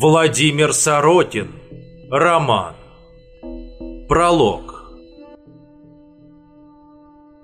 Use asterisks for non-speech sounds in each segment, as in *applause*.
Владимир Сорокин. Роман. Пролог.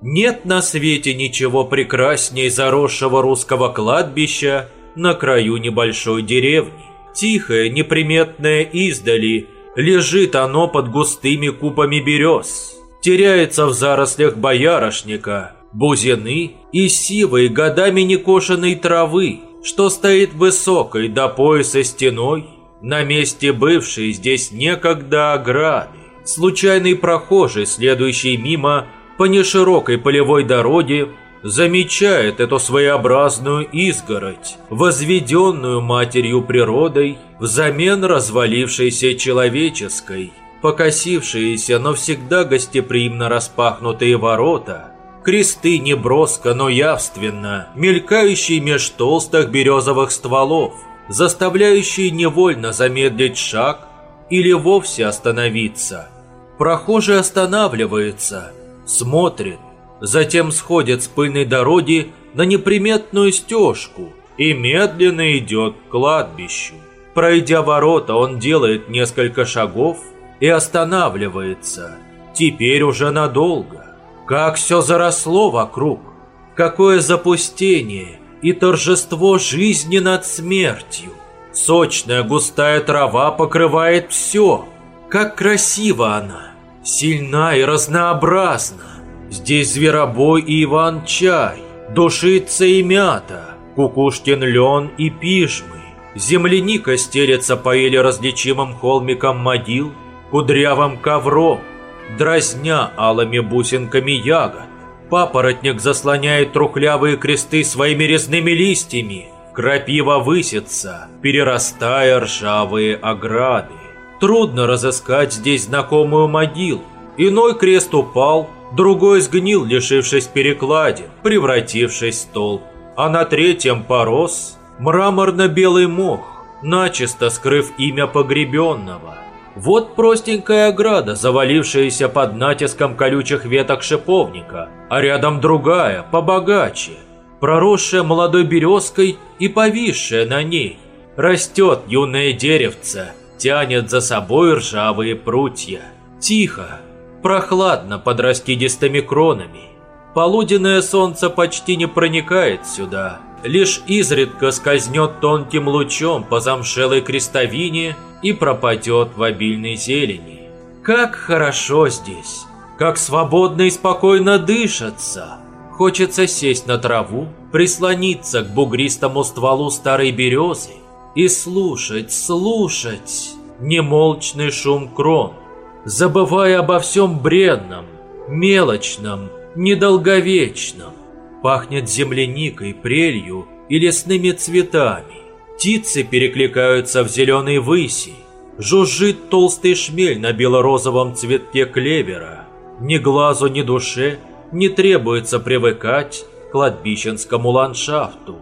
Нет на свете ничего прекрасней заросшего русского кладбища на краю небольшой деревни. Тихое, неприметное издали, лежит оно под густыми купами берез. Теряется в зарослях боярышника, бузины и сивой годами некошенной травы, что стоит высокой до пояса стеной, на месте бывшей здесь некогда ограды. Случайный прохожий, следующий мимо по неширокой полевой дороге, замечает эту своеобразную изгородь, возведенную матерью природой взамен развалившейся человеческой, покосившиеся, но всегда гостеприимно распахнутые ворота – кресты не броско, но явственно, мелькающие меж толстых березовых стволов, заставляющие невольно замедлить шаг или вовсе остановиться. Прохожий останавливается, смотрит, затем сходит с пыльной дороги на неприметную стежку и медленно идет к кладбищу. Пройдя ворота, он делает несколько шагов и останавливается, теперь уже надолго. Как все заросло вокруг, какое запустение и торжество жизни над смертью. Сочная густая трава покрывает все. Как красиво она, сильна и разнообразна. Здесь зверобой и Иван-чай, душица и мята, кукушкин лен и пижмы. Земляника стелется по еле различимым холмикам могил, кудрявым ковром, дразня алыми бусинками ягод. Папоротник заслоняет трухлявые кресты своими резными листьями. Крапива высится, перерастая ржавые ограды. Трудно разыскать здесь знакомую могилу. Иной крест упал, другой сгнил, лишившись перекладин, превратившись в столб. А на третьем порос мраморно-белый мох, начисто скрыв имя погребенного. Вот простенькая ограда, завалившаяся под натиском колючих веток шиповника, а рядом другая, побогаче, проросшая молодой березкой и повисшая на ней. Растет юное деревце, тянет за собой ржавые прутья. Тихо, прохладно под раскидистыми кронами. Полуденное солнце почти не проникает сюда, лишь изредка скользнет тонким лучом по замшелой крестовине и пропадет в обильной зелени. Как хорошо здесь, как свободно и спокойно дышится. Хочется сесть на траву, прислониться к бугристому стволу старой березы и слушать, слушать немолчный шум крон, забывая обо всем бренном, мелочном, недолговечном. Пахнет земляникой, прелью и лесными цветами. Птицы перекликаются в зеленой выси. Жужжит толстый шмель на бело-розовом цветке клевера. Ни глазу, ни душе не требуется привыкать к кладбищенскому ландшафту.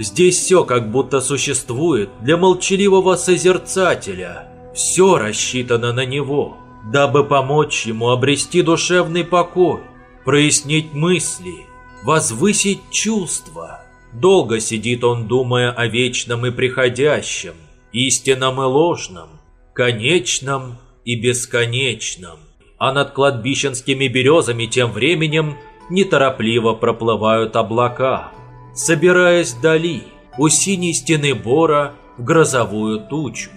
Здесь все как будто существует для молчаливого созерцателя. Все рассчитано на него, дабы помочь ему обрести душевный покой, прояснить мысли, возвысить чувства. Долго сидит он, думая о вечном и приходящем, истинном и ложном, конечном и бесконечном. А над кладбищенскими березами тем временем неторопливо проплывают облака, собираясь вдали у синей стены бора в грозовую тучу.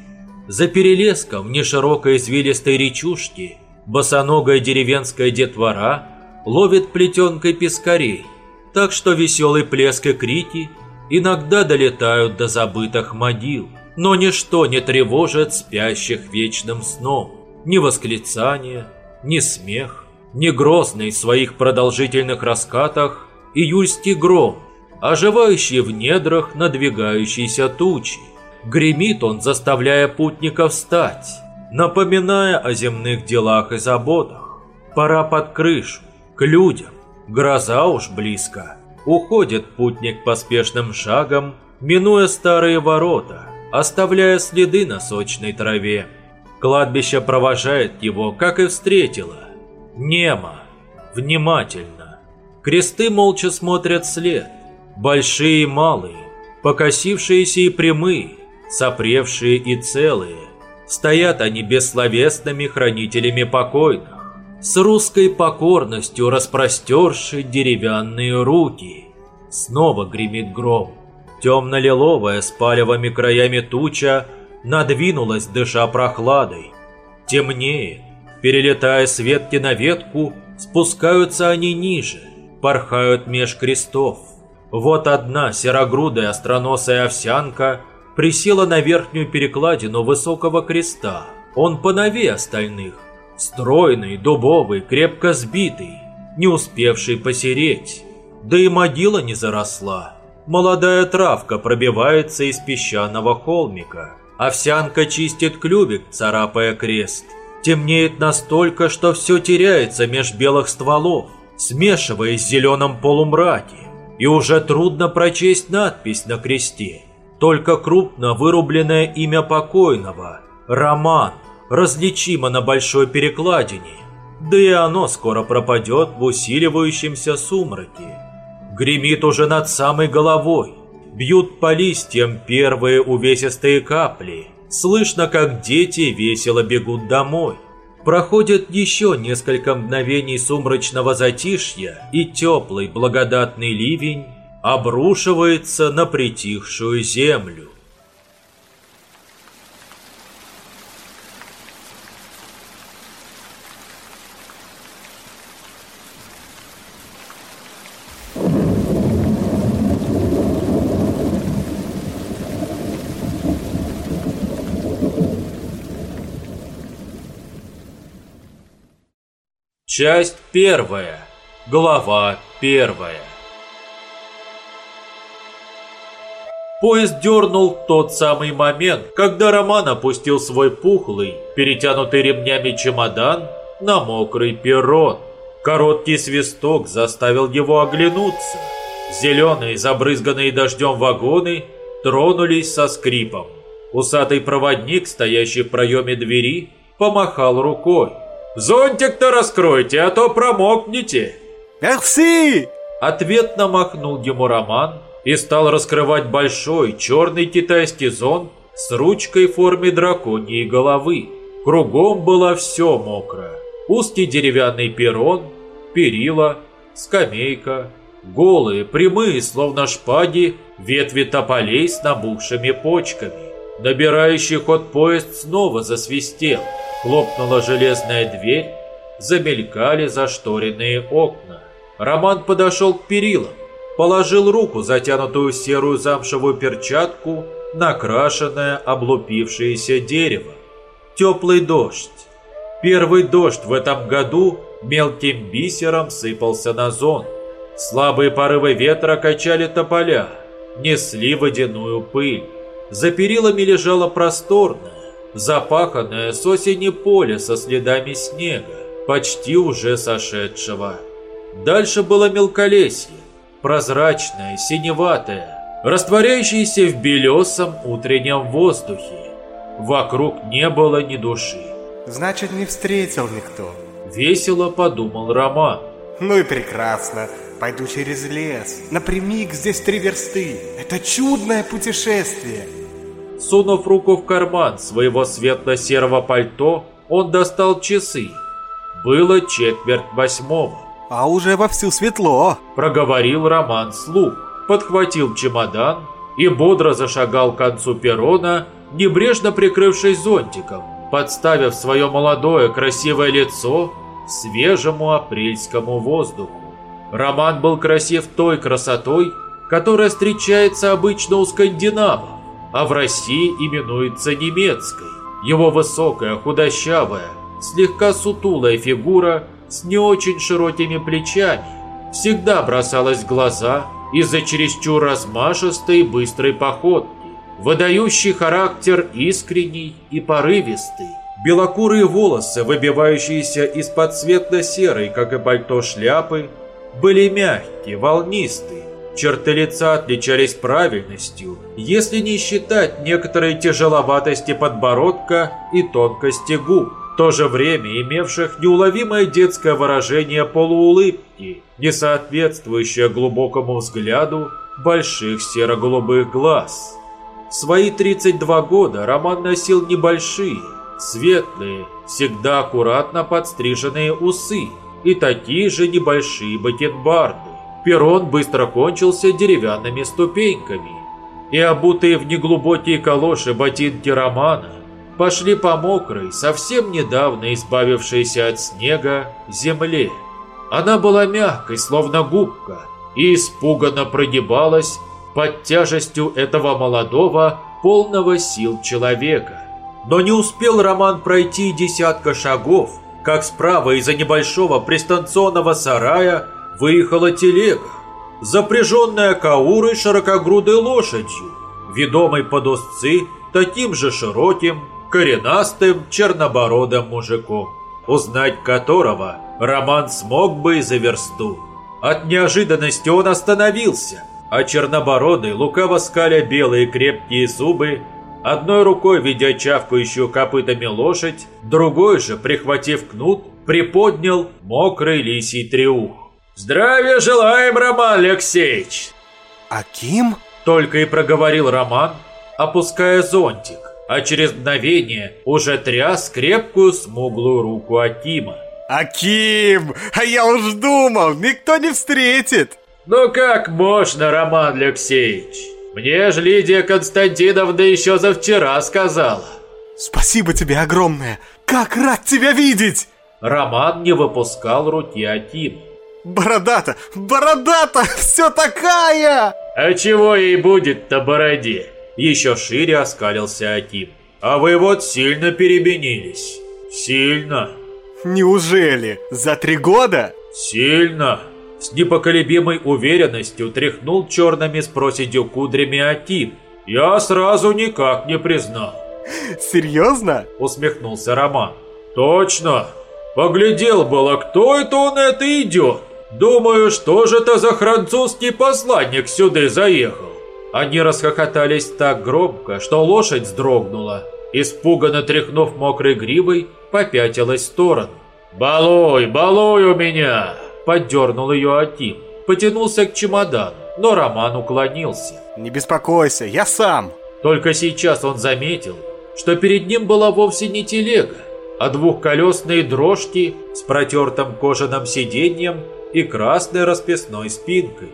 За перелеском неширокой извилистой речушке босоногая деревенская детвора ловит плетенкой пескарей, так что веселый плеск и крики иногда долетают до забытых могил. Но ничто не тревожит спящих вечным сном. Ни восклицания, ни смех, ни грозный в своих продолжительных раскатах июльский гром, оживающий в недрах надвигающейся тучи. Гремит он, заставляя путников встать, напоминая о земных делах и заботах. Пора под крышу, к людям, Гроза уж близко. Уходит путник поспешным шагом, минуя старые ворота, оставляя следы на сочной траве. Кладбище провожает его, как и встретило. Немо, внимательно. Кресты молча смотрят след, большие и малые, покосившиеся и прямые, сопревшие и целые. Стоят они бессловесными хранителями покойных, с русской покорностью распростерши деревянные руки. Снова гремит гром. Темно-лиловая с палевыми краями туча надвинулась, дыша прохладой. Темнеет. Перелетая с ветки на ветку, спускаются они ниже, порхают меж крестов. Вот одна серогрудая остроносая овсянка присела на верхнюю перекладину высокого креста. Он поновее остальных, стройный, дубовый, крепко сбитый, не успевший посереть. Да и могила не заросла. Молодая травка пробивается из песчаного холмика. Овсянка чистит клювик, царапая крест. Темнеет настолько, что все теряется меж белых стволов, смешиваясь в зеленом полумраке. И уже трудно прочесть надпись на кресте. Только крупно вырубленное имя покойного – Роман, различимо на большой перекладине. Да и оно скоро пропадет в усиливающемся сумраке. Гремит уже над самой головой. Бьют по листьям первые увесистые капли. Слышно, как дети весело бегут домой. Проходит еще несколько мгновений сумрачного затишья, и теплый благодатный ливень обрушивается на притихшую землю. Часть первая. Глава первая. Поезд дернул тот самый момент, когда Роман опустил свой пухлый, перетянутый ремнями чемодан на мокрый перрон. Короткий свисток заставил его оглянуться. Зеленые, забрызганные дождем вагоны тронулись со скрипом. Усатый проводник, стоящий в проеме двери, помахал рукой. «Зонтик-то раскройте, а то промокнете!» «Мерси!» Ответно махнул ему Роман и стал раскрывать большой черный китайский зонт с ручкой в форме драконьей головы. Кругом было все мокро. Узкий деревянный перрон, перила, скамейка, голые, прямые, словно шпаги, ветви тополей с набухшими почками. Набирающий ход поезд снова засвистел. Хлопнула железная дверь, замелькали зашторенные окна. Роман подошел к перилам, положил руку, затянутую серую замшевую перчатку, на крашенное облупившееся дерево. Теплый дождь. Первый дождь в этом году мелким бисером сыпался на зон. Слабые порывы ветра качали тополя, несли водяную пыль. За перилами лежало просторное, запаханное с осени поле со следами снега, почти уже сошедшего. Дальше было мелколесье, прозрачное, синеватое, растворяющееся в белесом утреннем воздухе. Вокруг не было ни души. Значит, не встретил никто. Весело подумал Роман. Ну и прекрасно. Пойду через лес. Напрямик здесь три версты. Это чудное путешествие. Сунув руку в карман своего светло-серого пальто, он достал часы. Было четверть восьмого. А уже вовсю светло. Проговорил Роман слух, подхватил чемодан и бодро зашагал к концу перрона, небрежно прикрывшись зонтиком, подставив свое молодое красивое лицо свежему апрельскому воздуху. Роман был красив той красотой, которая встречается обычно у скандинавов а в России именуется немецкой. Его высокая, худощавая, слегка сутулая фигура с не очень широкими плечами всегда бросалась в глаза из-за чересчур размашистой и быстрой походки, выдающий характер искренний и порывистый. Белокурые волосы, выбивающиеся из-под светло-серой, как и пальто шляпы, были мягкие, волнистые, Черты лица отличались правильностью, если не считать некоторой тяжеловатости подбородка и тонкости губ, в то же время имевших неуловимое детское выражение полуулыбки, не соответствующее глубокому взгляду больших серо-голубых глаз. В свои 32 года Роман носил небольшие, светлые, всегда аккуратно подстриженные усы и такие же небольшие бакенбарды. Перрон быстро кончился деревянными ступеньками, и обутые в неглубокие калоши ботинки Романа пошли по мокрой, совсем недавно избавившейся от снега, земле. Она была мягкой, словно губка, и испуганно прогибалась под тяжестью этого молодого, полного сил человека. Но не успел Роман пройти десятка шагов, как справа из-за небольшого пристанционного сарая выехала телега, запряженная каурой широкогрудой лошадью, ведомой под узцы таким же широким, коренастым, чернобородым мужиком, узнать которого Роман смог бы и за версту. От неожиданности он остановился, а чернобородый, лукаво скаля белые крепкие зубы, одной рукой ведя чавкающую копытами лошадь, другой же, прихватив кнут, приподнял мокрый лисий треух. «Здравия желаем, Роман Алексеевич!» «Аким?» Только и проговорил Роман, опуская зонтик, а через мгновение уже тряс крепкую смуглую руку Акима. «Аким! А я уж думал, никто не встретит!» «Ну как можно, Роман Алексеевич? Мне же Лидия Константиновна еще завчера сказала». «Спасибо тебе огромное! Как рад тебя видеть!» Роман не выпускал руки Акима. «Бородата! Бородата! *laughs* Все такая!» «А чего ей будет-то бороде?» Еще шире оскалился Аким. «А вы вот сильно перебенились. Сильно!» «Неужели? За три года?» «Сильно!» С непоколебимой уверенностью тряхнул черными с проседью кудрями Аким. «Я сразу никак не признал». «Серьезно?» Усмехнулся Роман. «Точно! Поглядел было, кто это он это идет. Думаю, что же это за французский посланник сюда заехал?» Они расхохотались так громко, что лошадь вздрогнула. Испуганно тряхнув мокрой гривой, попятилась в сторону. «Балуй, балуй у меня!» Поддернул ее Аким. Потянулся к чемодану, но Роман уклонился. «Не беспокойся, я сам!» Только сейчас он заметил, что перед ним была вовсе не телега, а двухколесные дрожки с протертым кожаным сиденьем и красной расписной спинкой.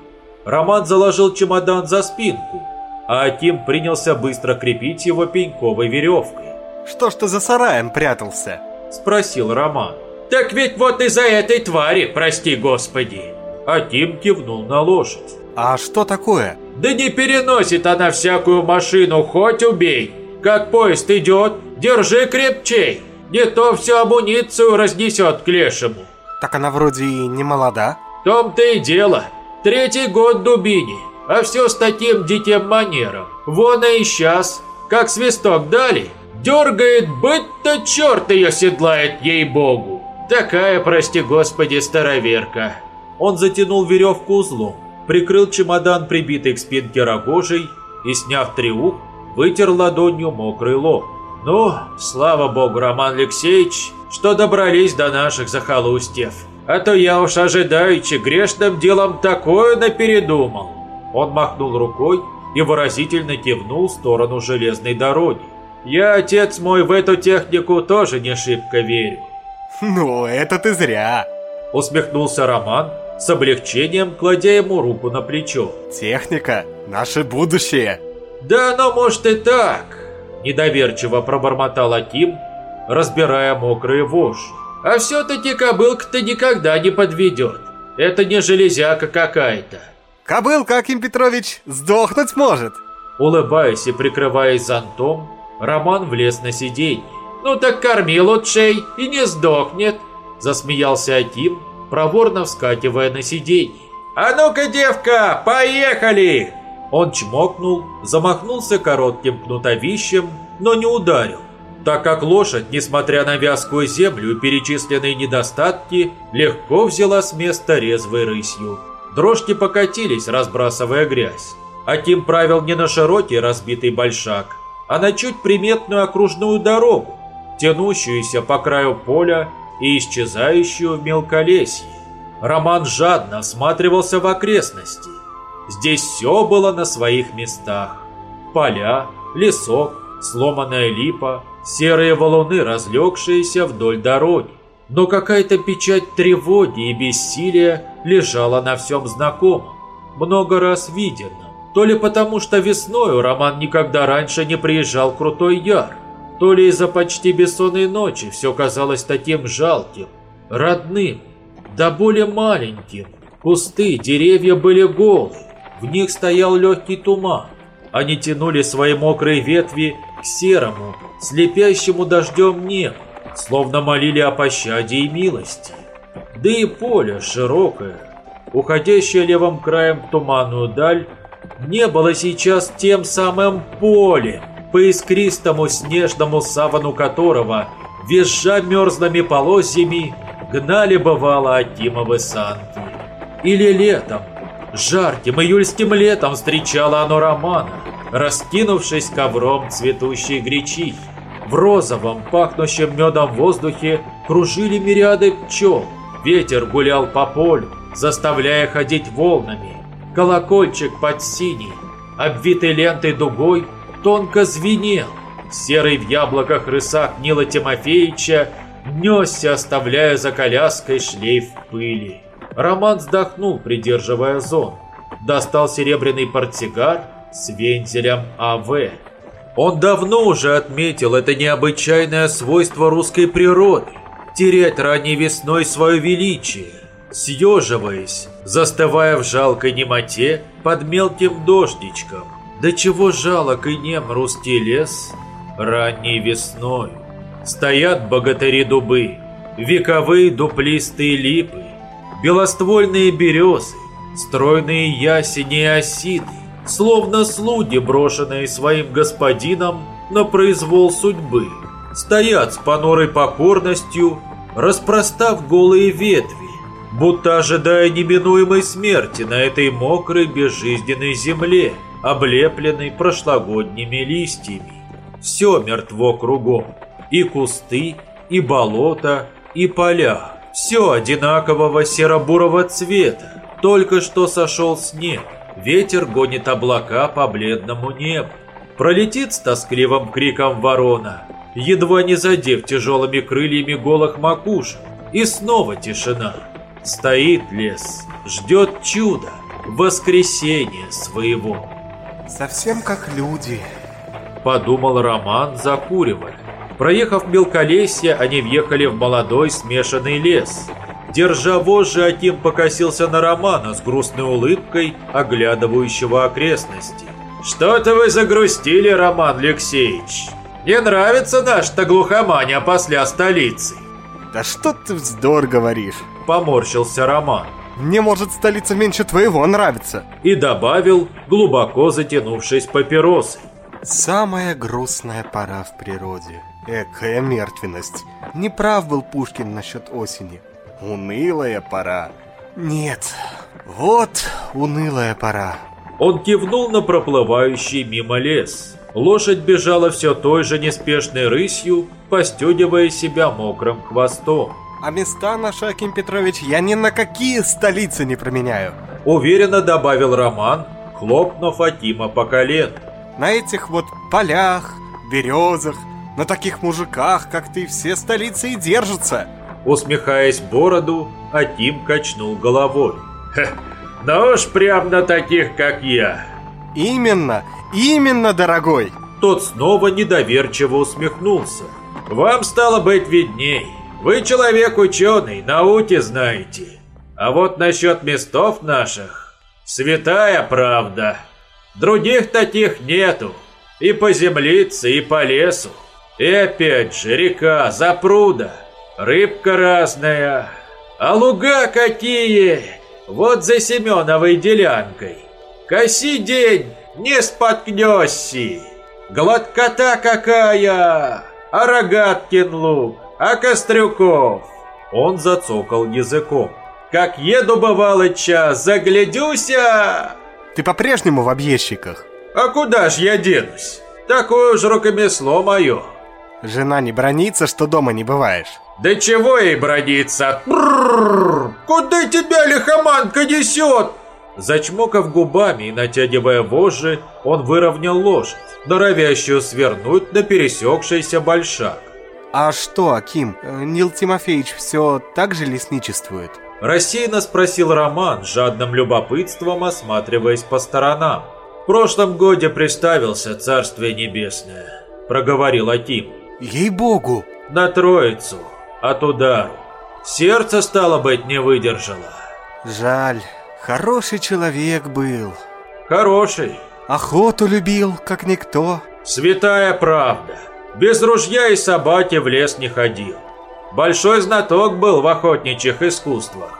Роман заложил чемодан за спинку, а Аким принялся быстро крепить его пеньковой веревкой. «Что ж ты за сараем прятался?» – спросил Роман. «Так ведь вот из-за этой твари, прости господи!» Аким кивнул на лошадь. «А что такое?» «Да не переносит она всякую машину, хоть убей! Как поезд идет, держи крепчей! Не то всю амуницию разнесет к лешему!» «Так она вроде и не молода?» «В том-то и дело. Третий год дубине, а все с таким дитем манером. Вон и сейчас, как свисток дали, дергает, быть-то черт ее седлает, ей-богу!» Такая, прости господи, староверка. Он затянул веревку узлом, прикрыл чемодан, прибитый к спинке рогожей, и, сняв треух, вытер ладонью мокрый лоб. Ну, слава богу, Роман Алексеевич, что добрались до наших захолустьев. А то я уж ожидаючи грешным делом такое напередумал. Он махнул рукой и выразительно кивнул в сторону железной дороги. Я, отец мой, в эту технику тоже не шибко верю. «Ну, это ты зря!» Усмехнулся Роман, с облегчением кладя ему руку на плечо. «Техника – наше будущее!» «Да оно может и так!» Недоверчиво пробормотал Аким, разбирая мокрые воши. «А все-таки кобылка-то никогда не подведет. Это не железяка какая-то». «Кобылка, Аким Петрович, сдохнуть может!» Улыбаясь и прикрываясь зонтом, Роман влез на сиденье. «Ну так корми лучшей и не сдохнет!» Засмеялся Аким, проворно вскакивая на сиденье. «А ну-ка, девка, поехали!» Он чмокнул, замахнулся коротким кнутовищем, но не ударил, так как лошадь, несмотря на вязкую землю и перечисленные недостатки, легко взяла с места резвой рысью. Дрожки покатились, разбрасывая грязь. Аким правил не на широкий разбитый большак, а на чуть приметную окружную дорогу, тянущуюся по краю поля и исчезающую в мелколесье. Роман жадно осматривался в окрестности. Здесь все было на своих местах. Поля, лесок, сломанная липа, серые валуны, разлегшиеся вдоль дороги. Но какая-то печать тревоги и бессилия лежала на всем знакомом, много раз виденном. То ли потому, что весною Роман никогда раньше не приезжал Крутой Яр, то ли из-за почти бессонной ночи все казалось таким жалким, родным, да более маленьким. Кусты, деревья были голы, в них стоял легкий туман. Они тянули свои мокрые ветви к серому, слепящему дождем небу словно молили о пощаде и милости. Да и поле широкое, уходящее левым краем в туманную даль, не было сейчас тем самым полем, по искристому снежному савану которого, визжа мерзлыми полозьями, гнали бывало Акимовы санки. Или летом, жарким июльским летом встречало оно Романа, раскинувшись ковром цветущей гречихи. В розовом, пахнущем медом воздухе кружили мириады пчел. Ветер гулял по полю, заставляя ходить волнами. Колокольчик под синий, обвитый лентой дугой, тонко звенел. Серый в яблоках рысак Нила Тимофеевича несся, оставляя за коляской шлейф пыли. Роман вздохнул, придерживая зон. Достал серебряный портсигар с вензелем АВ. Он давно уже отметил это необычайное свойство русской природы – терять ранней весной свое величие, съеживаясь, застывая в жалкой немоте под мелким дождичком. До чего жалок и нем русский лес ранней весной. Стоят богатыри-дубы, вековые дуплистые липы, белоствольные березы, стройные ясени и осины, словно слуги, брошенные своим господином на произвол судьбы, стоят с понорой покорностью, распростав голые ветви, будто ожидая неминуемой смерти на этой мокрой безжизненной земле, облепленной прошлогодними листьями. Все мертво кругом, и кусты, и болото, и поля. Все одинакового серо-бурого цвета, только что сошел снег. Ветер гонит облака по бледному небу. Пролетит с тоскливым криком ворона, едва не задев тяжелыми крыльями голых макушек. И снова тишина. Стоит лес, ждет чуда, воскресения своего. Совсем как люди. Подумал Роман, закуривая. Проехав мелколесье, они въехали в молодой смешанный лес. Держа вожжи, Аким покосился на Романа с грустной улыбкой, оглядывающего окрестности. «Что-то вы загрустили, Роман Алексеевич. Не нравится наш-то глухоманя после столицы». Да что ты вздор говоришь? Поморщился Роман. Мне, может, столица меньше твоего нравится. И добавил, глубоко затянувшись папиросой. Самая грустная пора в природе. Экая мертвенность. Не прав был Пушкин насчет осени. Унылая пора. Нет, вот унылая пора. Он кивнул на проплывающий мимо лес. Лошадь бежала все той же неспешной рысью, постегивая себя мокрым хвостом. А места наши, Аким Петрович, я ни на какие столицы не променяю. Уверенно добавил Роман, хлопнув Акима по колен. На этих вот полях, березах, на таких мужиках, как ты, все столицы и держатся. Усмехаясь бороду, Аким качнул головой. ну уж прям на таких, как я. Именно, именно, дорогой. Тот снова недоверчиво усмехнулся. Вам стало быть видней. Вы человек ученый, науки знаете. А вот насчет местов наших, святая правда. Других таких нету. И по землице, и по лесу. И опять же река, запруда рыбка разная, а луга какие, вот за Семеновой делянкой. Коси день, не споткнешься. Гладкота какая, а Рогаткин луг, а Кострюков. Он зацокал языком. Как еду бывало час, заглядюся. Ты по-прежнему в объездчиках? А куда ж я денусь? Такое уж рукомесло мое. Жена не бронится, что дома не бываешь. Да чего ей брониться? Куда тебя лихоманка несет? Зачмокав губами и натягивая вожжи, он выровнял лошадь, норовящую свернуть на пересекшийся большак. А что, Аким, э, Нил Тимофеевич все так же лесничествует? Рассеянно спросил Роман, жадным любопытством осматриваясь по сторонам. В прошлом годе представился Царствие Небесное, проговорил Аким. Ей-богу! На Троицу, от удару. Сердце, стало быть, не выдержало. Жаль, хороший человек был. Хороший. Охоту любил, как никто. Святая правда. Без ружья и собаки в лес не ходил. Большой знаток был в охотничьих искусствах.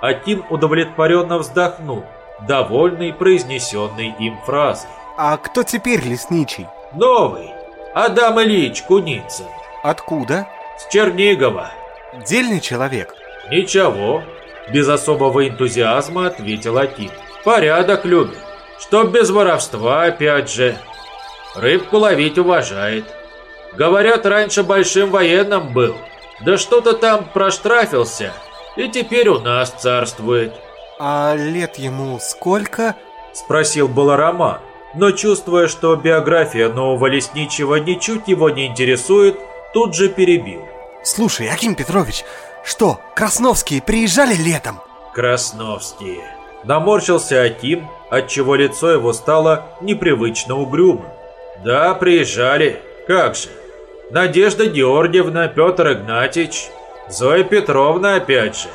Аким удовлетворенно вздохнул, довольный произнесенной им фразой. А кто теперь лесничий? Новый. Адам Ильич Куницын. Откуда? С Чернигова. Дельный человек. Ничего. Без особого энтузиазма ответил Аким. Порядок любит. Чтоб без воровства, опять же. Рыбку ловить уважает. Говорят, раньше большим военным был. Да что-то там проштрафился. И теперь у нас царствует. А лет ему сколько? Спросил было Роман. Но чувствуя, что биография нового лесничего ничуть его не интересует, тут же перебил. Слушай, Аким Петрович, что, Красновские приезжали летом? Красновские. Наморщился Аким, отчего лицо его стало непривычно угрюмым. Да, приезжали. Как же. Надежда Георгиевна, Петр Игнатьич, Зоя Петровна опять же.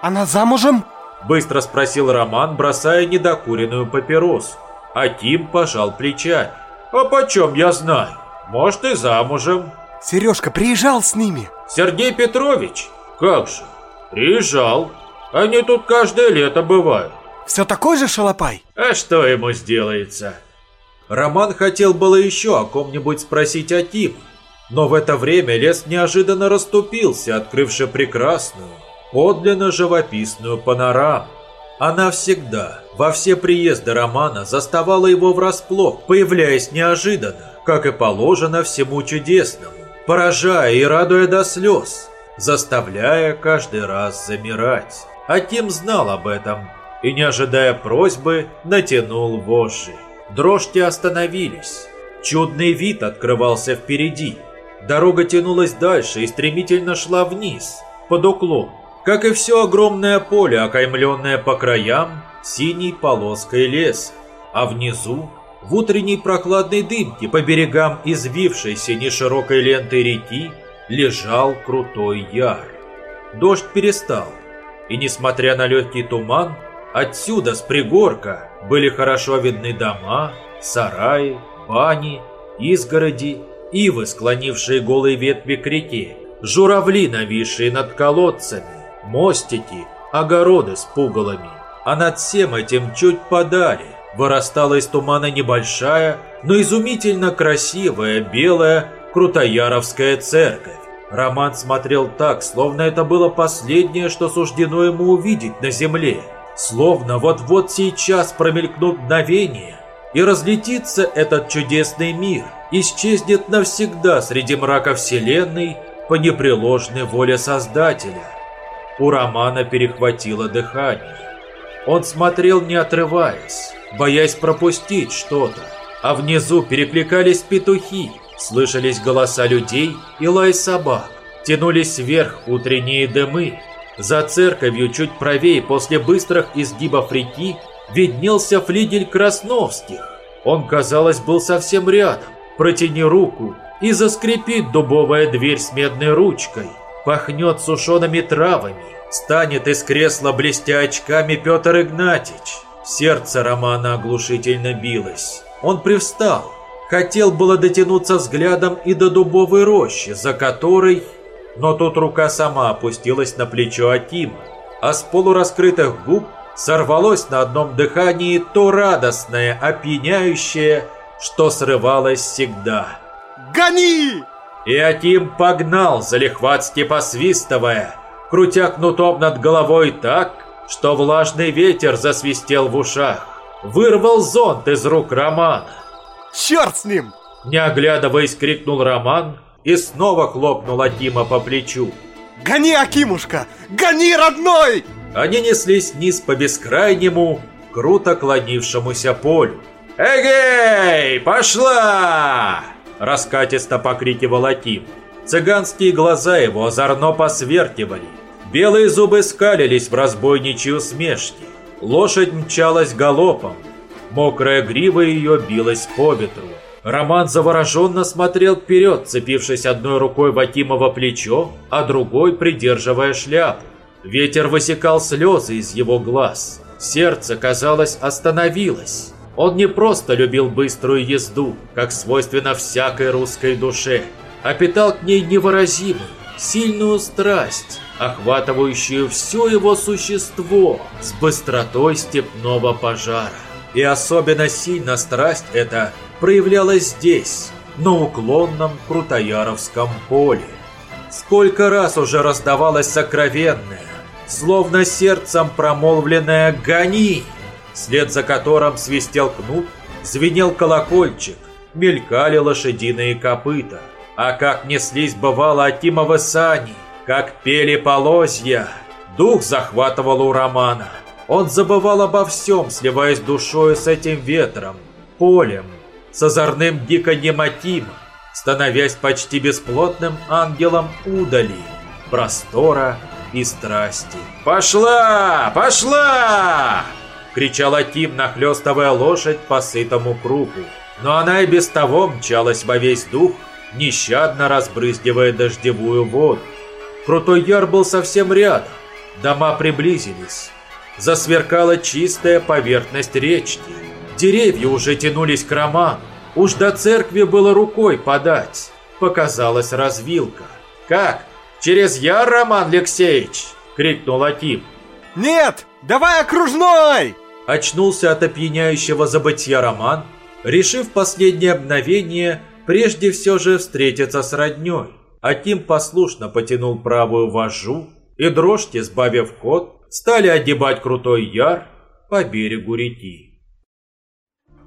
Она замужем? Быстро спросил Роман, бросая недокуренную папиросу. Аким пожал плечами. А почем я знаю? Может и замужем. Сережка приезжал с ними? Сергей Петрович? Как же? Приезжал. Они тут каждое лето бывают. Все такой же шалопай? А что ему сделается? Роман хотел было еще о ком-нибудь спросить Акима, но в это время лес неожиданно расступился, открывши прекрасную, подлинно живописную панораму. Она всегда, во все приезды Романа, заставала его врасплох, появляясь неожиданно, как и положено всему чудесному, поражая и радуя до слез, заставляя каждый раз замирать. А Тим знал об этом и, не ожидая просьбы, натянул вожжи. Дрожки остановились. Чудный вид открывался впереди. Дорога тянулась дальше и стремительно шла вниз, под уклон, как и все огромное поле, окаймленное по краям синей полоской леса, а внизу, в утренней прохладной дымке по берегам извившейся неширокой лентой реки, лежал крутой яр. Дождь перестал, и несмотря на легкий туман, отсюда, с пригорка, были хорошо видны дома, сараи, бани, изгороди, ивы, склонившие голые ветви к реке, журавли, нависшие над колодцами, мостики, огороды с пугалами. А над всем этим чуть подали вырастала из тумана небольшая, но изумительно красивая белая Крутояровская церковь. Роман смотрел так, словно это было последнее, что суждено ему увидеть на земле. Словно вот-вот сейчас промелькнут мгновения, и разлетится этот чудесный мир, исчезнет навсегда среди мрака Вселенной по непреложной воле Создателя. У Романа перехватило дыхание. Он смотрел не отрываясь, боясь пропустить что-то, а внизу перекликались петухи, слышались голоса людей и лай собак, тянулись вверх утренние дымы. За церковью чуть правее после быстрых изгибов реки виднелся флигель Красновских. Он, казалось, был совсем рядом. Протяни руку и заскрипит дубовая дверь с медной ручкой. Пахнет сушеными травами. Станет из кресла блестя очками Петр Игнатьич. Сердце Романа оглушительно билось. Он привстал. Хотел было дотянуться взглядом и до дубовой рощи, за которой... Но тут рука сама опустилась на плечо Акима, а с полураскрытых губ сорвалось на одном дыхании то радостное, опьяняющее, что срывалось всегда. Гони! И Аким погнал, залихватски посвистывая, крутя кнутом над головой так, что влажный ветер засвистел в ушах. Вырвал зонт из рук Романа. Черт с ним! Не оглядываясь, крикнул Роман и снова хлопнул Акима по плечу. Гони, Акимушка! Гони, родной! Они неслись вниз по бескрайнему, круто клонившемуся полю. «Эгей, пошла!» Раскатисто покрикивал Аким. Цыганские глаза его озорно посверкивали. Белые зубы скалились в разбойничьи усмешки. Лошадь мчалась галопом. Мокрая грива ее билась по ветру. Роман завороженно смотрел вперед, цепившись одной рукой в Акимово плечо, а другой придерживая шляпу. Ветер высекал слезы из его глаз. Сердце, казалось, остановилось. Он не просто любил быструю езду, как свойственно всякой русской душе, а питал к ней невыразимую, сильную страсть, охватывающую все его существо с быстротой степного пожара. И особенно сильно страсть эта проявлялась здесь, на уклонном Крутояровском поле. Сколько раз уже раздавалось сокровенное, словно сердцем промолвленное «Гони!», вслед за которым свистел кнут, звенел колокольчик, мелькали лошадиные копыта. А как неслись бывало Акимовы сани, как пели полозья, дух захватывал у Романа. Он забывал обо всем, сливаясь душою с этим ветром, полем, с озорным диканьем Атима, становясь почти бесплотным ангелом удали, простора и страсти. «Пошла! Пошла!» — кричал Атим, нахлестывая лошадь по сытому кругу. Но она и без того мчалась во весь дух, нещадно разбрызгивая дождевую воду. Крутой яр был совсем рядом, дома приблизились. Засверкала чистая поверхность речки. Деревья уже тянулись к роману. Уж до церкви было рукой подать. Показалась развилка. «Как? Через яр, Роман Алексеевич?» — крикнул Аким. «Нет! Давай окружной!» Очнулся от опьяняющего забытья Роман, решив последнее мгновение прежде все же встретиться с родней. Аким послушно потянул правую вожжу, и дрожки, сбавив ход, стали огибать крутой яр по берегу реки.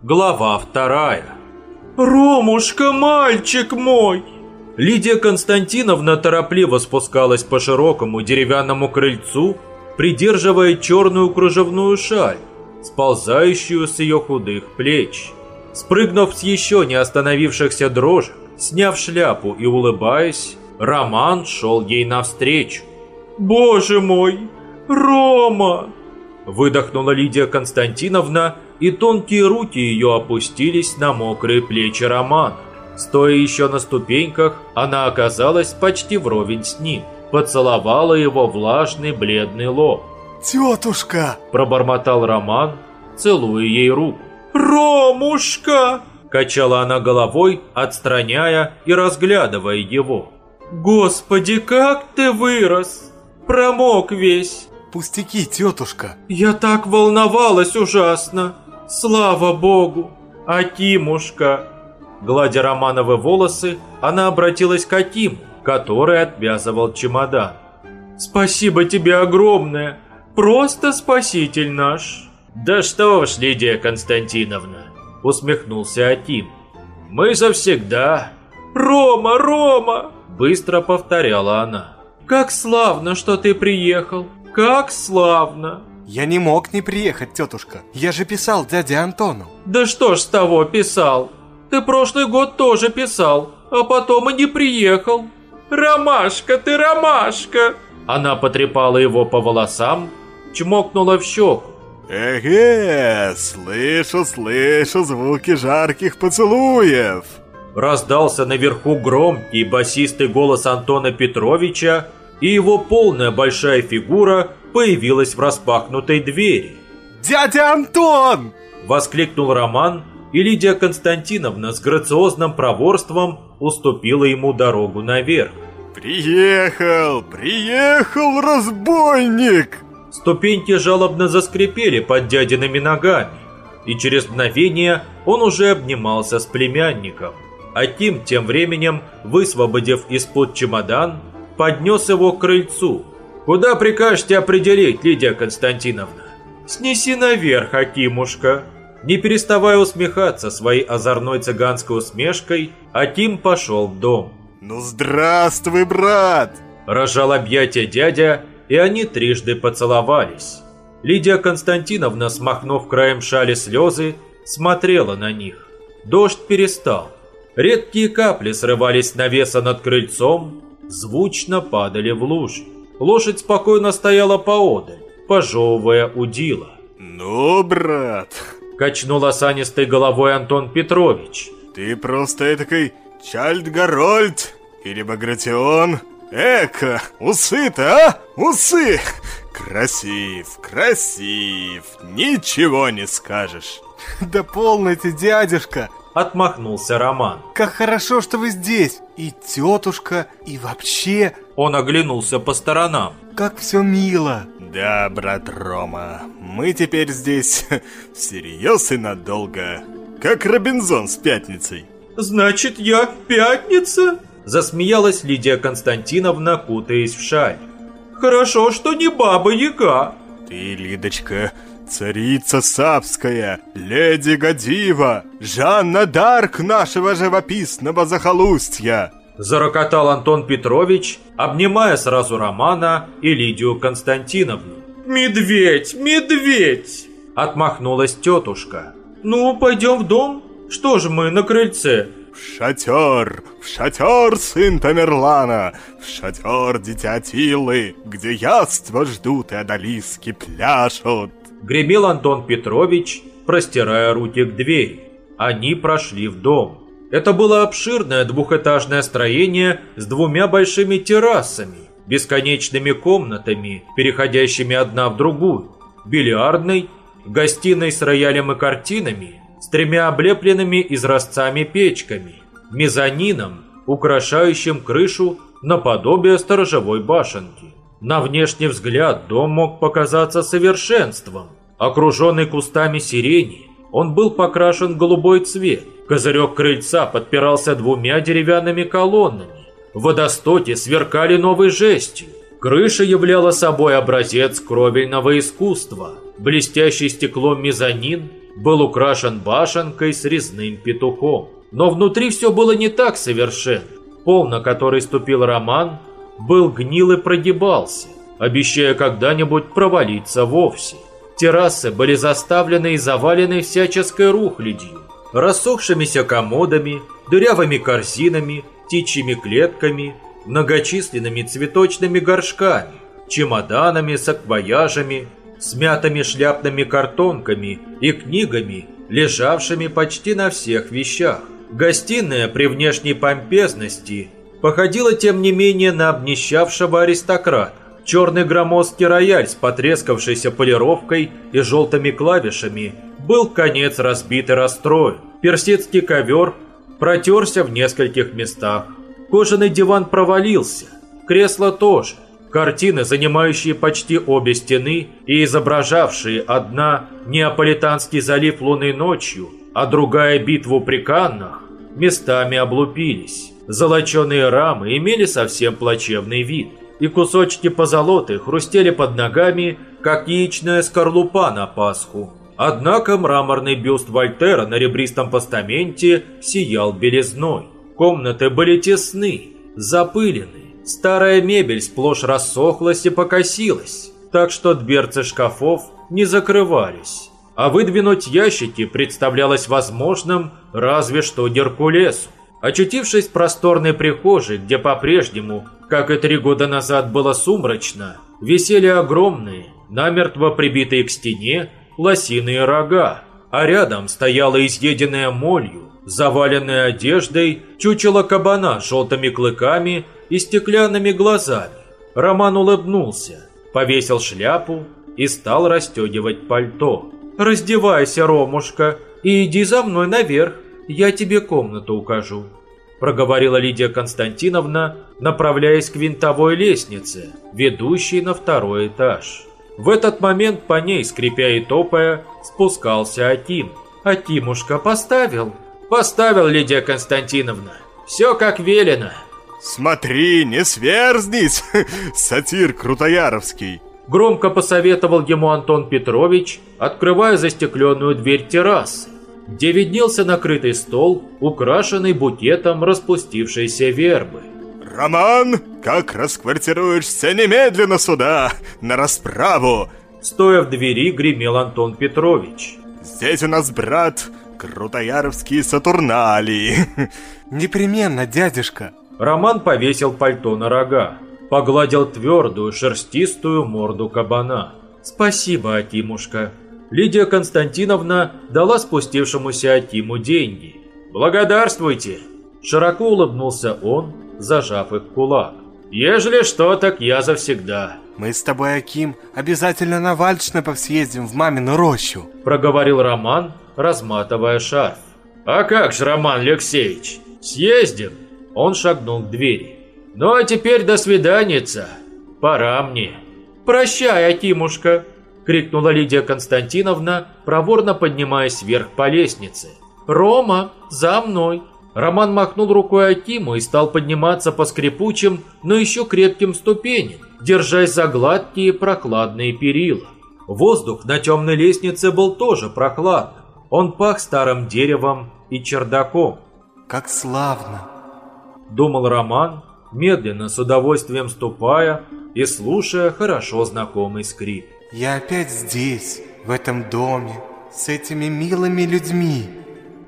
Глава вторая «Ромушка, мальчик мой!» Лидия Константиновна торопливо спускалась по широкому деревянному крыльцу, придерживая черную кружевную шаль, сползающую с ее худых плеч. Спрыгнув с еще не остановившихся дрожек, сняв шляпу и улыбаясь, Роман шел ей навстречу. «Боже мой! Рома!» Выдохнула Лидия Константиновна, и тонкие руки ее опустились на мокрые плечи Романа. Стоя еще на ступеньках, она оказалась почти вровень с ним. Поцеловала его влажный бледный лоб. «Тетушка!» – пробормотал Роман, целуя ей руку. «Ромушка!» – качала она головой, отстраняя и разглядывая его. «Господи, как ты вырос! Промок весь!» «Пустяки, тетушка!» «Я так волновалась ужасно! Слава богу! Акимушка!» Гладя Романовы волосы, она обратилась к Акиму, который отвязывал чемодан. «Спасибо тебе огромное! Просто спаситель наш!» «Да что уж, Лидия Константиновна!» усмехнулся Аким. «Мы завсегда!» «Рома, Рома!» быстро повторяла она. «Как славно, что ты приехал! Как славно!» Я не мог не приехать, тетушка. Я же писал дяде Антону. Да что ж с того писал? Ты прошлый год тоже писал, а потом и не приехал. Ромашка, ты ромашка! Она потрепала его по волосам, чмокнула в щеку. Эге, слышу, слышу звуки жарких поцелуев. Раздался наверху громкий басистый голос Антона Петровича, и его полная большая фигура появилась в распахнутой двери. «Дядя Антон!» – воскликнул Роман, и Лидия Константиновна с грациозным проворством уступила ему дорогу наверх. «Приехал! Приехал разбойник!» Ступеньки жалобно заскрипели под дядиными ногами, и через мгновение он уже обнимался с племянником. А Тим тем временем, высвободив из-под чемодан, поднес его к крыльцу. «Куда прикажете определить, Лидия Константиновна?» «Снеси наверх, Акимушка!» Не переставая усмехаться своей озорной цыганской усмешкой, Аким пошел в дом. «Ну здравствуй, брат!» Рожал объятия дядя, и они трижды поцеловались. Лидия Константиновна, смахнув краем шали слезы, смотрела на них. Дождь перестал. Редкие капли срывались с навеса над крыльцом, звучно падали в лужи. Лошадь спокойно стояла поодаль, пожевывая удила. «Ну, брат!» Качнул осанистой головой Антон Петрович. «Ты просто этакой Чальд-Гарольд или Багратион. Эка, усы-то, а? Усы! Красив, красив, ничего не скажешь. *laughs* Да полноте, дядюшка, Отмахнулся Роман. как хорошо, что вы здесь. И тетушка, и вообще, Он оглянулся по сторонам. как все мило. Да, брат Рома, мы теперь здесь *laughs* всерьез и надолго. Как Робинзон с пятницей. «Значит, я в пятница?» Засмеялась Лидия Константиновна, кутаясь в шаль. «Хорошо, что не баба-яга». Ты, Лидочка, царица Сапская, леди Гадива, Жанна Дарк нашего живописного захолустья. Зарокотал Антон Петрович, обнимая сразу Романа и Лидию Константиновну. «Медведь, медведь!» Отмахнулась тетушка. «Ну, пойдем в дом? Что же мы на крыльце?» В шатер, в шатер, сын Тамерлана, в шатер, дитя Тилы, где яства ждут и одолиски пляшут. Гремел Антон Петрович, простирая руки к двери. Они прошли в дом. Это было обширное двухэтажное строение с двумя большими террасами, бесконечными комнатами, переходящими одна в другую, бильярдной, гостиной с роялем и картинами, тремя облепленными изразцами печками, мезонином, украшающим крышу наподобие сторожевой башенки. На внешний взгляд дом мог показаться совершенством. Окруженный кустами сирени, он был покрашен в голубой цвет. Козырек крыльца подпирался двумя деревянными колоннами. В водостоке сверкали новой жестью. Крыша являла собой образец кровельного искусства. Блестящий стеклом мезонин был украшен башенкой с резным петухом. Но внутри все было не так совершенно. Пол, на который ступил Роман, был гнил и прогибался, обещая когда-нибудь провалиться вовсе. Террасы были заставлены и завалены всяческой рухлядью, рассохшимися комодами, дырявыми корзинами, птичьими клетками, многочисленными цветочными горшками, чемоданами, саквояжами, смятыми шляпными картонками и книгами, лежавшими почти на всех вещах. Гостиная при внешней помпезности походила тем не менее на обнищавшего аристократа. Черный громоздкий рояль с потрескавшейся полировкой и желтыми клавишами был конец разбит и расстроен. Персидский ковер протерся в нескольких местах. Кожаный диван провалился, кресло тоже. Картины, занимающие почти обе стены и изображавшие одна Неаполитанский залив лунной ночью, а другая битву при Каннах, местами облупились. Золоченые рамы имели совсем плачевный вид, и кусочки позолоты хрустели под ногами, как яичная скорлупа на Пасху. Однако мраморный бюст Вольтера на ребристом постаменте сиял белизной. Комнаты были тесны, запылены. Старая мебель сплошь рассохлась и покосилась, так что дверцы шкафов не закрывались. А выдвинуть ящики представлялось возможным разве что Геркулесу. Очутившись в просторной прихожей, где по-прежнему, как и три года назад было сумрачно, висели огромные, намертво прибитые к стене, лосиные рога, а рядом стояла изъеденная молью, заваленная одеждой, чучело кабана с желтыми клыками и стеклянными глазами. Роман улыбнулся, повесил шляпу и стал расстегивать пальто. «Раздевайся, Ромушка, и иди за мной наверх, я тебе комнату укажу», проговорила Лидия Константиновна, направляясь к винтовой лестнице, ведущей на второй этаж. В этот момент по ней, скрипя и топая, спускался Аким. «Акимушка поставил?» «Поставил, Лидия Константиновна. Все как велено». Смотри, не сверзнись, *laughs* сатир Крутояровский. Громко посоветовал ему Антон Петрович, открывая застекленную дверь террасы, где виднелся накрытый стол, украшенный букетом распустившейся вербы. Роман, как расквартируешься немедленно сюда, на расправу. Стоя в двери, гремел Антон Петрович. «Здесь у нас брат Крутояровские Сатурналии!» *laughs* «Непременно, дядюшка!» Роман повесил пальто на рога, погладил твердую шерстистую морду кабана. «Спасибо, Акимушка!» Лидия Константиновна дала спустившемуся Акиму деньги. «Благодарствуйте!» Широко улыбнулся он, зажав их кулак. «Ежели что, так я завсегда». «Мы с тобой, Аким, обязательно на Вальшнепов съездим в мамину рощу», проговорил Роман, разматывая шарф. «А как же, Роман Алексеевич, съездим?» Он шагнул к двери. «Ну а теперь до свиданица. Пора мне». «Прощай, Акимушка!» крикнула Лидия Константиновна, проворно поднимаясь вверх по лестнице. «Рома, за мной!» Роман махнул рукой Акиму и стал подниматься по скрипучим, но еще крепким ступеням, держась за гладкие прохладные перила. Воздух на темной лестнице был тоже прохладным. Он пах старым деревом и чердаком. «Как славно!» Думал Роман, медленно, с удовольствием ступая и слушая хорошо знакомый скрип. «Я опять здесь, в этом доме, с этими милыми людьми!»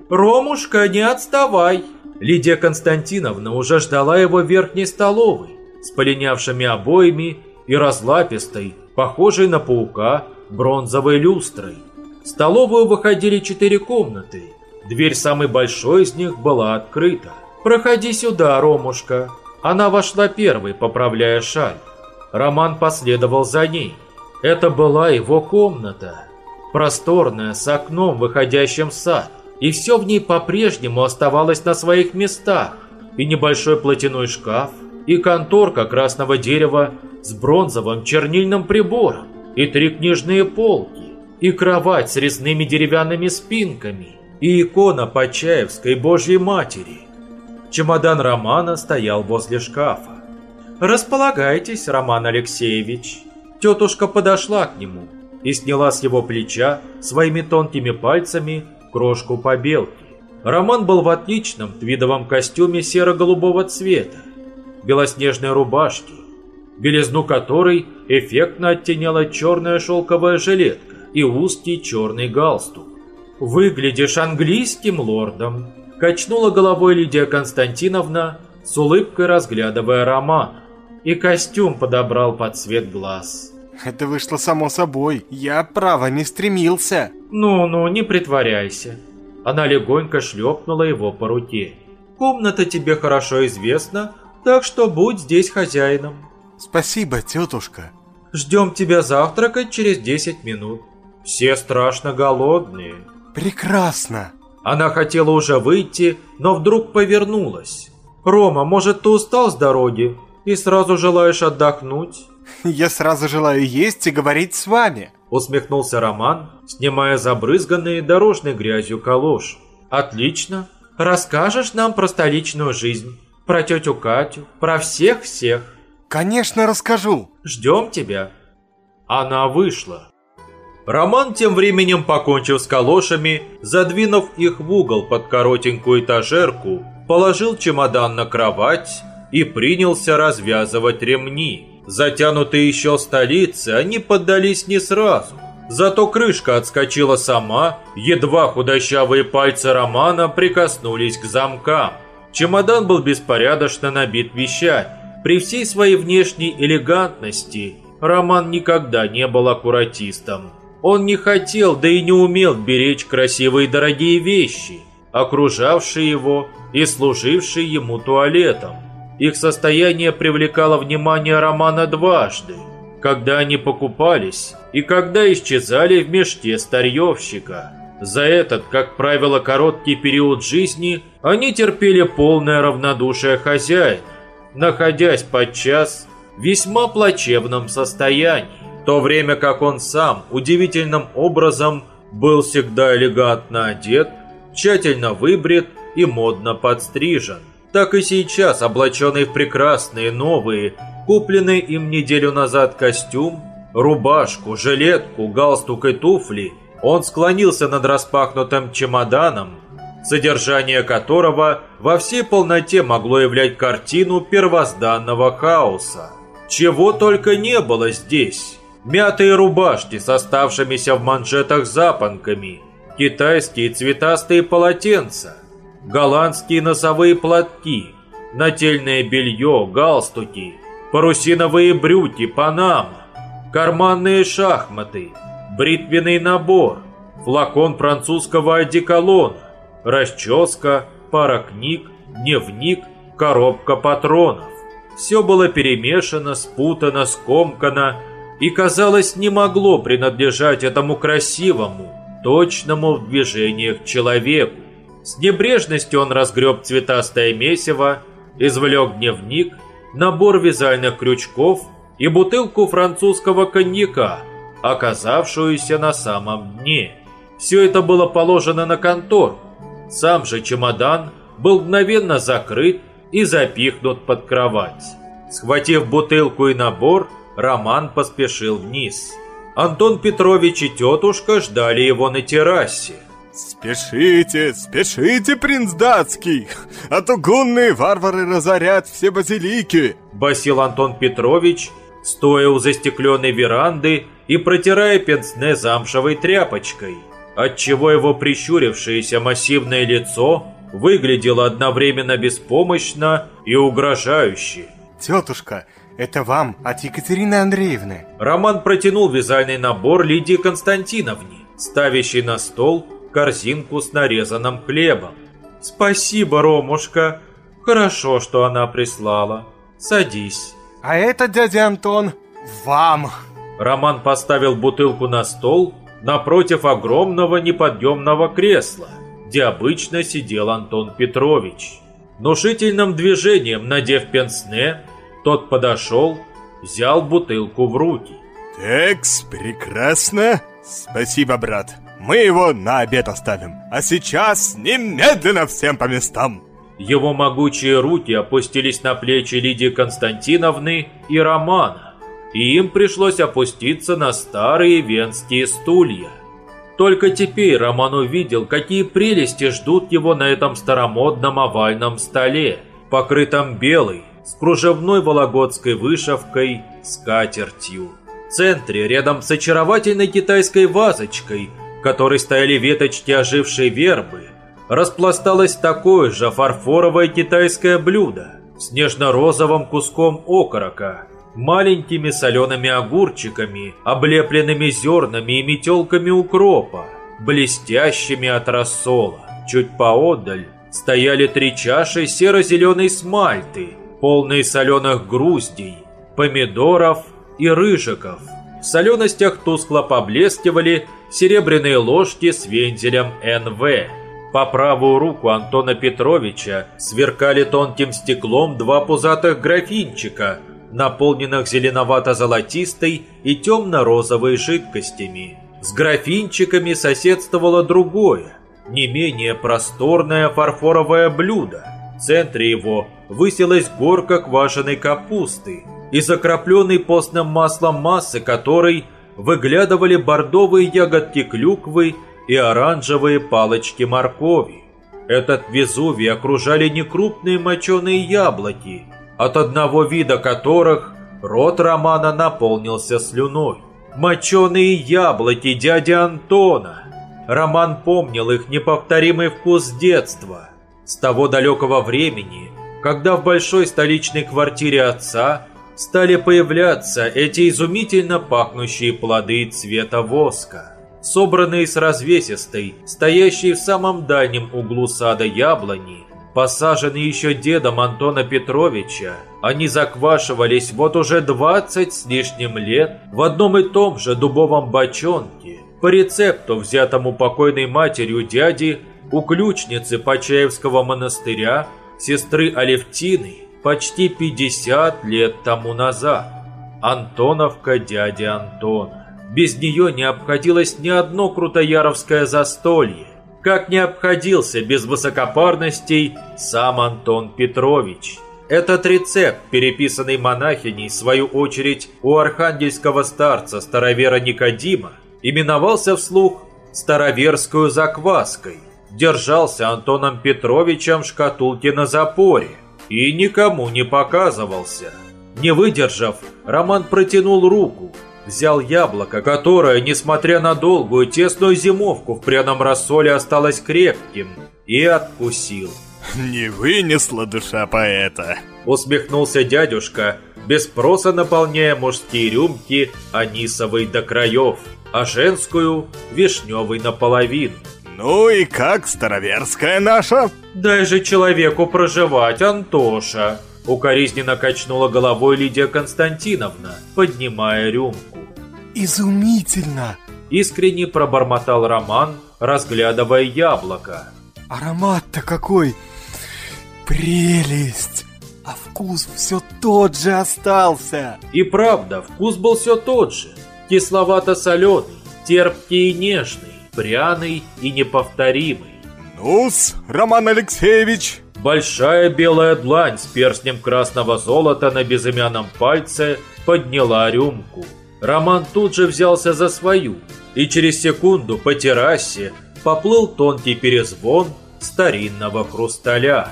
«Ромушка, не отставай!» Лидия Константиновна уже ждала его в верхней столовой с полинявшими обоями и разлапистой, похожей на паука, бронзовой люстрой. В столовую выходили четыре комнаты. Дверь самой большой из них была открыта. «Проходи сюда, Ромушка!» Она вошла первой, поправляя шаль. Роман последовал за ней. Это была его комната. Просторная, с окном, выходящим в сад и все в ней по-прежнему оставалось на своих местах. И небольшой платяной шкаф, и конторка красного дерева с бронзовым чернильным прибором, и три книжные полки, и кровать с резными деревянными спинками, и икона Почаевской Божьей Матери. Чемодан Романа стоял возле шкафа. «Располагайтесь, Роман Алексеевич». Тетушка подошла к нему и сняла с его плеча своими тонкими пальцами крошку побелки. Роман был в отличном твидовом костюме серо-голубого цвета, белоснежной рубашке, белизну которой эффектно оттеняла черная шелковая жилетка и узкий черный галстук. «Выглядишь английским лордом», – качнула головой Лидия Константиновна, с улыбкой разглядывая Романа, и костюм подобрал под цвет глаз. Это вышло само собой. Я, право, не стремился. Ну-ну, не притворяйся. Она легонько шлепнула его по руке. Комната тебе хорошо известна, так что будь здесь хозяином. Спасибо, тетушка. Ждем тебя завтракать через 10 минут. Все страшно голодные. Прекрасно. Она хотела уже выйти, но вдруг повернулась. Рома, может, ты устал с дороги и сразу желаешь отдохнуть? Я сразу желаю есть и говорить с вами. Усмехнулся Роман, снимая забрызганные дорожной грязью калош. Отлично. Расскажешь нам про столичную жизнь, про тетю Катю, про всех-всех. Конечно, расскажу. Ждем тебя. Она вышла. Роман тем временем, покончив с калошами, задвинув их в угол под коротенькую этажерку, положил чемодан на кровать и принялся развязывать ремни. Затянутые еще столицы, они поддались не сразу. Зато крышка отскочила сама, едва худощавые пальцы Романа прикоснулись к замкам. Чемодан был беспорядочно набит вещами. При всей своей внешней элегантности Роман никогда не был аккуратистом. Он не хотел, да и не умел беречь красивые дорогие вещи, окружавшие его и служившие ему туалетом. Их состояние привлекало внимание Романа дважды, когда они покупались и когда исчезали в мешке старьевщика. За этот, как правило, короткий период жизни они терпели полное равнодушие хозяина, находясь подчас в весьма плачевном состоянии, то время как он сам удивительным образом был всегда элегантно одет, тщательно выбрит и модно подстрижен так и сейчас, облаченный в прекрасные новые, купленные им неделю назад костюм, рубашку, жилетку, галстук и туфли, он склонился над распахнутым чемоданом, содержание которого во всей полноте могло являть картину первозданного хаоса. Чего только не было здесь. Мятые рубашки с оставшимися в манжетах запонками, китайские цветастые полотенца, голландские носовые платки, нательное белье, галстуки, парусиновые брюки, панама, карманные шахматы, бритвенный набор, флакон французского одеколона, расческа, пара книг, дневник, коробка патронов. Все было перемешано, спутано, скомкано и, казалось, не могло принадлежать этому красивому, точному в движениях человеку. С небрежностью он разгреб цветастое месиво, извлек дневник, набор вязальных крючков и бутылку французского коньяка, оказавшуюся на самом дне. Все это было положено на контор. Сам же чемодан был мгновенно закрыт и запихнут под кровать. Схватив бутылку и набор, Роман поспешил вниз. Антон Петрович и тетушка ждали его на террасе. «Спешите, спешите, принц датский, а то гунные варвары разорят все базилики!» Басил Антон Петрович, стоя у застекленной веранды и протирая пенсне замшевой тряпочкой, отчего его прищурившееся массивное лицо выглядело одновременно беспомощно и угрожающе. «Тетушка, это вам от Екатерины Андреевны!» Роман протянул вязальный набор Лидии Константиновне, ставящей на стол корзинку с нарезанным хлебом. «Спасибо, Ромушка. Хорошо, что она прислала. Садись». «А это, дядя Антон, вам!» Роман поставил бутылку на стол напротив огромного неподъемного кресла, где обычно сидел Антон Петрович. Внушительным движением, надев пенсне, тот подошел, взял бутылку в руки. «Текс, прекрасно! Спасибо, брат!» Мы его на обед оставим. А сейчас немедленно всем по местам. Его могучие руки опустились на плечи Лидии Константиновны и Романа, и им пришлось опуститься на старые венские стулья. Только теперь Роман увидел, какие прелести ждут его на этом старомодном овальном столе, покрытом белой, с кружевной вологодской вышивкой, скатертью. В центре, рядом с очаровательной китайской вазочкой – которой стояли веточки ожившей вербы, распласталось такое же фарфоровое китайское блюдо с нежно-розовым куском окорока, маленькими солеными огурчиками, облепленными зернами и метелками укропа, блестящими от рассола. Чуть поодаль стояли три чаши серо-зеленой смальты, полные соленых груздей, помидоров и рыжиков. В соленостях тускло поблескивали серебряные ложки с вензелем НВ. По правую руку Антона Петровича сверкали тонким стеклом два пузатых графинчика, наполненных зеленовато-золотистой и темно-розовой жидкостями. С графинчиками соседствовало другое, не менее просторное фарфоровое блюдо. Центре его высилась горка квашеной капусты, из окропленной постным маслом массы которой – выглядывали бордовые ягодки клюквы и оранжевые палочки моркови. Этот Везувий окружали некрупные моченые яблоки, от одного вида которых рот Романа наполнился слюной. Моченые яблоки дяди Антона. Роман помнил их неповторимый вкус детства. С того далекого времени, когда в большой столичной квартире отца стали появляться эти изумительно пахнущие плоды цвета воска, собранные с развесистой, стоящей в самом дальнем углу сада яблони, посаженные еще дедом Антона Петровича, они заквашивались вот уже 20 с лишним лет в одном и том же дубовом бочонке, по рецепту, взятому покойной матерью дяди у ключницы Почаевского монастыря, сестры Алевтины, почти 50 лет тому назад. Антоновка дяди Антона. Без нее не обходилось ни одно крутояровское застолье, как не обходился без высокопарностей сам Антон Петрович. Этот рецепт, переписанный монахиней, в свою очередь, у архангельского старца старовера Никодима, именовался вслух «староверскую закваской». Держался Антоном Петровичем в шкатулке на запоре, и никому не показывался. Не выдержав, Роман протянул руку взял яблоко, которое, несмотря на долгую тесную зимовку в пряном рассоле, осталось крепким, и откусил. «Не вынесла душа поэта!» Усмехнулся дядюшка, без спроса наполняя мужские рюмки анисовой до краев, а женскую – вишневой наполовину. «Ну и как староверская наша?» «Дай же человеку проживать, Антоша!» Укоризненно качнула головой Лидия Константиновна, поднимая рюмку. «Изумительно!» Искренне пробормотал Роман, разглядывая яблоко. «Аромат-то какой! Прелесть! А вкус все тот же остался!» И правда, вкус был все тот же. Кисловато-соленый, терпкий и нежный, пряный и неповторимый. «Ну-с, Роман Алексеевич, Большая белая длань с перстнем красного золота на безымянном пальце подняла рюмку. Роман тут же взялся за свою, и через секунду по террасе поплыл тонкий перезвон старинного хрусталя.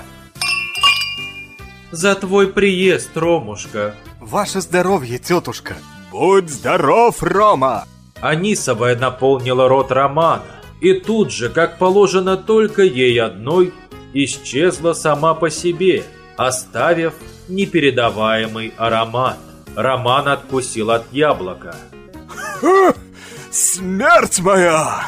«За твой приезд, Ромушка!» Ваше здоровье, тетушка! Будь здоров, Рома! Анисовая наполнила рот Романа, и тут же, как положено только ей одной, исчезла сама по себе, оставив непередаваемый аромат. Роман откусил от яблока. Смерть моя!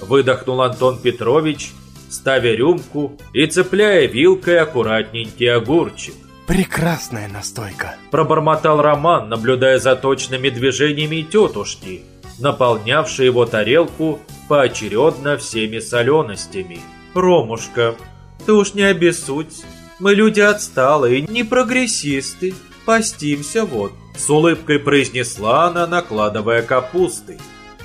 Выдохнул Антон Петрович, ставя рюмку и цепляя вилкой аккуратненький огурчик. Прекрасная настойка. Пробормотал Роман, наблюдая за точными движениями тетушки, наполнявшей его тарелку поочередно всеми соленостями. «Ромушка, ты уж не обессудь. Мы люди отсталые, не прогрессисты. Постимся вот. С улыбкой произнесла она, накладывая капусты.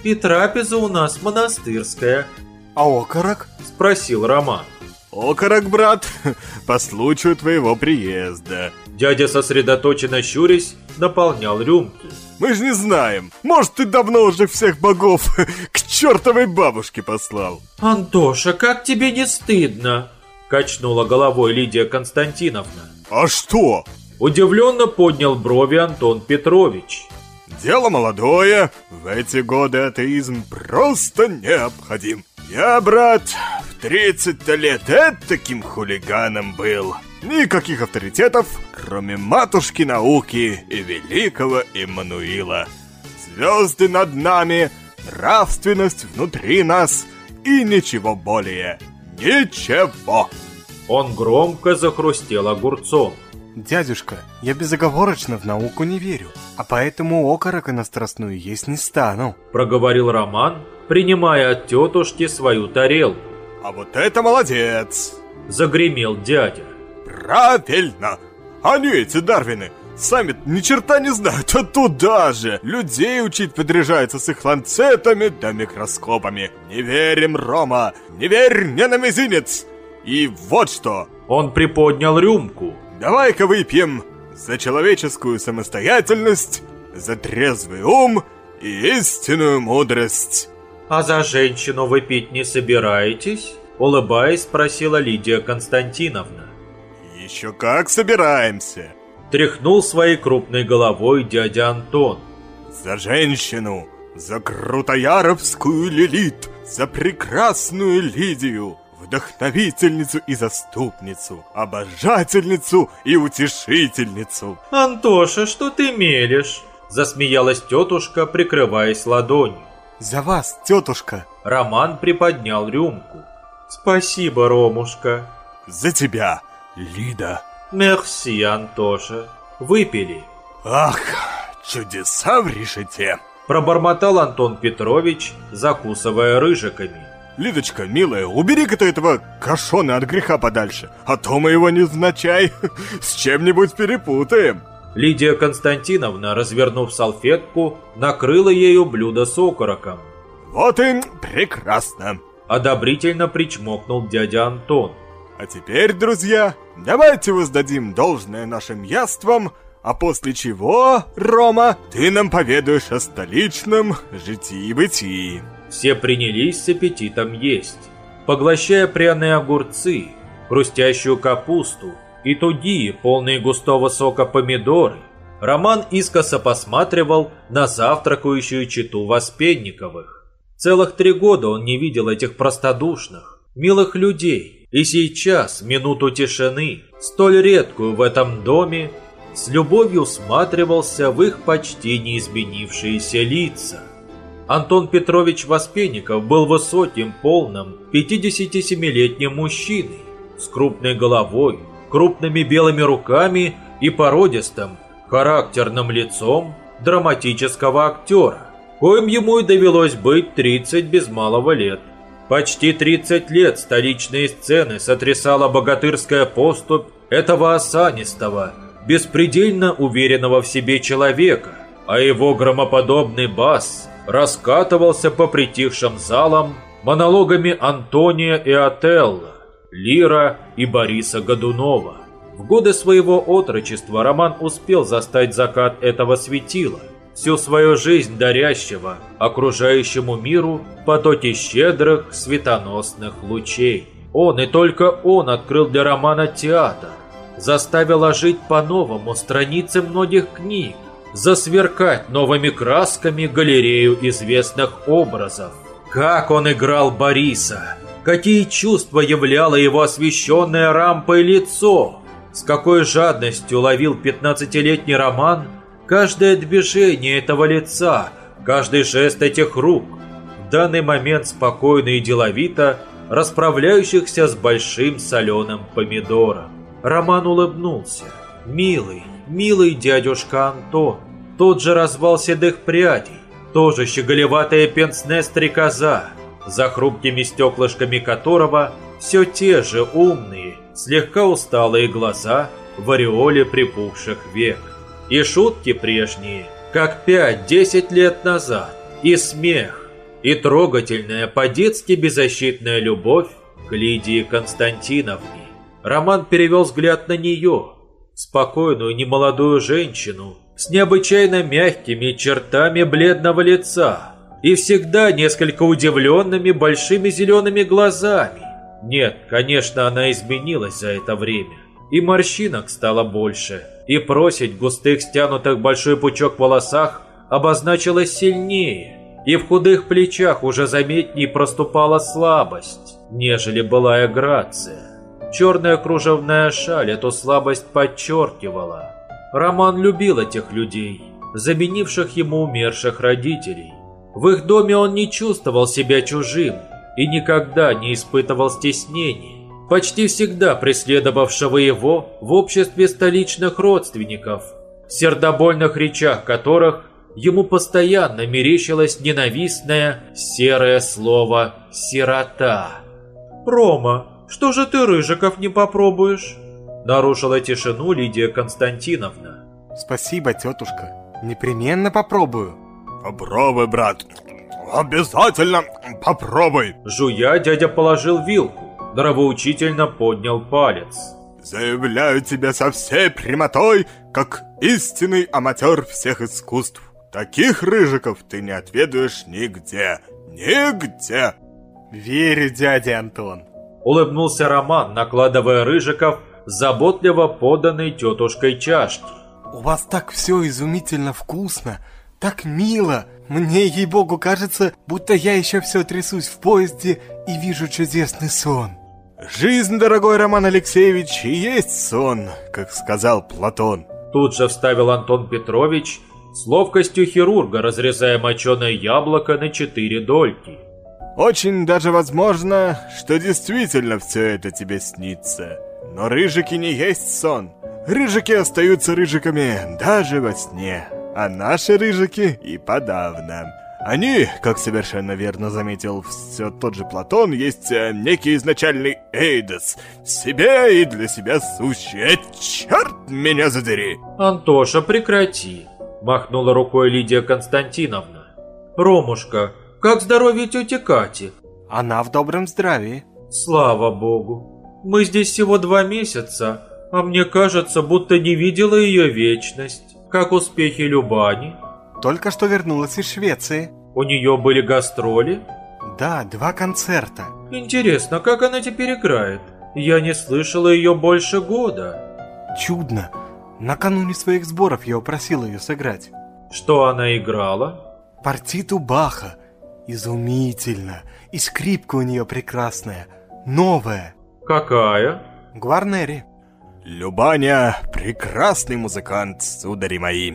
И трапеза у нас монастырская. А окорок? Спросил Роман. Окорок, брат, *laughs* по случаю твоего приезда. Дядя сосредоточенно щурясь наполнял рюмки. Мы же не знаем. Может, ты давно уже всех богов *laughs* к чертовой бабушке послал. Антоша, как тебе не стыдно? Качнула головой Лидия Константиновна. А что? Удивленно поднял брови Антон Петрович. Дело молодое. В эти годы атеизм просто необходим. Я, брат, в 30 лет таким хулиганом был. Никаких авторитетов, кроме матушки науки и великого Иммануила. Звезды над нами, нравственность внутри нас и ничего более. Ничего. Он громко захрустел огурцом. Дядюшка, я безоговорочно в науку не верю, а поэтому окорока на страстную есть не стану. Проговорил Роман, принимая от тетушки свою тарелку. А вот это молодец! Загремел дядя. Правильно! Они эти Дарвины сами ни черта не знают, а туда же людей учить подряжается с их ланцетами да микроскопами. Не верим, Рома, не верь не на мизинец! И вот что! Он приподнял рюмку. Давай-ка выпьем за человеческую самостоятельность, за трезвый ум и истинную мудрость. А за женщину вы пить не собираетесь? Улыбаясь, спросила Лидия Константиновна. Еще как собираемся. Тряхнул своей крупной головой дядя Антон. За женщину, за крутояровскую Лилит, за прекрасную Лидию, вдохновительницу и заступницу, обожательницу и утешительницу. Антоша, что ты мелешь? Засмеялась тетушка, прикрываясь ладонью. За вас, тетушка. Роман приподнял рюмку. Спасибо, Ромушка. За тебя, Лида. Мерси, Антоша. Выпили. Ах, чудеса в решете. Пробормотал Антон Петрович, закусывая рыжиками. Лидочка, милая, убери-ка ты этого кашона от греха подальше, а то мы его невзначай *laughs* с чем-нибудь перепутаем. Лидия Константиновна, развернув салфетку, накрыла ею блюдо с окороком. Вот и прекрасно. Одобрительно причмокнул дядя Антон. А теперь, друзья, давайте воздадим должное нашим яствам, а после чего, Рома, ты нам поведаешь о столичном житии-бытии. Все принялись с аппетитом есть, поглощая пряные огурцы, хрустящую капусту и тугие, полные густого сока помидоры. Роман искоса посматривал на завтракающую читу Воспенниковых. Целых три года он не видел этих простодушных, милых людей. И сейчас, минуту тишины, столь редкую в этом доме, с любовью всматривался в их почти не изменившиеся лица. Антон Петрович Воспенников был высоким, полным, 57-летним мужчиной, с крупной головой, крупными белыми руками и породистым, характерным лицом драматического актера, коим ему и довелось быть 30 без малого лет. Почти 30 лет столичные сцены сотрясала богатырская поступь этого осанистого, беспредельно уверенного в себе человека, а его громоподобный бас раскатывался по притихшим залам монологами Антония и Отелло, Лира и Бориса Годунова. В годы своего отрочества Роман успел застать закат этого светила, всю свою жизнь дарящего окружающему миру потоки щедрых светоносных лучей. Он и только он открыл для Романа театр, заставил ожить по-новому страницы многих книг, засверкать новыми красками галерею известных образов. Как он играл Бориса! Какие чувства являло его освещенное рампой лицо! С какой жадностью ловил пятнадцатилетний Роман каждое движение этого лица, каждый жест этих рук, в данный момент спокойно и деловито расправляющихся с большим соленым помидором. Роман улыбнулся. «Милый, милый дядюшка Антон, тот же развал седых прядей, тоже щеголеватая пенсне стрекоза, за хрупкими стеклышками которого все те же умные, слегка усталые глаза в ореоле припухших век. И шутки прежние, как пять-десять лет назад, и смех, и трогательная по-детски беззащитная любовь к Лидии Константиновне. Роман перевел взгляд на нее, спокойную немолодую женщину с необычайно мягкими чертами бледного лица и всегда несколько удивленными большими зелеными глазами. Нет, конечно, она изменилась за это время. И морщинок стало больше, и просить густых стянутых большой пучок волосах обозначилась сильнее, и в худых плечах уже заметнее проступала слабость, нежели былая грация. Черная кружевная шаль эту слабость подчеркивала. Роман любил этих людей, заменивших ему умерших родителей. В их доме он не чувствовал себя чужим и никогда не испытывал стеснений, почти всегда преследовавшего его в обществе столичных родственников, в сердобольных речах которых ему постоянно мерещилось ненавистное серое слово «сирота». «Рома, что же ты рыжиков не попробуешь?» Нарушила тишину Лидия Константиновна. Спасибо, тетушка. Непременно попробую. Попробуй, брат. Обязательно попробуй. Жуя, дядя положил вилку. Нравоучительно поднял палец. Заявляю тебе со всей прямотой, как истинный аматер всех искусств. Таких рыжиков ты не отведаешь нигде. Нигде. Верю, дядя Антон. Улыбнулся Роман, накладывая рыжиков заботливо поданной тетушкой чашки. У вас так все изумительно вкусно, так мило. Мне, ей-богу, кажется, будто я еще все трясусь в поезде и вижу чудесный сон. Жизнь, дорогой Роман Алексеевич, и есть сон, как сказал Платон. Тут же вставил Антон Петрович, с ловкостью хирурга разрезая моченое яблоко на четыре дольки. Очень даже возможно, что действительно все это тебе снится. Но рыжики не есть сон. Рыжики остаются рыжиками даже во сне. А наши рыжики и подавно. Они, как совершенно верно заметил все тот же Платон, есть э, некий изначальный эйдос. Себе и для себя сущий. Черт меня задери! Антоша, прекрати. Махнула рукой Лидия Константиновна. Ромушка, как здоровье тети Кати? Она в добром здравии. Слава богу. Мы здесь всего два месяца, а мне кажется, будто не видела ее вечность. Как успехи Любани? Только что вернулась из Швеции. У нее были гастроли? Да, два концерта. Интересно, как она теперь играет? Я не слышала ее больше года. Чудно. Накануне своих сборов я упросил ее сыграть. Что она играла? Партиту Баха. Изумительно. И скрипка у нее прекрасная. Новая. Какая? Гварнери. Любаня – прекрасный музыкант, судари мои.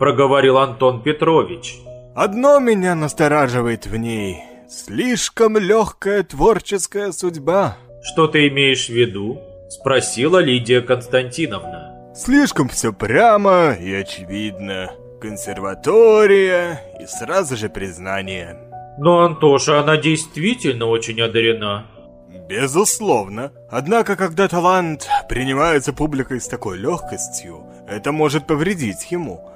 Проговорил Антон Петрович. Одно меня настораживает в ней. Слишком легкая творческая судьба. Что ты имеешь в виду? Спросила Лидия Константиновна. Слишком все прямо и очевидно. Консерватория и сразу же признание. Но, Антоша, она действительно очень одарена. Безусловно. Однако, когда талант принимается публикой с такой легкостью, это может повредить ему.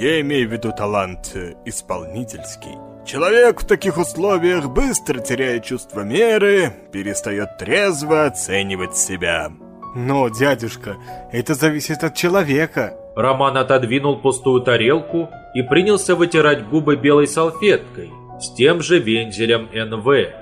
Я имею в виду талант э, исполнительский. Человек в таких условиях быстро теряет чувство меры, перестает трезво оценивать себя. Но, дядюшка, это зависит от человека. Роман отодвинул пустую тарелку и принялся вытирать губы белой салфеткой с тем же вензелем НВ.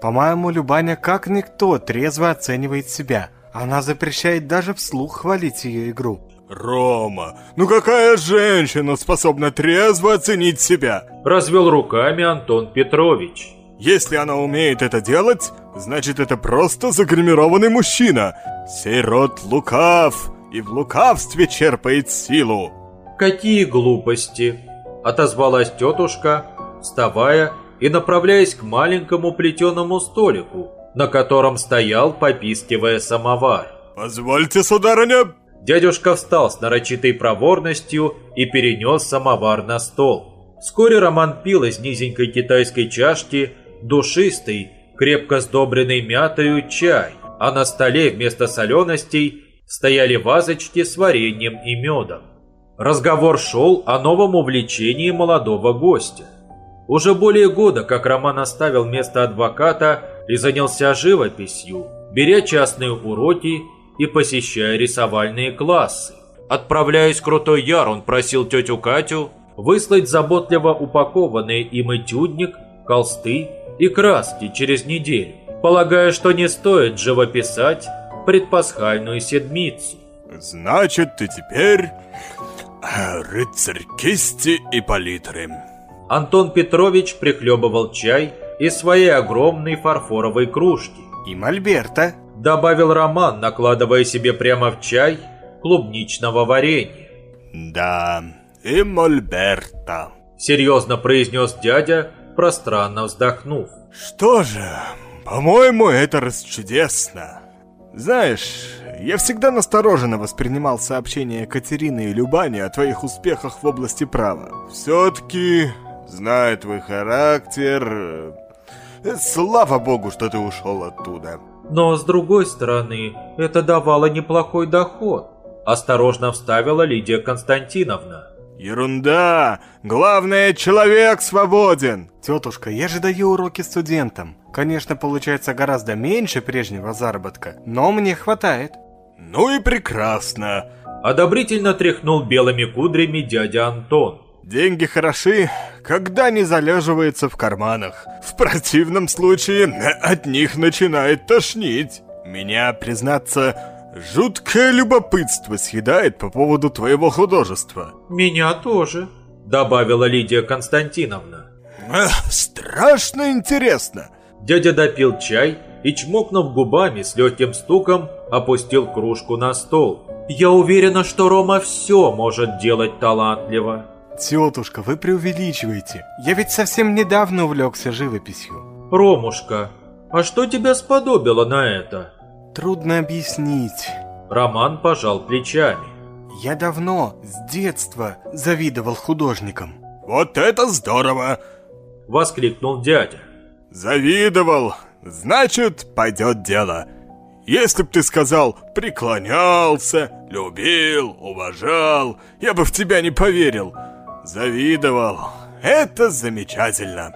По-моему, Любаня как никто трезво оценивает себя. Она запрещает даже вслух хвалить ее игру. Рома, ну какая женщина способна трезво оценить себя? Развел руками Антон Петрович. Если она умеет это делать, значит это просто загримированный мужчина. Сей род лукав, и в лукавстве черпает силу. «Какие глупости!» – отозвалась тетушка, вставая и направляясь к маленькому плетеному столику, на котором стоял, попискивая самовар. «Позвольте, сударыня!» Дядюшка встал с нарочитой проворностью и перенес самовар на стол. Вскоре Роман пил из низенькой китайской чашки душистый, крепко сдобренный мятою чай, а на столе вместо соленостей стояли вазочки с вареньем и медом. Разговор шел о новом увлечении молодого гостя. Уже более года, как Роман оставил место адвоката и занялся живописью, беря частные уроки и посещая рисовальные классы. Отправляясь в Крутой Яр, он просил тетю Катю выслать заботливо упакованные им этюдник, холсты и краски через неделю, полагая, что не стоит живописать предпасхальную седмицу. «Значит, ты теперь э, рыцарь кисти и палитры». Антон Петрович прихлебывал чай из своей огромной фарфоровой кружки. И Мольберта. Добавил Роман, накладывая себе прямо в чай клубничного варенья. «Да, и Мольберта». Серьезно произнес дядя, пространно вздохнув. «Что же, по-моему, это расчудесно. Знаешь, я всегда настороженно воспринимал сообщения Катерины и Любани о твоих успехах в области права. Все-таки, зная твой характер... э, Слава богу, что ты ушел оттуда. Но с другой стороны, это давало неплохой доход. Осторожно вставила Лидия Константиновна. Ерунда! Главное, человек свободен! Тетушка, я же даю уроки студентам. Конечно, получается гораздо меньше прежнего заработка, но мне хватает. Ну и прекрасно. Одобрительно тряхнул белыми кудрями дядя Антон. Деньги хороши, когда не залеживается в карманах. В противном случае от них начинает тошнить. Меня, признаться, жуткое любопытство съедает по поводу твоего художества. Меня тоже, добавила Лидия Константиновна. Эх, страшно интересно. Дядя допил чай и, чмокнув губами с легким стуком, опустил кружку на стол. «Я уверена, что Рома все может делать талантливо». Тетушка, вы преувеличиваете. Я ведь совсем недавно увлекся живописью. «Ромушка, а что тебя сподобило на это?» Трудно объяснить. Роман пожал плечами. Я давно, с детства, завидовал художникам. Вот это здорово! Воскликнул дядя. Завидовал, значит, пойдет дело. Если б ты сказал «преклонялся», «любил», «уважал», я бы в тебя не поверил. Завидовал. Это замечательно.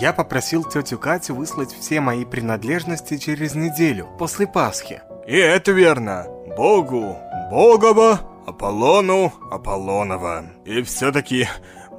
Я попросил тетю Катю выслать все мои принадлежности через неделю, после Пасхи. И это верно. Богу Богова, Аполлону Аполлонова. И все-таки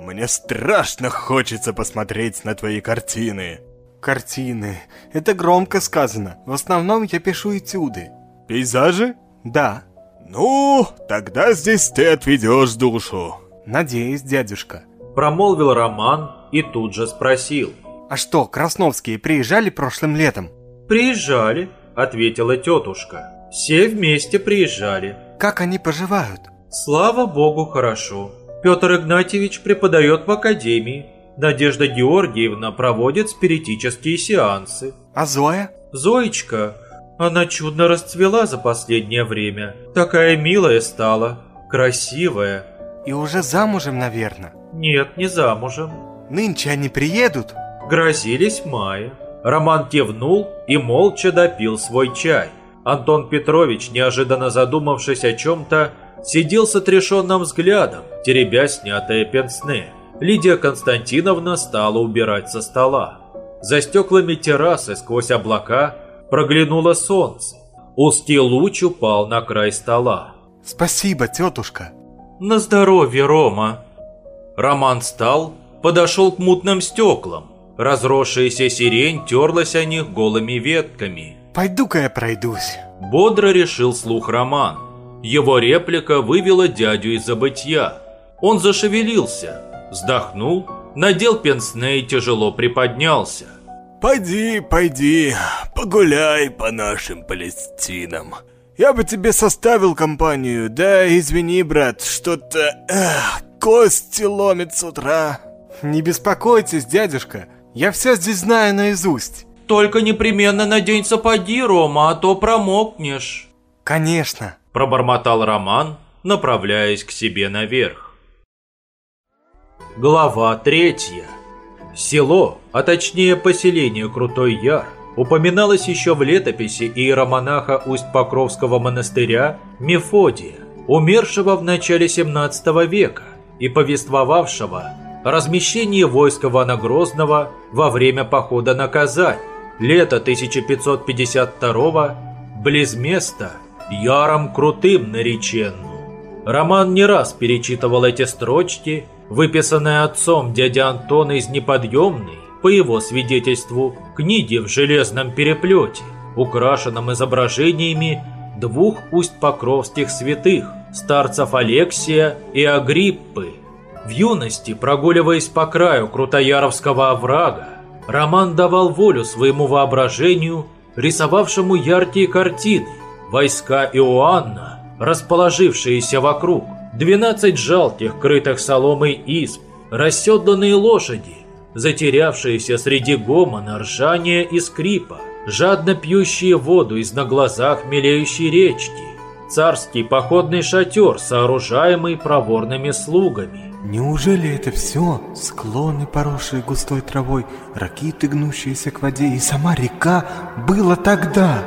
мне страшно хочется посмотреть на твои картины. Картины. Это громко сказано. В основном я пишу этюды. Пейзажи? Да. Ну, тогда здесь ты отведешь душу. Надеюсь, дядюшка. Промолвил Роман и тут же спросил. А что, Красновские приезжали прошлым летом? «Приезжали», — ответила тетушка. «Все вместе приезжали». Как они поживают? «Слава богу, хорошо. Петр Игнатьевич преподает в академии. Надежда Георгиевна проводит спиритические сеансы. А Зоя? Зоечка, она чудно расцвела за последнее время. Такая милая стала, красивая. И уже замужем, наверное? Нет, не замужем. Нынче они приедут? Грозились в мае. Роман кивнул и молча допил свой чай. Антон Петрович, неожиданно задумавшись о чем-то, сидел с отрешенным взглядом, теребя снятое пенсне. Лидия Константиновна стала убирать со стола. За стеклами террасы сквозь облака проглянуло солнце. Узкий луч упал на край стола. Спасибо, тетушка. На здоровье, Рома. Роман встал, подошел к мутным стеклам. Разросшаяся сирень терлась о них голыми ветками. Пойду-ка я пройдусь. Бодро решил слух Роман. Его реплика вывела дядю из забытья. Он зашевелился, вздохнул, надел пенсне и тяжело приподнялся. Пойди, пойди, погуляй по нашим Палестинам. Я бы тебе составил компанию, да извини, брат, что-то... Эх, кости ломит с утра. Не беспокойтесь, дядюшка, я все здесь знаю наизусть. Только непременно надень сапоги, Рома, а то промокнешь. Конечно. Пробормотал Роман, направляясь к себе наверх. Глава третья. Село, а точнее поселение Крутой Яр, упоминалось еще в летописи иеромонаха Усть-Покровского монастыря Мефодия, умершего в начале 17 века и повествовавшего о размещении войск Ивана Грозного во время похода на Казань, лето 1552 близ места Яром Крутым нареченну. Роман не раз перечитывал эти строчки – выписанная отцом дядя Антона из неподъемной, по его свидетельству, книги в железном переплете, украшенном изображениями двух усть-покровских святых, старцев Алексия и Агриппы. В юности, прогуливаясь по краю Крутояровского оврага, Роман давал волю своему воображению, рисовавшему яркие картины, войска Иоанна, расположившиеся вокруг, 12 жалких, крытых соломой изб, расседланные лошади, затерявшиеся среди гомона, ржания и скрипа, жадно пьющие воду из на глазах мелеющей речки, царский походный шатер, сооружаемый проворными слугами. Неужели это все склоны, поросшие густой травой, ракиты, гнущиеся к воде, и сама река было тогда?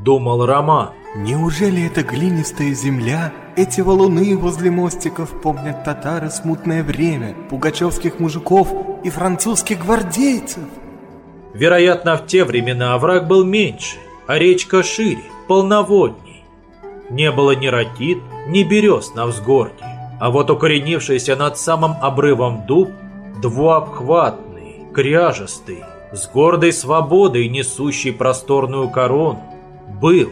Думал Роман. Неужели это глинистая земля, эти валуны возле мостиков помнят татары смутное время, пугачевских мужиков и французских гвардейцев? Вероятно, в те времена овраг был меньше, а речка шире, полноводней. Не было ни ракит, ни берез на взгорке, а вот укоренившийся над самым обрывом дуб, двуобхватный, кряжестый, с гордой свободой несущий просторную корону, был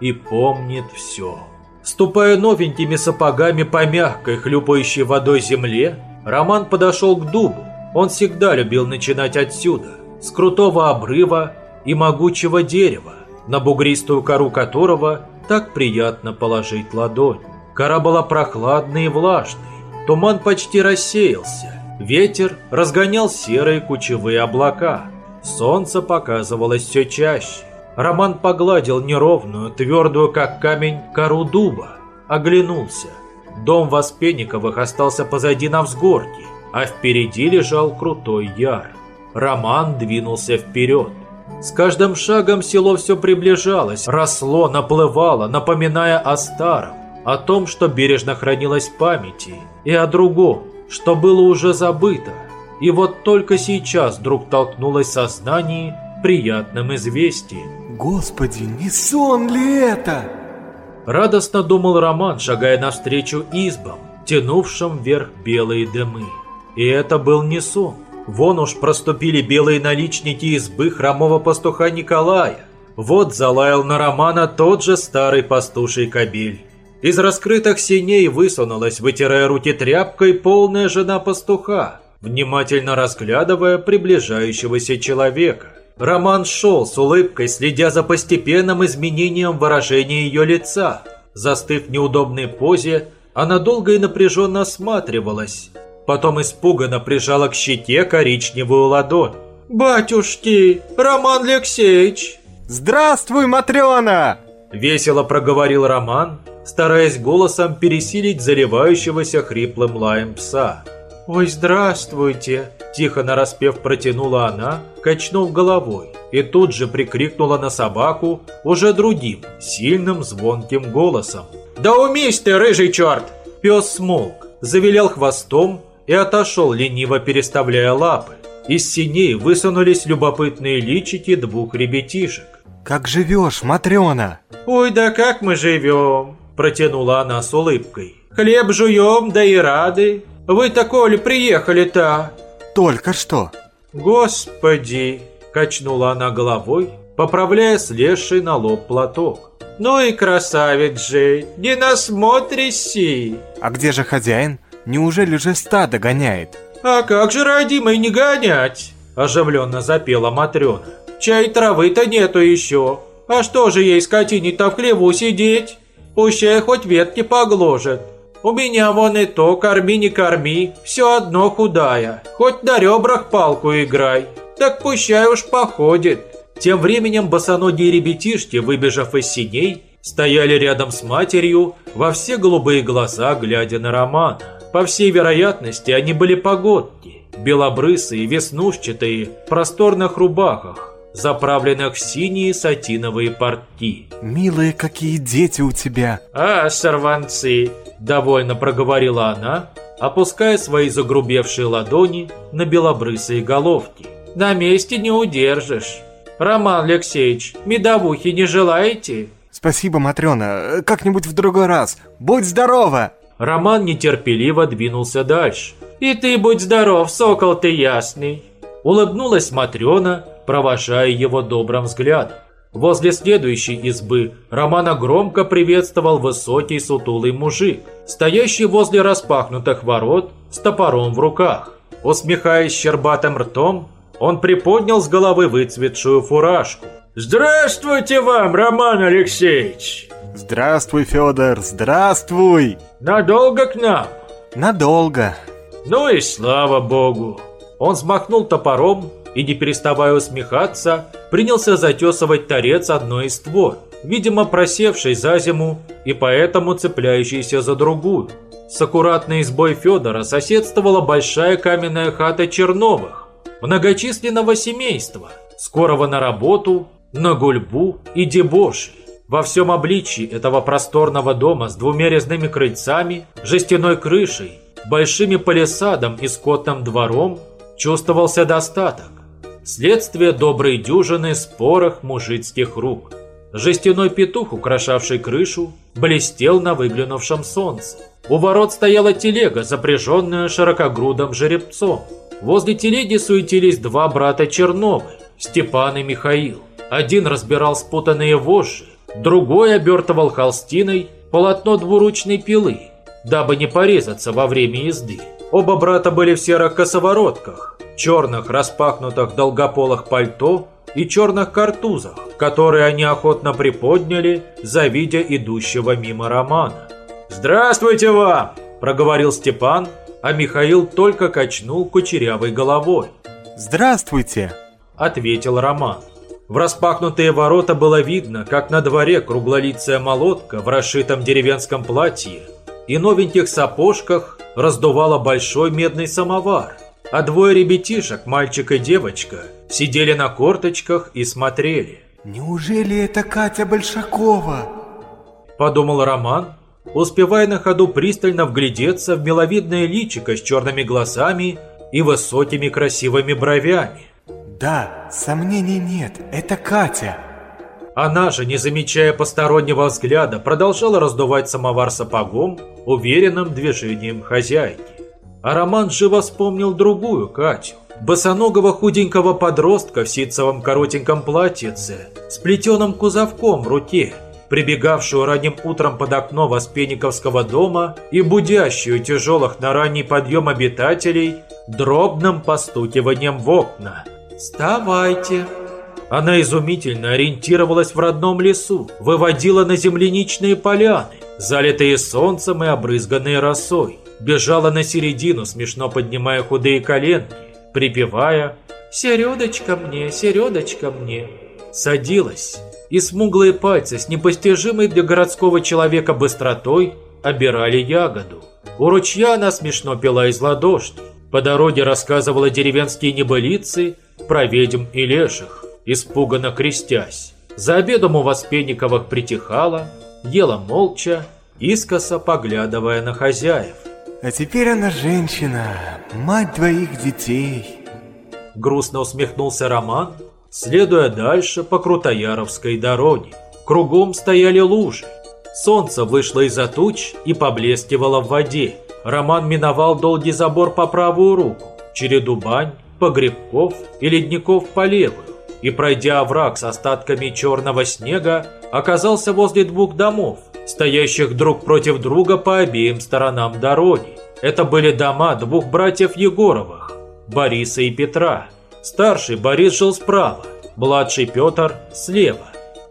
и помнит все. Ступая новенькими сапогами по мягкой, хлюпающей водой земле, Роман подошел к дубу. Он всегда любил начинать отсюда, с крутого обрыва и могучего дерева, на бугристую кору которого так приятно положить ладонь. Кора была прохладной и влажной, туман почти рассеялся, ветер разгонял серые кучевые облака, солнце показывалось все чаще. Роман погладил неровную, твердую как камень, кору дуба, оглянулся. Дом Воспенниковых остался позади на взгорке, а впереди лежал крутой яр. Роман двинулся вперед. С каждым шагом село все приближалось, росло, наплывало, напоминая о старом, о том, что бережно хранилось в памяти, и о другом, что было уже забыто. И вот только сейчас вдруг толкнулось сознание приятным известием. Господи, не сон ли это? Радостно думал Роман, шагая навстречу избам, тянувшим вверх белые дымы. И это был не сон. Вон уж проступили белые наличники избы хромого пастуха Николая. Вот залаял на Романа тот же старый пастуший кобель. Из раскрытых синей высунулась, вытирая руки тряпкой, полная жена пастуха, внимательно разглядывая приближающегося человека. Роман шел с улыбкой, следя за постепенным изменением выражения ее лица. Застыв в неудобной позе, она долго и напряженно осматривалась. Потом испуганно прижала к щеке коричневую ладонь. «Батюшки, Роман Алексеевич!» «Здравствуй, Матрена!» Весело проговорил Роман, стараясь голосом пересилить заливающегося хриплым лаем пса. «Ой, здравствуйте!» Тихо нараспев протянула она, качнув головой, и тут же прикрикнула на собаку уже другим, сильным звонким голосом. «Да умись ты, рыжий черт!» Пес смолк, завилял хвостом и отошел, лениво переставляя лапы. Из синей высунулись любопытные личики двух ребятишек. «Как живешь, Матрена?» «Ой, да как мы живем!» Протянула она с улыбкой. «Хлеб жуем, да и рады. Вы-то, коли приехали-то?» «Только что». «Господи!» Качнула она головой, поправляя слезший на лоб платок. «Ну и красавец же! Не насмотришься!» «А где же хозяин? Неужели же стадо гоняет?» «А как же, родимый, не гонять?» Оживленно запела Матрена. «Чай травы-то нету еще. А что же ей скотине-то в хлеву сидеть? Пущай хоть ветки погложет. У меня вон и то, корми не корми, все одно худая. Хоть на ребрах палку играй. Так пущай уж походит». Тем временем босоногие ребятишки, выбежав из синей, стояли рядом с матерью, во все голубые глаза глядя на Романа. По всей вероятности, они были погодки, белобрысые, веснушчатые, в просторных рубахах, заправленных в синие сатиновые портки. «Милые какие дети у тебя!» «А, сорванцы!» – довольно проговорила она, опуская свои загрубевшие ладони на белобрысые головки. «На месте не удержишь. Роман Алексеевич, медовухи не желаете?» «Спасибо, Матрена. Как-нибудь в другой раз. Будь здорова!» Роман нетерпеливо двинулся дальше. «И ты будь здоров, сокол ты ясный!» Улыбнулась Матрена, провожая его добрым взглядом. Возле следующей избы Романа громко приветствовал высокий сутулый мужик, стоящий возле распахнутых ворот с топором в руках. Усмехаясь щербатым ртом, он приподнял с головы выцветшую фуражку. «Здравствуйте вам, Роман Алексеевич!» «Здравствуй, Федор, здравствуй!» «Надолго к нам?» «Надолго!» «Ну и слава богу!» Он взмахнул топором и, не переставая усмехаться, принялся затесывать торец одной из створ, видимо просевшей за зиму и поэтому цепляющейся за другую. С аккуратной избой Федора соседствовала большая каменная хата Черновых, многочисленного семейства, скорого на работу, на гульбу и дебоши. Во всем обличии этого просторного дома с двумя резными крыльцами, жестяной крышей, большими палисадом и скотным двором чувствовался достаток. Следствие доброй дюжины спорых мужицких рук. Жестяной петух, украшавший крышу, блестел на выглянувшем солнце. У ворот стояла телега, запряженная широкогрудым жеребцом. Возле телеги суетились два брата Черновы, Степан и Михаил. Один разбирал спутанные вожжи, другой обертывал холстиной полотно двуручной пилы, дабы не порезаться во время езды. Оба брата были в серых косоворотках, черных распахнутых долгополых пальто и черных картузах, которые они охотно приподняли, завидя идущего мимо Романа. «Здравствуйте вам!» – проговорил Степан, а Михаил только качнул кучерявой головой. «Здравствуйте!» – ответил Роман. В распахнутые ворота было видно, как на дворе круглолицая молотка в расшитом деревенском платье и новеньких сапожках раздувала большой медный самовар, а двое ребятишек, мальчик и девочка, сидели на корточках и смотрели. «Неужели это Катя Большакова?» Подумал Роман, успевая на ходу пристально вглядеться в миловидное личико с черными глазами и высокими красивыми бровями. «Да, сомнений нет, это Катя!» Она же, не замечая постороннего взгляда, продолжала раздувать самовар сапогом, уверенным движением хозяйки. А Роман живо вспомнил другую Катю, босоногого худенького подростка в ситцевом коротеньком платьице с плетеным кузовком в руке, прибегавшую ранним утром под окно Воспениковского дома и будящую тяжелых на ранний подъем обитателей дробным постукиванием в окна. «Вставайте!» Она изумительно ориентировалась в родном лесу, выводила на земляничные поляны, залитые солнцем и обрызганные росой, бежала на середину, смешно поднимая худые коленки, припевая «Середочка мне, середочка мне». Садилась, и смуглые пальцы с непостижимой для городского человека быстротой обирали ягоду. У ручья она смешно пила из ладошки, по дороге рассказывала деревенские небылицы про ведьм и леших, испуганно крестясь. За обедом у Воспенниковых притихала, ела молча, искоса поглядывая на хозяев. А теперь она женщина, мать двоих детей. Грустно усмехнулся Роман, следуя дальше по Крутояровской дороге. Кругом стояли лужи. Солнце вышло из-за туч и поблескивало в воде. Роман миновал долгий забор по правую руку, череду бань, погребков и ледников по левую, и, пройдя овраг с остатками черного снега, оказался возле двух домов, стоящих друг против друга по обеим сторонам дороги. Это были дома двух братьев Егоровых, Бориса и Петра. Старший Борис жил справа, младший Петр слева.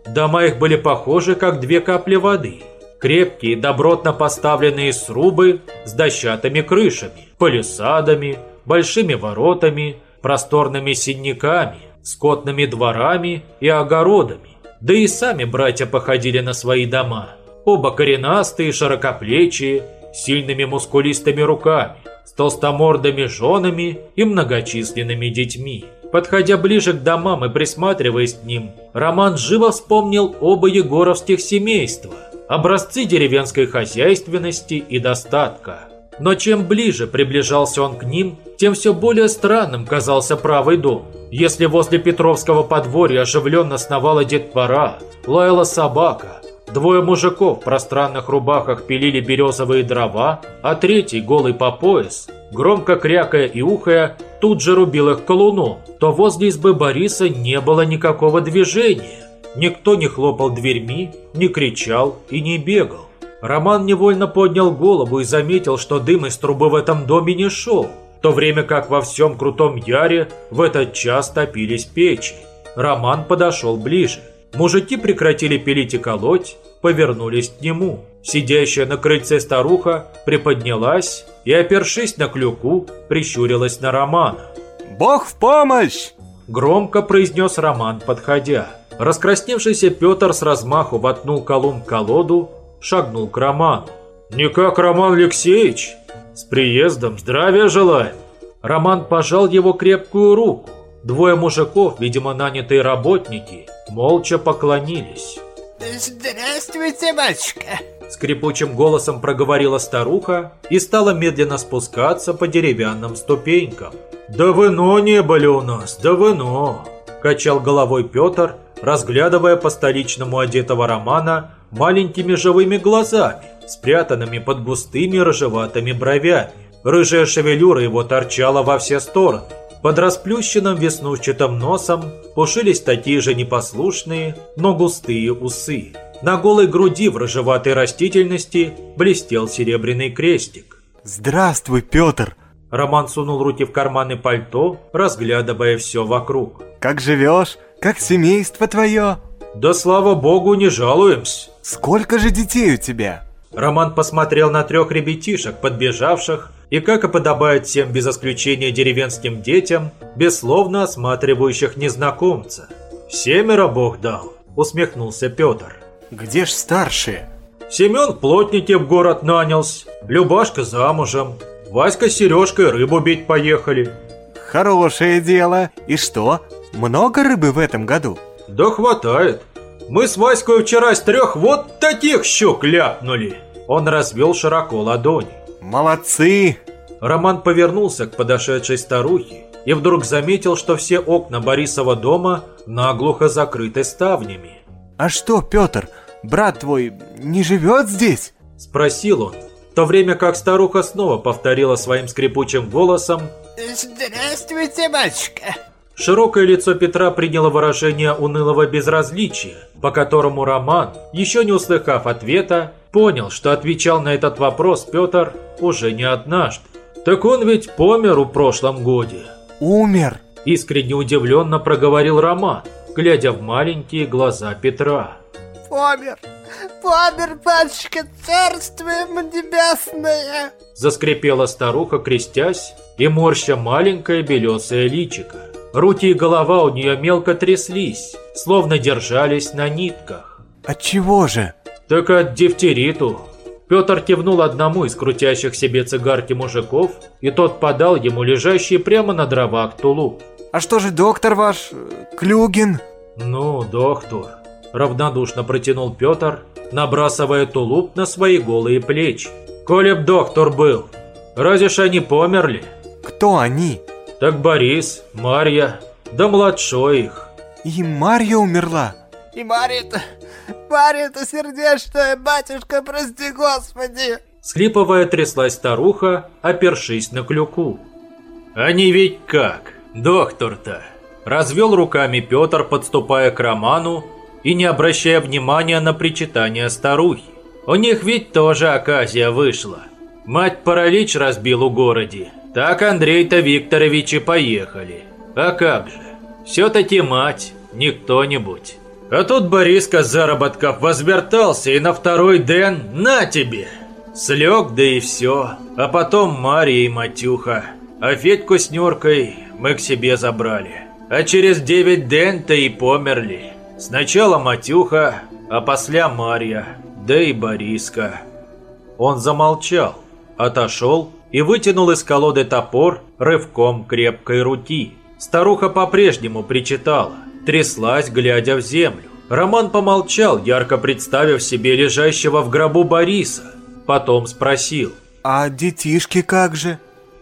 Дома их были похожи, как две капли воды. Крепкие, добротно поставленные срубы с дощатыми крышами, палисадами, большими воротами, просторными синяками, скотными дворами и огородами. Да и сами братья походили на свои дома – Оба коренастые, широкоплечие, сильными мускулистыми руками, с толстомордыми женами и многочисленными детьми. Подходя ближе к домам и присматриваясь к ним, Роман живо вспомнил оба егоровских семейства, образцы деревенской хозяйственности и достатка. Но чем ближе приближался он к ним, тем все более странным казался правый дом. Если возле Петровского подворья оживленно сновала детвора, лаяла собака, Двое мужиков в пространных рубахах пилили березовые дрова, а третий, голый по пояс, громко крякая и ухая, тут же рубил их колуном, то возле избы Бориса не было никакого движения. Никто не хлопал дверьми, не кричал и не бегал. Роман невольно поднял голову и заметил, что дым из трубы в этом доме не шел, в то время как во всем Крутом Яре в этот час топились печи. Роман подошел ближе. Мужики прекратили пилить и колоть, повернулись к нему. Сидящая на крыльце старуха приподнялась и, опершись на клюку, прищурилась на Романа. «Бог в помощь!» Громко произнес Роман, подходя. Раскрасневшийся Петр с размаху воткнул колун в колоду, шагнул к Роману. «Никак, Роман Алексеевич! С приездом здравия желаем!» Роман пожал его крепкую руку. Двое мужиков, видимо, нанятые работники, молча поклонились. «Здравствуйте, батюшка!» Скрипучим голосом проговорила старуха и стала медленно спускаться по деревянным ступенькам. «Да вино не были у нас, да вино!» Качал головой Петр, разглядывая по столичному одетого Романа маленькими живыми глазами, спрятанными под густыми рыжеватыми бровями. Рыжая шевелюра его торчала во все стороны. Под расплющенным веснушчатым носом пушились такие же непослушные, но густые усы. На голой груди в рыжеватой растительности блестел серебряный крестик. «Здравствуй, Петр!» Роман сунул руки в карманы пальто, разглядывая все вокруг. «Как живешь? Как семейство твое?» «Да слава богу, не жалуемся!» «Сколько же детей у тебя?» Роман посмотрел на трех ребятишек, подбежавших и, как и подобает всем без исключения деревенским детям, бессловно осматривающих незнакомца. «Семеро Бог дал», — усмехнулся Петр. «Где ж старшие?» Семен плотники в город нанялся, Любашка замужем, Васька с Сережкой рыбу бить поехали. Хорошее дело. И что, много рыбы в этом году? Да хватает. Мы с Васькой вчера с трех вот таких щук ляпнули. Он развел широко ладони. Молодцы! Роман повернулся к подошедшей старухе и вдруг заметил, что все окна Борисова дома наглухо закрыты ставнями. «А что, Петр, брат твой не живет здесь?» Спросил он, в то время как старуха снова повторила своим скрипучим голосом Здравствуйте, батюшка. Широкое лицо Петра приняло выражение унылого безразличия, по которому Роман, еще не услыхав ответа, понял, что отвечал на этот вопрос Петр уже не однажды. Так он ведь помер у прошлом годе. Умер. Искренне удивленно проговорил Роман, глядя в маленькие глаза Петра. Помер. Помер, батюшка, царство ему небесное. Заскрипела старуха, крестясь, и морща маленькое белесое личико. Руки и голова у нее мелко тряслись, словно держались на нитках. От чего же? Так от дифтериту. Петр кивнул одному из крутящих себе цигарки мужиков, и тот подал ему лежащий прямо на дровах тулуп. А что же доктор ваш, э, Клюгин? «Ну, доктор», – равнодушно протянул Петр, набрасывая тулуп на свои голые плечи. «Коли б доктор был, разве ж они померли?» Кто они? «Так Борис, Марья, да младшой их». И Марья умерла. И Мария-то, Мария-то сердечная, батюшка, прости господи. Схлипывая тряслась старуха, опершись на клюку. «Они ведь как, доктор-то?» Развел руками Петр, подступая к Роману и не обращая внимания на причитания старухи. У них ведь тоже оказия вышла. Мать паралич разбил у городе. Так Андрей-то Викторович и поехали. А как же? Все-таки мать, не кто-нибудь. А тут Бориска заработков возвертался и на второй день на тебе. Слег, да и все. А потом Мария и Матюха. А Федьку с Нюркой мы к себе забрали. А через девять день-то и померли. Сначала Матюха, а после Марья, да и Бориска. Он замолчал, отошел и вытянул из колоды топор рывком крепкой руки. Старуха по-прежнему причитала, тряслась, глядя в землю. Роман помолчал, ярко представив себе лежащего в гробу Бориса. Потом спросил. А детишки как же?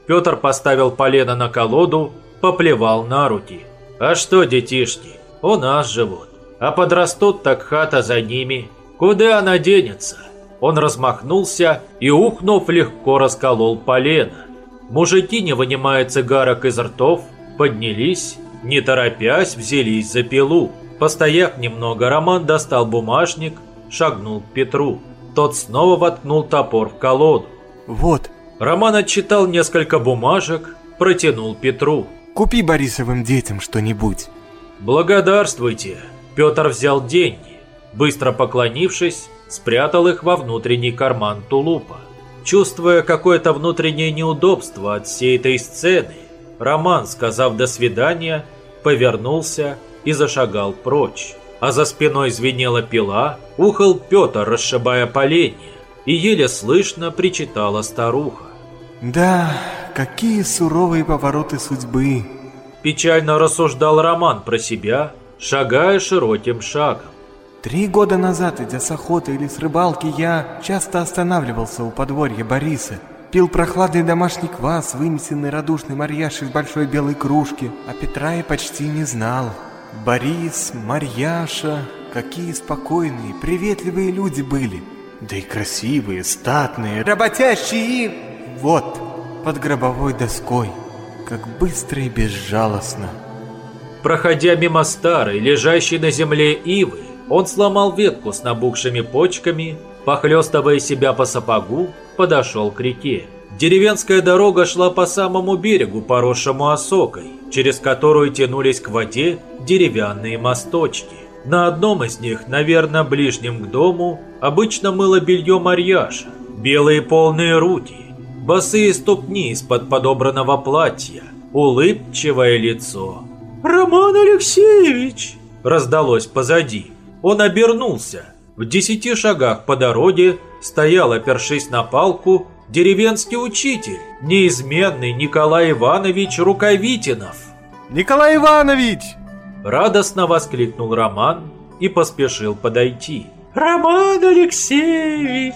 Петр поставил полено на колоду, поплевал на руки. А что детишки? У нас живут. А подрастут, так хата за ними. Куда она денется? Он размахнулся и, ухнув, легко расколол полено. Мужики, не вынимая цигарок из ртов, поднялись, не торопясь, взялись за пилу. Постояв немного, Роман достал бумажник, шагнул к Петру. Тот снова воткнул топор в колоду. Вот, Роман отчитал несколько бумажек, протянул Петру. купи Борисовым детям что-нибудь. «Благодарствуйте!» Петр взял деньги. Быстро поклонившись, спрятал их во внутренний карман тулупа. Чувствуя какое-то внутреннее неудобство от всей этой сцены, Роман, сказав «до свидания», повернулся и зашагал прочь. А за спиной звенела пила, ухал Петр, расшибая поленья, и еле слышно причитала старуха. Да, какие суровые повороты судьбы. Печально рассуждал Роман про себя, шагая широким шагом. Три года назад, идя с охоты или с рыбалки, я часто останавливался у подворья Бориса. Пил прохладный домашний квас, вынесенный радушной Марьяшей в большой белой кружке, а Петра я почти не знал. Борис, Марьяша, какие спокойные, приветливые люди были. Да и красивые, статные, работящие. Вот, под гробовой доской, как быстро и безжалостно. Проходя мимо старой, лежащей на земле ивы, он сломал ветку с набухшими почками, похлестывая себя по сапогу, подошел к реке. Деревенская дорога шла по самому берегу, поросшему осокой, через которую тянулись к воде деревянные мосточки. На одном из них, наверное, ближнем к дому, обычно мыло белье Марьяша. Белые полные руки, босые ступни из-под подобранного платья, улыбчивое лицо. «Роман Алексеевич!» раздалось позади. Он обернулся. В десяти шагах по дороге стоял, опершись на палку, деревенский учитель, неизменный Николай Иванович Рукавитинов. Николай Иванович! Радостно воскликнул Роман и поспешил подойти. «Роман Алексеевич!»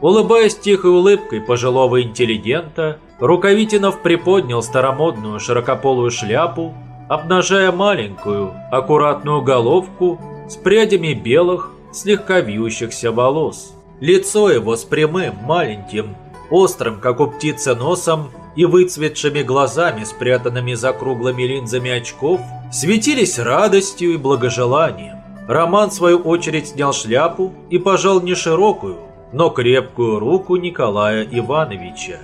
Улыбаясь тихой улыбкой пожилого интеллигента, Рукавитинов приподнял старомодную широкополую шляпу, обнажая маленькую, аккуратную головку с прядями белых, слегка вьющихся волос. Лицо его с прямым, маленьким, острым, как у птицы, носом и выцветшими глазами, спрятанными за круглыми линзами очков, светились радостью и благожеланием. Роман, в свою очередь, снял шляпу и пожал не широкую, но крепкую руку Николая Ивановича.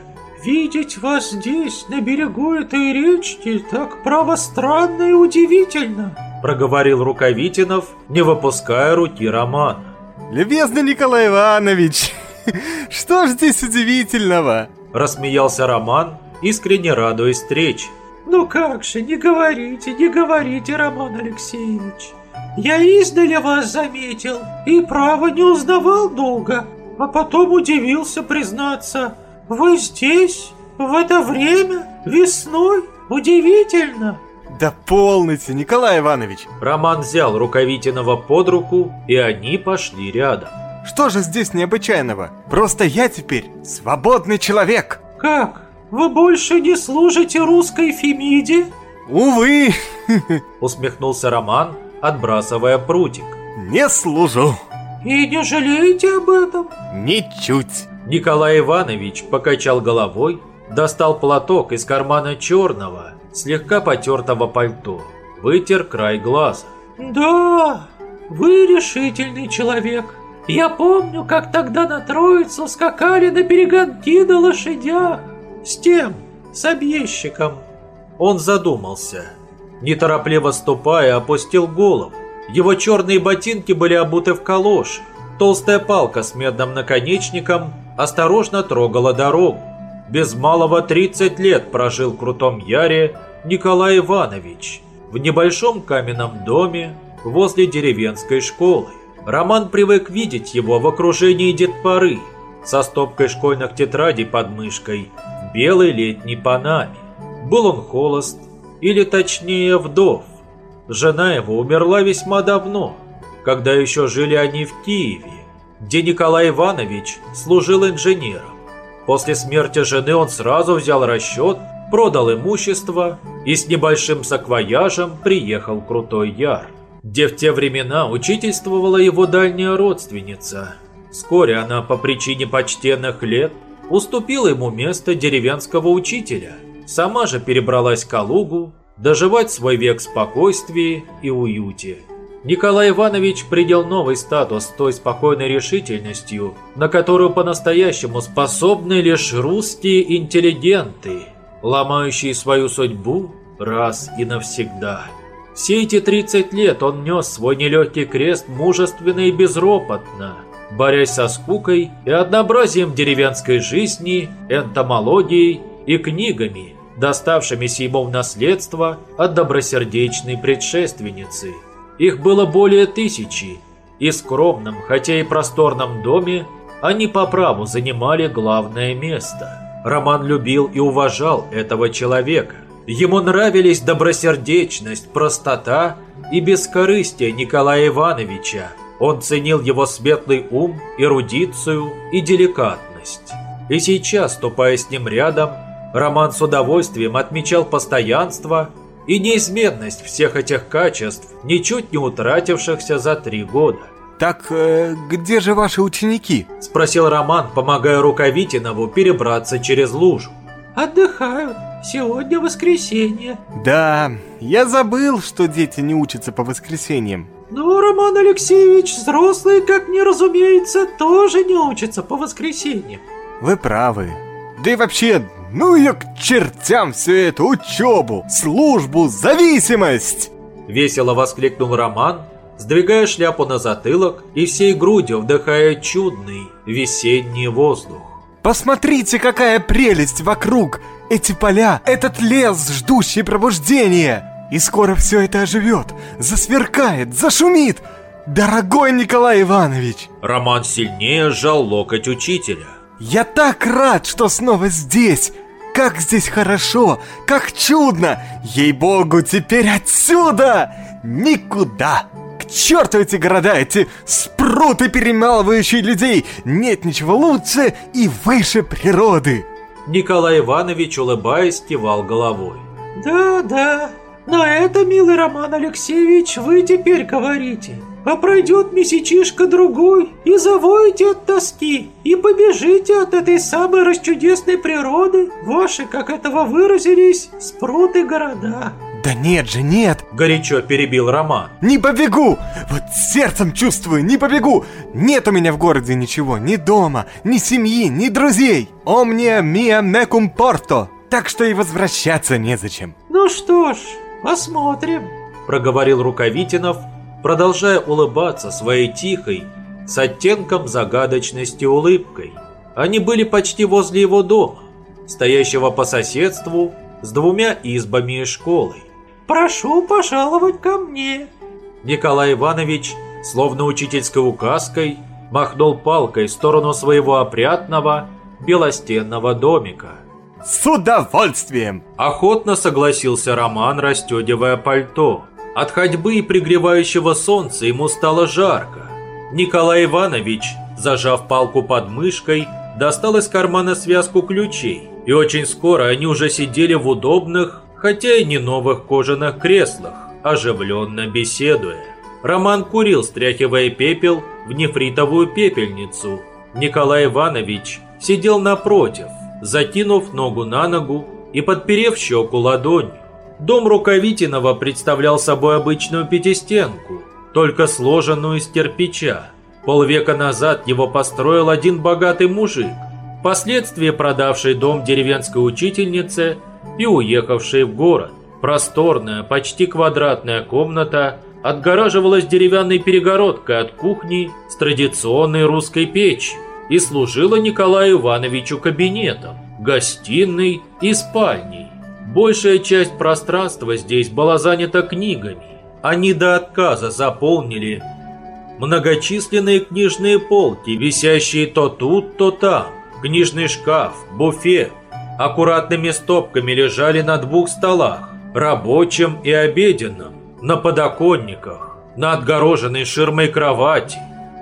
«Видеть вас здесь, на берегу этой речки, так право странно и удивительно», проговорил Рукавитинов, не выпуская руки Романа. «Любезный Николай Иванович, *laughs* что ж здесь удивительного?» Рассмеялся Роман, искренне радуясь встрече. «Ну как же, не говорите, не говорите, Роман Алексеевич. Я издали вас заметил и, право, не узнавал долго, а потом удивился признаться. Вы здесь, в это время, весной, удивительно!» Да полностью, Николай Иванович! Роман взял Рукавитинова под руку, и они пошли рядом. Что же здесь необычайного? Просто я теперь свободный человек! Как? Вы больше не служите русской Фемиде? Увы! *laughs* Усмехнулся Роман, отбрасывая прутик. Не служу! И не жалеете об этом? Ничуть! Николай Иванович покачал головой, достал платок из кармана черного, слегка потертого пальто, вытер край глаза. «Да, вы решительный человек. Я помню, как тогда на Троицу скакали на перегонки на лошадях. С тем, с объездчиком». Он задумался. Неторопливо ступая, опустил голову. Его черные ботинки были обуты в калоши. Толстая палка с медным наконечником осторожно трогала дорогу. Без малого 30 лет прожил в Крутом Яре Николай Иванович в небольшом каменном доме возле деревенской школы. Роман привык видеть его в окружении детпоры со стопкой школьных тетрадей под мышкой белой летней панаме. Был он холост, или точнее вдов. Жена его умерла весьма давно, когда еще жили они в Киеве, где Николай Иванович служил инженером. После смерти жены он сразу взял расчет, продал имущество и с небольшим саквояжем приехал Крутой Яр, где в те времена учительствовала его дальняя родственница. Вскоре она по причине почтенных лет уступила ему место деревенского учителя. Сама же перебралась к Калугу, доживать свой век в спокойствии и уюте. Николай Иванович придел новый статус той спокойной решительностью, на которую по-настоящему способны лишь русские интеллигенты, ломающие свою судьбу раз и навсегда. Все эти 30 лет он нес свой нелегкий крест мужественно и безропотно, борясь со скукой и однообразием деревенской жизни, энтомологией и книгами, доставшимися ему в наследство от добросердечной предшественницы. Их было более тысячи, и в скромном, хотя и просторном доме они по праву занимали главное место. Роман любил и уважал этого человека. Ему нравились добросердечность, простота и бескорыстие Николая Ивановича. Он ценил его светлый ум, эрудицию и деликатность. И сейчас, ступая с ним рядом, Роман с удовольствием отмечал постоянство и неизменность всех этих качеств, ничуть не утратившихся за три года. «Так э, где же ваши ученики?» – спросил Роман, помогая Рукавитинову перебраться через лужу. «Отдыхают. Сегодня воскресенье». «Да, я забыл, что дети не учатся по воскресеньям». «Ну, Роман Алексеевич, взрослые, как мне разумеется, тоже не учатся по воскресеньям». «Вы правы. Да и вообще, ну ее к чертям всю эту учебу, службу, зависимость!» Весело воскликнул Роман, сдвигая шляпу на затылок и всей грудью вдыхая чудный весенний воздух. «Посмотрите, какая прелесть вокруг! Эти поля, этот лес, ждущий пробуждения! И скоро все это оживет, засверкает, зашумит! Дорогой Николай Иванович!» Роман сильнее сжал локоть учителя. «Я так рад, что снова здесь! Как здесь хорошо! Как чудно! Ей-богу, теперь отсюда! Никуда! К черту эти города, эти спруты, перемалывающие людей! Нет ничего лучше и выше природы!» Николай Иванович, улыбаясь, кивал головой. «Да, да, но это, милый Роман Алексеевич, вы теперь говорите. а пройдет месячишка другой, и завоете от тоски, и побежите от этой самой расчудесной природы, ваши, как этого выразились, спруты города. Да нет же, нет! Горячо перебил Роман. Не побегу! Вот сердцем чувствую, не побегу! Нет у меня в городе ничего, ни дома, ни семьи, ни друзей! О мне миа мекум порто! Так что и возвращаться незачем. Ну что ж, посмотрим, проговорил Рукавитинов, продолжая улыбаться своей тихой, с оттенком загадочности улыбкой. Они были почти возле его дома, стоящего по соседству с двумя избами и школой. «Прошу пожаловать ко мне!» Николай Иванович, словно учительской указкой, махнул палкой в сторону своего опрятного белостенного домика. «С удовольствием!» Охотно согласился Роман, расстегивая пальто. От ходьбы и пригревающего солнца ему стало жарко. Николай Иванович, зажав палку под мышкой, достал из кармана связку ключей, и очень скоро они уже сидели в удобных, хотя и не новых кожаных креслах, оживленно беседуя. Роман курил, стряхивая пепел в нефритовую пепельницу. Николай Иванович сидел напротив, закинув ногу на ногу и подперев щеку ладонью. Дом Рукавитинова представлял собой обычную пятистенку, только сложенную из кирпича. Полвека назад его построил один богатый мужик, впоследствии продавший дом деревенской учительнице и уехавший в город. Просторная, почти квадратная комната отгораживалась деревянной перегородкой от кухни с традиционной русской печью и служила Николаю Ивановичу кабинетом, гостиной и спальней. Большая часть пространства здесь была занята книгами. Они до отказа заполнили многочисленные книжные полки, висящие то тут, то там. Книжный шкаф, буфет аккуратными стопками лежали на двух столах, рабочем и обеденном, на подоконниках, на отгороженной ширмой кровати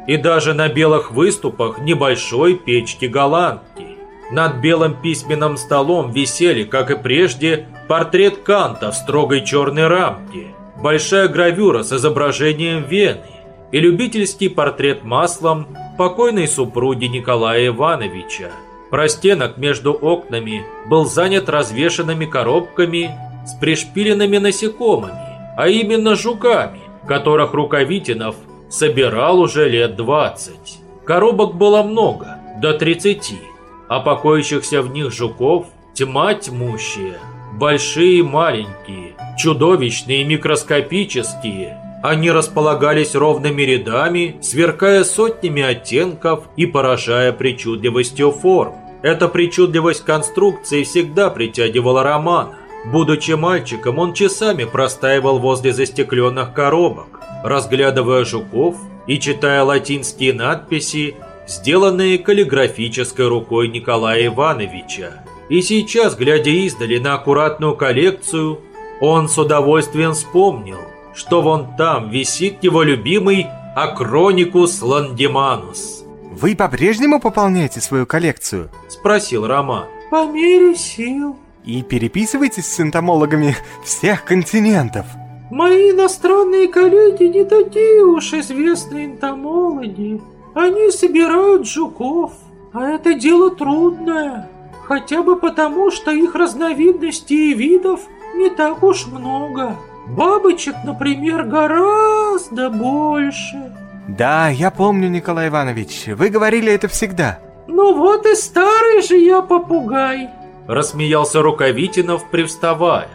и даже на белых выступах небольшой печки-голландки. Над белым письменным столом висели, как и прежде, портрет Канта в строгой черной рамке, большая гравюра с изображением Вены и любительский портрет маслом покойной супруги Николая Ивановича. Простенок между окнами был занят развешанными коробками с пришпиленными насекомыми, а именно жуками, которых Рукавитинов собирал уже лет 20. Коробок было много, до 30 а покоящихся в них жуков тьма тьмущая. Большие и маленькие, чудовищные микроскопические. Они располагались ровными рядами, сверкая сотнями оттенков и поражая причудливостью форм. Эта причудливость конструкции всегда притягивала Романа. Будучи мальчиком, он часами простаивал возле застекленных коробок, разглядывая жуков и читая латинские надписи сделанные каллиграфической рукой Николая Ивановича. И сейчас, глядя издали на аккуратную коллекцию, он с удовольствием вспомнил, что вон там висит его любимый Акроникус Ландеманус. Вы по-прежнему пополняете свою коллекцию? Спросил Роман. По мере сил. И переписываетесь с энтомологами всех континентов? Мои иностранные коллеги не такие уж известные энтомологи. Они собирают жуков, а это дело трудное. Хотя бы потому, что их разновидностей и видов не так уж много. Бабочек, например, гораздо больше. Да, я помню, Николай Иванович, вы говорили это всегда. Ну вот и старый же я попугай. Рассмеялся Рукавитинов, привставая.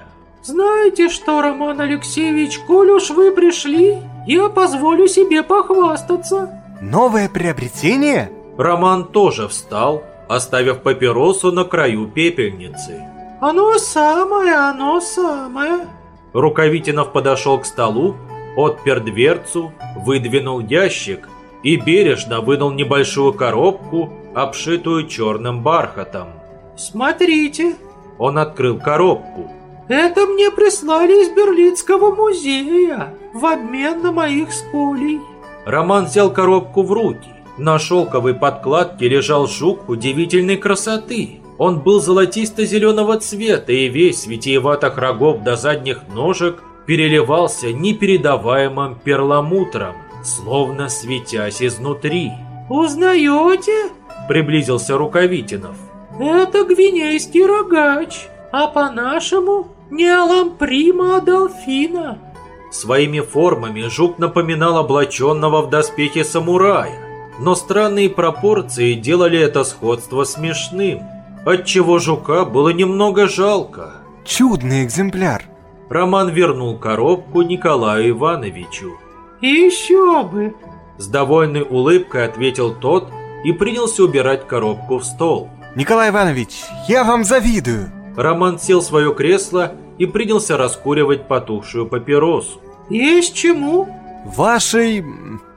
Знаете что, Роман Алексеевич, коль уж вы пришли, я позволю себе похвастаться. Новое приобретение? Роман тоже встал, оставив папиросу на краю пепельницы. Оно самое, оно самое. Рукавитинов подошел к столу, отпер дверцу, выдвинул ящик и бережно вынул небольшую коробку, обшитую черным бархатом. Смотрите. Он открыл коробку. Это мне прислали из Берлинского музея в обмен на моих сколей. Роман взял коробку в руки. На шелковой подкладке лежал жук удивительной красоты. Он был золотисто-зеленого цвета и весь витиеватых рогов до задних ножек переливался непередаваемым перламутром. словно светясь изнутри. «Узнаете?» – приблизился Рукавитинов. «Это гвинейский рогач, а по-нашему не Аламприма, а Долфина». Своими формами жук напоминал облаченного в доспехи самурая, но странные пропорции делали это сходство смешным, отчего жука было немного жалко. Чудный экземпляр. Роман вернул коробку Николаю Ивановичу. «Еще бы!» С довольной улыбкой ответил тот и принялся убирать коробку в стол. Николай Иванович, я вам завидую. Роман сел в свое кресло и принялся раскуривать потухшую папиросу. «Есть чему?» «Вашей...»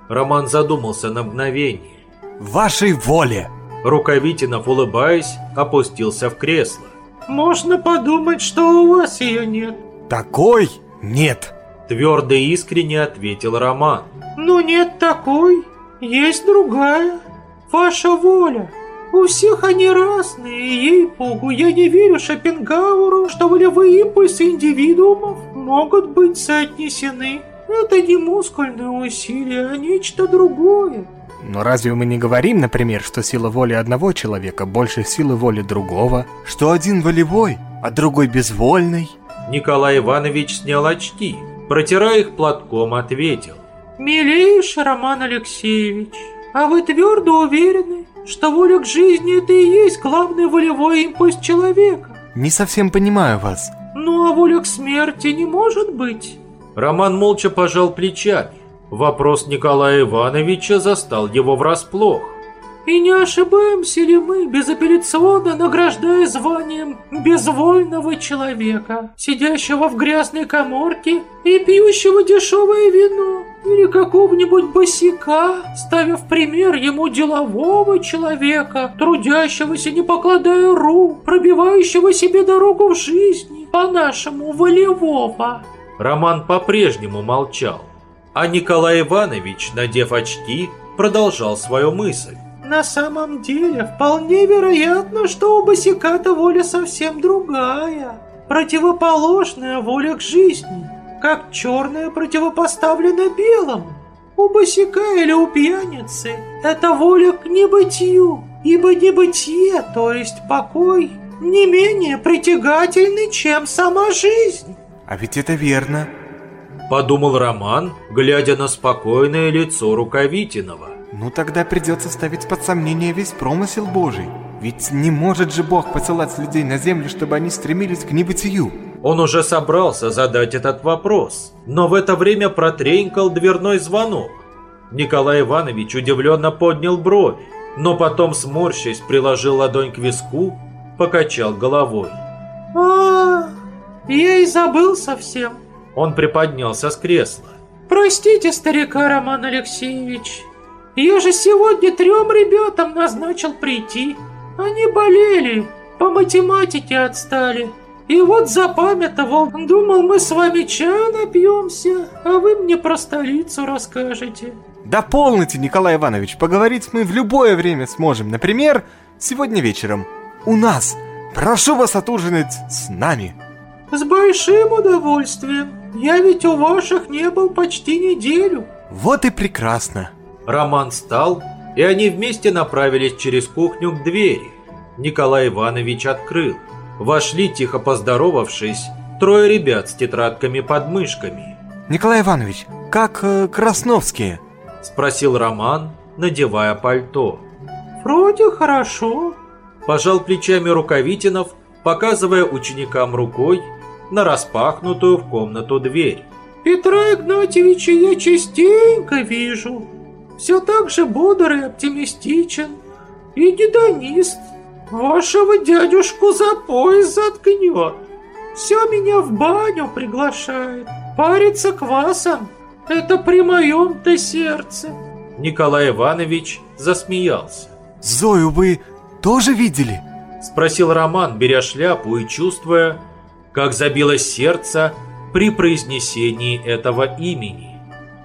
Роман задумался на мгновение. «Вашей воле!» Рукавитинов, улыбаясь, опустился в кресло. «Можно подумать, что у вас ее нет». «Такой нет!» Твердо и искренне ответил Роман. «Ну нет такой, есть другая. Ваша воля. У всех они разные, ей-богу, я не верю Шопенгауэру, что волевые импульсы индивидуумов могут быть соотнесены. Это не мускульные усилия, а нечто другое. Но разве мы не говорим, например, что сила воли одного человека больше силы воли другого? Что один волевой, а другой безвольный? Николай Иванович снял очки, протирая их платком, ответил. «Милейший Роман Алексеевич, а вы твердо уверены, что воля к жизни это и есть главный волевой импульс человека. Не совсем понимаю вас. Ну а воля к смерти не может быть. Роман молча пожал плечами. Вопрос Николая Ивановича застал его врасплох. И не ошибаемся ли мы, безапелляционно награждая званием безвольного человека, сидящего в грязной коморке и пьющего дешевое вино, или какого-нибудь босика, ставя в пример ему делового человека, трудящегося не покладая рук, пробивающего себе дорогу в жизни, по-нашему волевого. Роман по-прежнему молчал, а Николай Иванович, надев очки, продолжал свою мысль. На самом деле, вполне вероятно, что у босика-то воля совсем другая, противоположная воля к жизни, как черное противопоставлено белому. У босика или у пьяницы это воля к небытию, ибо небытие, то есть покой, не менее притягательный, чем сама жизнь. А ведь это верно. Подумал Роман, глядя на спокойное лицо Рукавитинова. Ну тогда придется ставить под сомнение весь промысел Божий. Ведь не может же Бог посылать людей на землю, чтобы они стремились к небытию. Он уже собрался задать этот вопрос, но в это время протренькал дверной звонок. Николай Иванович удивленно поднял брови, но потом, сморщась, приложил ладонь к виску, покачал головой. а, я и забыл совсем. Он приподнялся с кресла. Простите, старика Роман Алексеевич, я же сегодня трем ребятам назначил прийти. Они болели, по математике отстали. И вот запамятовал, думал, мы с вами чаю напьемся, а вы мне про столицу расскажете. Да полноте, Николай Иванович, поговорить мы в любое время сможем. Например, сегодня вечером. У нас. Прошу вас отужинать с нами. С большим удовольствием. Я ведь у ваших не был почти неделю. Вот и прекрасно. Роман встал, и они вместе направились через кухню к двери. Николай Иванович открыл. Вошли, тихо поздоровавшись, трое ребят с тетрадками под мышками. Николай Иванович, как э, Красновские? Спросил Роман, надевая пальто. Вроде хорошо. Пожал плечами Рукавитинов, показывая ученикам рукой на распахнутую в комнату дверь. Петра Игнатьевича я частенько вижу. Все так же бодр и оптимистичен. И гедонист. Вашего дядюшку за пояс заткнет. Все меня в баню приглашает. Париться квасом. Это при моем-то сердце. Николай Иванович засмеялся. Зою вы тоже видели? Спросил Роман, беря шляпу и чувствуя, как забилось сердце при произнесении этого имени.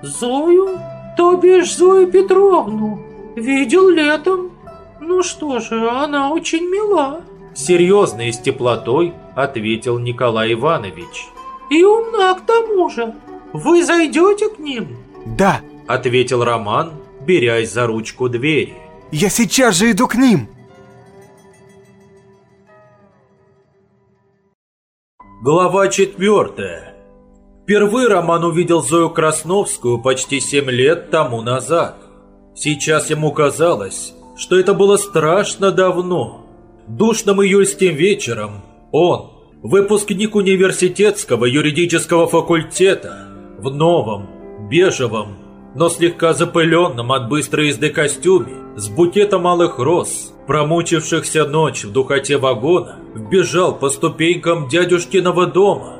Зою? То бишь Зою Петровну. Видел летом. Ну что же, она очень мила. Серьезно и с теплотой ответил Николай Иванович. И умна к тому же. Вы зайдете к ним? Да, – ответил Роман, берясь за ручку двери. «Я сейчас же иду к ним!» Глава четвертая. Впервые Роман увидел Зою Красновскую почти семь лет тому назад. Сейчас ему казалось, что это было страшно давно. Душным июльским вечером он, выпускник университетского юридического факультета, в новом, бежевом, но слегка запыленном от быстрой езды костюме, с букетом малых роз, промучившихся ночь в духоте вагона, вбежал по ступенькам дядюшкиного дома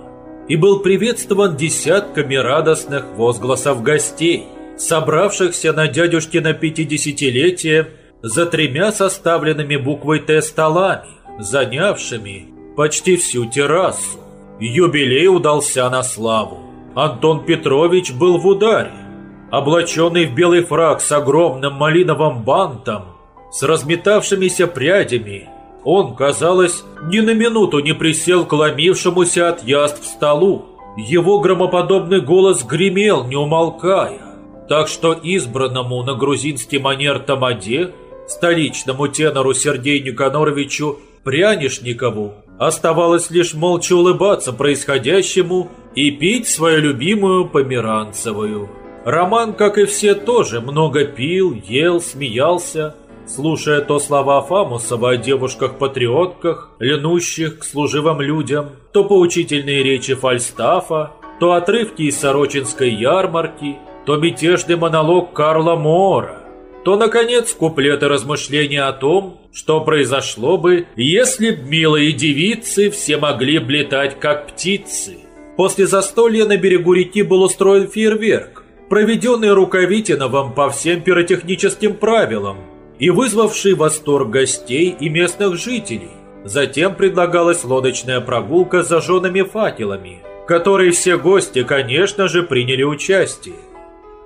и был приветствован десятками радостных возгласов гостей, собравшихся на дядюшкино пятидесятилетие за тремя составленными буквой «Т» столами, занявшими почти всю террасу. Юбилей удался на славу. Антон Петрович был в ударе. Облаченный в белый фраг с огромным малиновым бантом, с разметавшимися прядями, он, казалось, ни на минуту не присел к ломившемуся от яств столу. Его громоподобный голос гремел, не умолкая, так что избранному на грузинский манер тамаде, столичному тенору Сергею Никаноровичу Прянишникову, оставалось лишь молча улыбаться происходящему и пить свою любимую померанцевую. Роман, как и все, тоже много пил, ел, смеялся, слушая то слова Фамусова о девушках-патриотках, ленущих к служивым людям, то поучительные речи Фальстафа, то отрывки из Сорочинской ярмарки, то мятежный монолог Карла Мора, то, наконец, куплеты размышления о том, что произошло бы, если б милые девицы все могли б летать как птицы. После застолья на берегу реки был устроен фейерверк, проведенный Рукавитиновым по всем пиротехническим правилам и вызвавший восторг гостей и местных жителей. Затем предлагалась лодочная прогулка с зажженными факелами, в которой все гости, конечно же, приняли участие.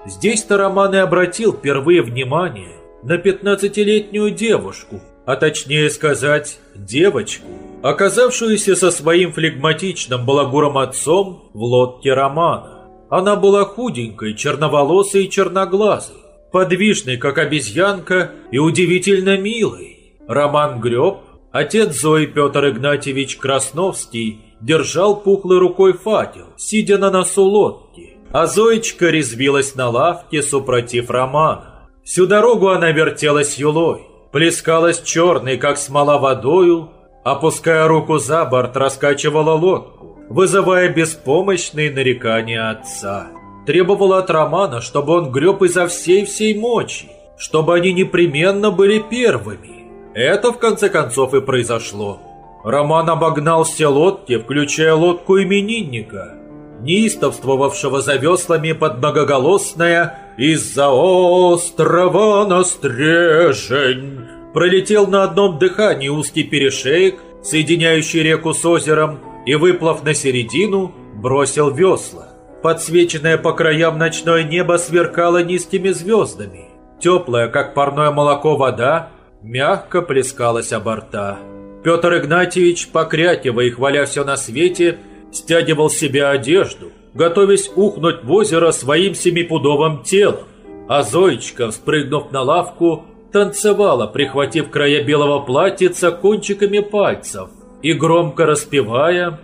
Здесь-то Роман и обратил впервые внимание на 15-летнюю девушку, а точнее сказать, девочку, оказавшуюся со своим флегматичным балагуром отцом в лодке Романа. Она была худенькой, черноволосой и черноглазой, подвижной, как обезьянка, и удивительно милой. Роман греб, отец Зои Петр Игнатьевич Красновский держал пухлой рукой факел, сидя на носу лодки, а Зоечка резвилась на лавке, супротив Романа. Всю дорогу она вертелась юлой, плескалась черной, как смола водою, опуская руку за борт, раскачивала лодку, вызывая беспомощные нарекания отца. Требовала от Романа, чтобы он греб изо всей-всей мочи, чтобы они непременно были первыми. Это, в конце концов, и произошло. Роман обогнал все лодки, включая лодку именинника, неистовствовавшего за веслами под многоголосное «Из-за острова на стрежень» пролетел на одном дыхании узкий перешеек, соединяющий реку с озером, и, выплыв на середину, бросил весла. Подсвеченное по краям ночное небо сверкало низкими звездами. Теплая, как парное молоко, вода мягко плескалась о борта. Петр Игнатьевич, покрякивая и хваля все на свете, стягивал себе одежду, готовясь ухнуть в озеро своим семипудовым телом. А Зоечка, спрыгнув на лавку, танцевала, прихватив края белого платьица кончиками пальцев и громко распевая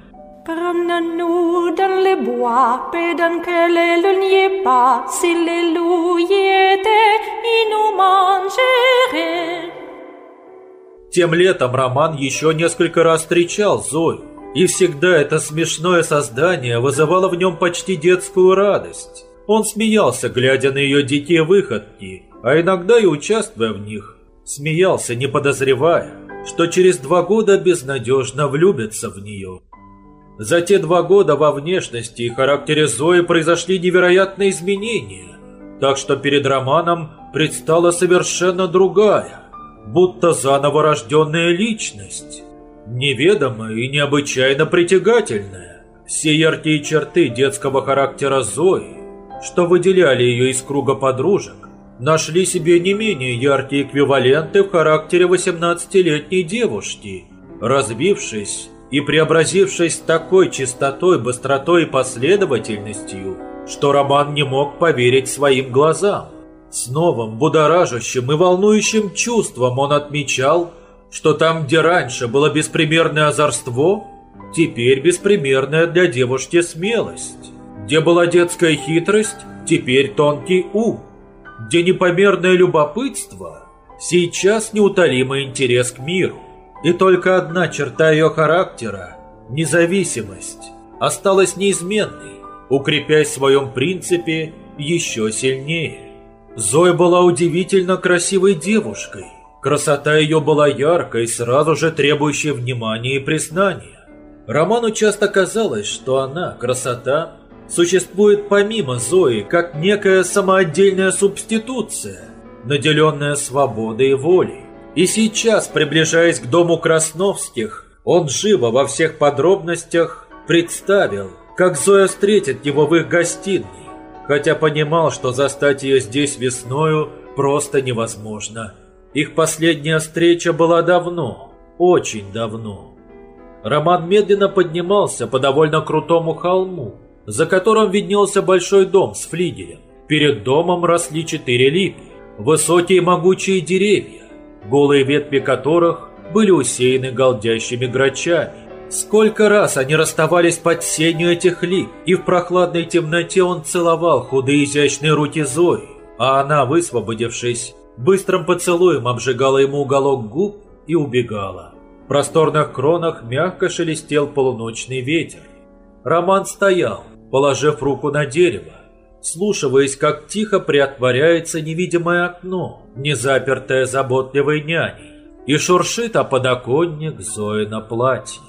Promenons-nous dans les bois, pendant que les luniers passent, si les loups y étaient, ils nous mangeraient. Тем летом Роман еще несколько раз встречал Зою, и всегда это смешное создание вызывало в нем почти детскую радость. Он смеялся, глядя на ее дикие выходки, а иногда и участвуя в них. Смеялся, не подозревая, что через два года безнадежно влюбится в нее. За те два года во внешности и характере Зои произошли невероятные изменения, так что перед Романом предстала совершенно другая, будто заново рожденная личность, неведомая и необычайно притягательная. Все яркие черты детского характера Зои, что выделяли ее из круга подружек, нашли себе не менее яркие эквиваленты в характере 18-летней девушки, развившись и преобразившись такой чистотой, быстротой и последовательностью, что Роман не мог поверить своим глазам. С новым, будоражащим и волнующим чувством он отмечал, что там, где раньше было беспримерное озорство, теперь беспримерная для девушки смелость. Где была детская хитрость, теперь тонкий ум. Где непомерное любопытство, сейчас неутолимый интерес к миру. И только одна черта ее характера – независимость – осталась неизменной, укрепясь в своем принципе еще сильнее. Зоя была удивительно красивой девушкой. Красота ее была яркой, сразу же требующей внимания и признания. Роману часто казалось, что она, красота, существует помимо Зои, как некая самоотдельная субституция, наделенная свободой и волей. И сейчас, приближаясь к дому Красновских, он живо во всех подробностях представил, как Зоя встретит его в их гостиной, хотя понимал, что застать ее здесь весною просто невозможно. Их последняя встреча была давно, очень давно. Роман медленно поднимался по довольно крутому холму, за которым виднелся большой дом с флигелем. Перед домом росли четыре липы, высокие могучие деревья, голые ветви которых были усеяны голдящими грачами. Сколько раз они расставались под сенью этих лип, и в прохладной темноте он целовал худые изящные руки Зои, а она, высвободившись, быстрым поцелуем обжигала ему уголок губ и убегала. В просторных кронах мягко шелестел полуночный ветер. Роман стоял, положив руку на дерево, слушаясь, как тихо приотворяется невидимое окно, не запертое заботливой няней, и шуршит о подоконник Зои на платье.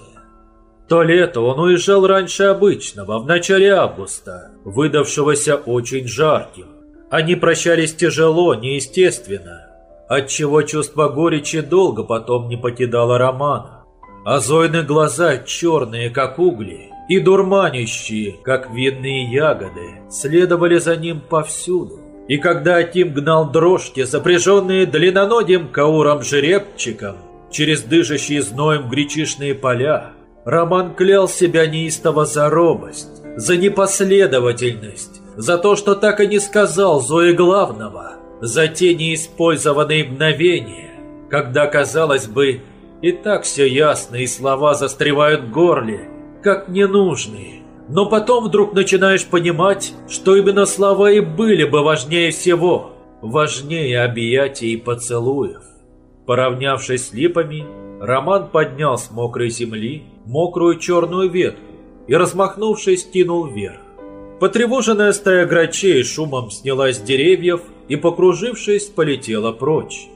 То лето он уезжал раньше обычного, в начале августа, выдавшегося очень жарким. Они прощались тяжело, неестественно, отчего чувство горечи долго потом не покидало Романа. А Зойны глаза черные, как угли, и дурманящие, как винные ягоды, следовали за ним повсюду. И когда Атим гнал дрожки, запряженные длинноногим кауром-жеребчиком, через дышащие зноем гречишные поля, Роман клял себя неистово за робость, за непоследовательность, за то, что так и не сказал Зое главного, за те неиспользованные мгновения, когда, казалось бы, и так все ясно, и слова застревают в горле, как ненужные. Но потом вдруг начинаешь понимать, что именно слова и были бы важнее всего, важнее объятий и поцелуев. Поравнявшись с липами, Роман поднял с мокрой земли мокрую черную ветку и, размахнувшись, кинул вверх. Потревоженная стая грачей шумом снялась с деревьев и, покружившись, полетела прочь.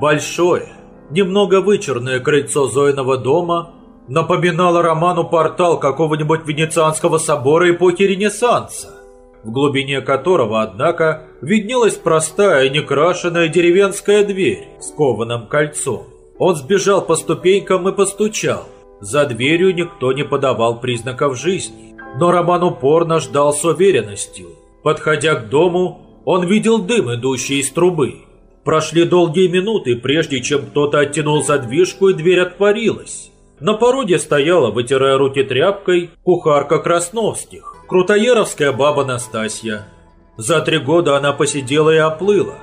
Большое, немного вычурное крыльцо Зоиного дома напоминало роману портал какого-нибудь венецианского собора эпохи Ренессанса, в глубине которого, однако, виднелась простая некрашенная деревенская дверь с кованым кольцом. Он сбежал по ступенькам и постучал. За дверью никто не подавал признаков жизни, но Роман упорно ждал с уверенностью. Подходя к дому, он видел дым, идущий из трубы. Прошли долгие минуты, прежде чем кто-то оттянул задвижку и дверь отворилась. На породе стояла, вытирая руки тряпкой, кухарка Красновских, крутоеровская баба Настасья. За три года она посидела и оплыла,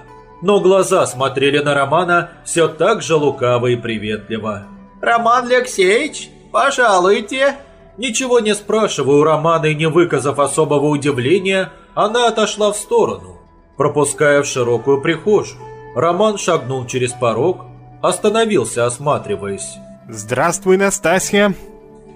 но глаза смотрели на Романа все так же лукаво и приветливо. «Роман Алексеевич, пожалуйте!» Ничего не спрашивая у Романа и не выказав особого удивления, она отошла в сторону, пропуская в широкую прихожую. Роман шагнул через порог, остановился, осматриваясь. Здравствуй, Настасья.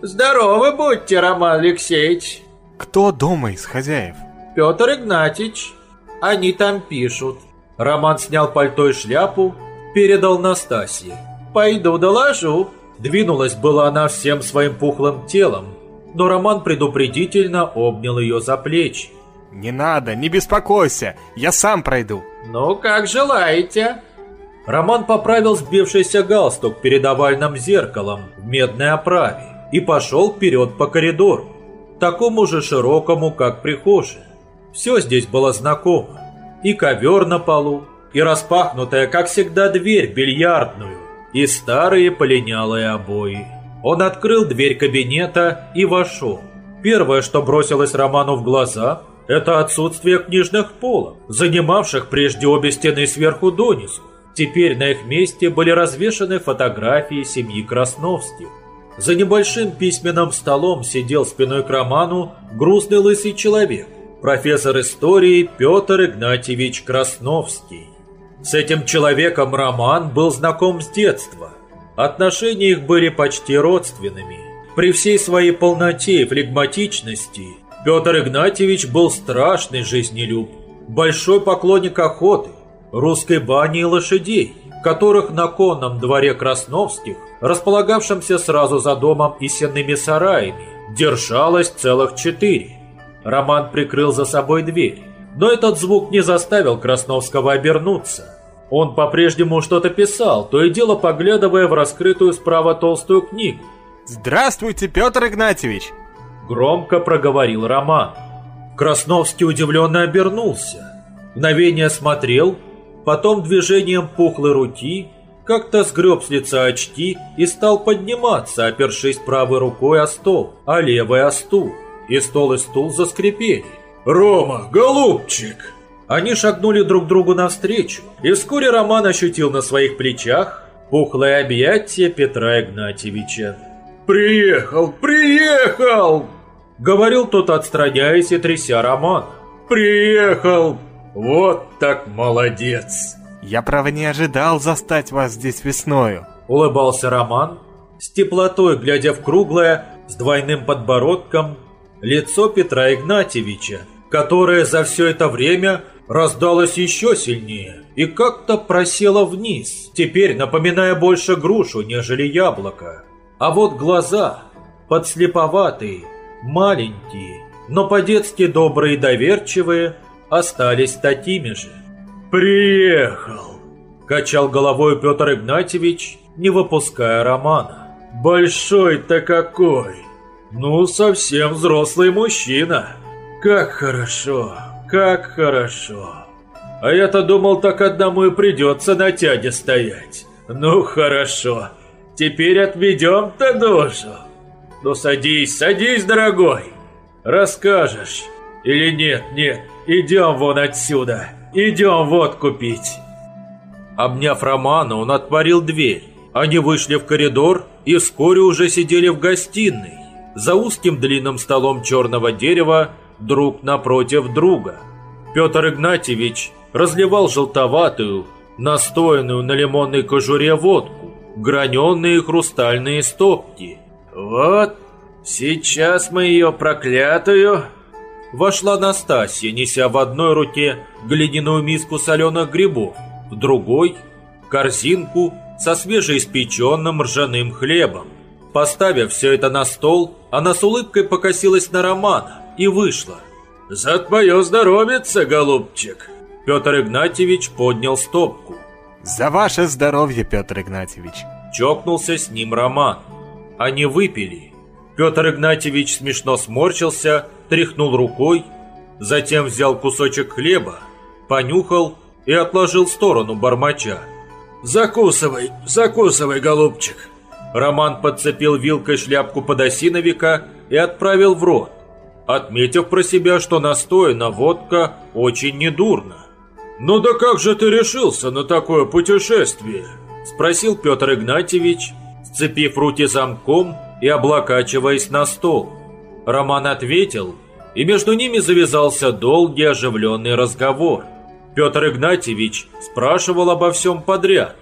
Здоровы будьте, Роман Алексеевич. Кто дома из хозяев? Петр Игнатьич. Они там пишут. Роман снял пальто и шляпу, передал Настасье. Пойду доложу. Двинулась была она всем своим пухлым телом, но Роман предупредительно обнял ее за плечи. Не надо, не беспокойся, я сам пройду. Ну, как желаете. Роман поправил сбившийся галстук перед овальным зеркалом в медной оправе и пошел вперед по коридору, такому же широкому, как прихожая. Все здесь было знакомо. И ковер на полу, и распахнутая, как всегда, дверь бильярдную, и старые полинялые обои. Он открыл дверь кабинета и вошел. Первое, что бросилось Роману в глаза, – это отсутствие книжных полок, занимавших прежде обе стены сверху донизу. Теперь на их месте были развешаны фотографии семьи Красновских. За небольшим письменным столом сидел спиной к роману грустный лысый человек, профессор истории Петр Игнатьевич Красновский. С этим человеком Роман был знаком с детства. Отношения их были почти родственными. При всей своей полноте и флегматичности Петр Игнатьевич был страшный жизнелюб, большой поклонник охоты, русской бани и лошадей, которых на конном дворе Красновских, располагавшемся сразу за домом и сенными сараями, держалось целых четыре. Роман прикрыл за собой дверь. Но этот звук не заставил Красновского обернуться. Он по-прежнему что-то писал, то и дело поглядывая в раскрытую справа толстую книгу. «Здравствуйте, Петр Игнатьевич!» Громко проговорил Роман. Красновский удивленно обернулся. Мгновение смотрел, потом движением пухлой руки как-то сгреб с лица очки и стал подниматься, опершись правой рукой о стол, а левой о стул. И стол и стул заскрипели. «Рома, голубчик!» Они шагнули друг другу навстречу, и вскоре Роман ощутил на своих плечах пухлое объятие Петра Игнатьевича. «Приехал, приехал!» Говорил тот, отстраняясь и тряся Романа. «Приехал! Вот так молодец!» «Я, право, не ожидал застать вас здесь весною», — улыбался Роман, с теплотой глядя в круглое, с двойным подбородком, лицо Петра Игнатьевича, которое за все это время раздалось еще сильнее и как-то просело вниз, теперь напоминая больше грушу, нежели яблоко. А вот глаза, подслеповатые, маленькие, но по-детски добрые и доверчивые, остались такими же. «Приехал!» – качал головой Петр Игнатьевич, не выпуская романа. «Большой-то какой!» Ну, совсем взрослый мужчина. Как хорошо, как хорошо. А я-то думал, так одному и придется на тяге стоять. Ну, хорошо. Теперь отведем-то душу. Ну, садись, садись, дорогой. Расскажешь. Или нет, нет, идем вон отсюда. Идем водку пить. Обняв Романа, он отворил дверь. Они вышли в коридор и вскоре уже сидели в гостиной за узким длинным столом черного дерева друг напротив друга. Петр Игнатьевич разливал желтоватую, настоянную на лимонной кожуре водку, граненые хрустальные стопки. «Вот, сейчас мы ее проклятую...» Вошла Настасья, неся в одной руке глиняную миску соленых грибов, в другой – корзинку со свежеиспеченным ржаным хлебом. Поставив все это на стол, она с улыбкой покосилась на Романа и вышла. «За твое здоровье, голубчик!» Петр Игнатьевич поднял стопку. «За ваше здоровье, Петр Игнатьевич!» Чокнулся с ним Роман. Они выпили. Петр Игнатьевич смешно сморщился, тряхнул рукой, затем взял кусочек хлеба, понюхал и отложил в сторону бормоча. «Закусывай, закусывай, голубчик!» Роман подцепил вилкой шляпку подосиновика и отправил в рот, отметив про себя, что настояна водка очень недурно. «Ну да как же ты решился на такое путешествие?» Спросил Петр Игнатьевич, сцепив руки замком и облокачиваясь на стол. Роман ответил, и между ними завязался долгий оживленный разговор. Петр Игнатьевич спрашивал обо всем подряд,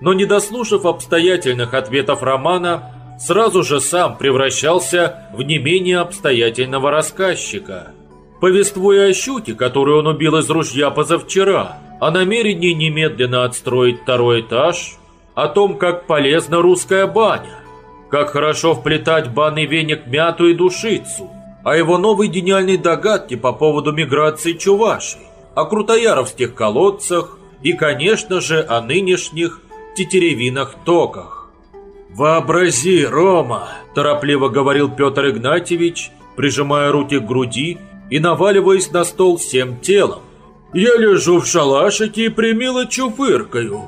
но не дослушав обстоятельных ответов Романа, сразу же сам превращался в не менее обстоятельного рассказчика. Повествуя о щуке, которую он убил из ружья позавчера, о намерении немедленно отстроить второй этаж, о том, как полезна русская баня, как хорошо вплетать банный веник мяту и душицу, о его новой гениальной догадке по поводу миграции чувашей, о крутояровских колодцах и, конечно же, о нынешних тетеревинах токах. «Вообрази, Рома!» – торопливо говорил Петр Игнатьевич, прижимая руки к груди и наваливаясь на стол всем телом. «Я лежу в шалашике и примило чуфыркаю.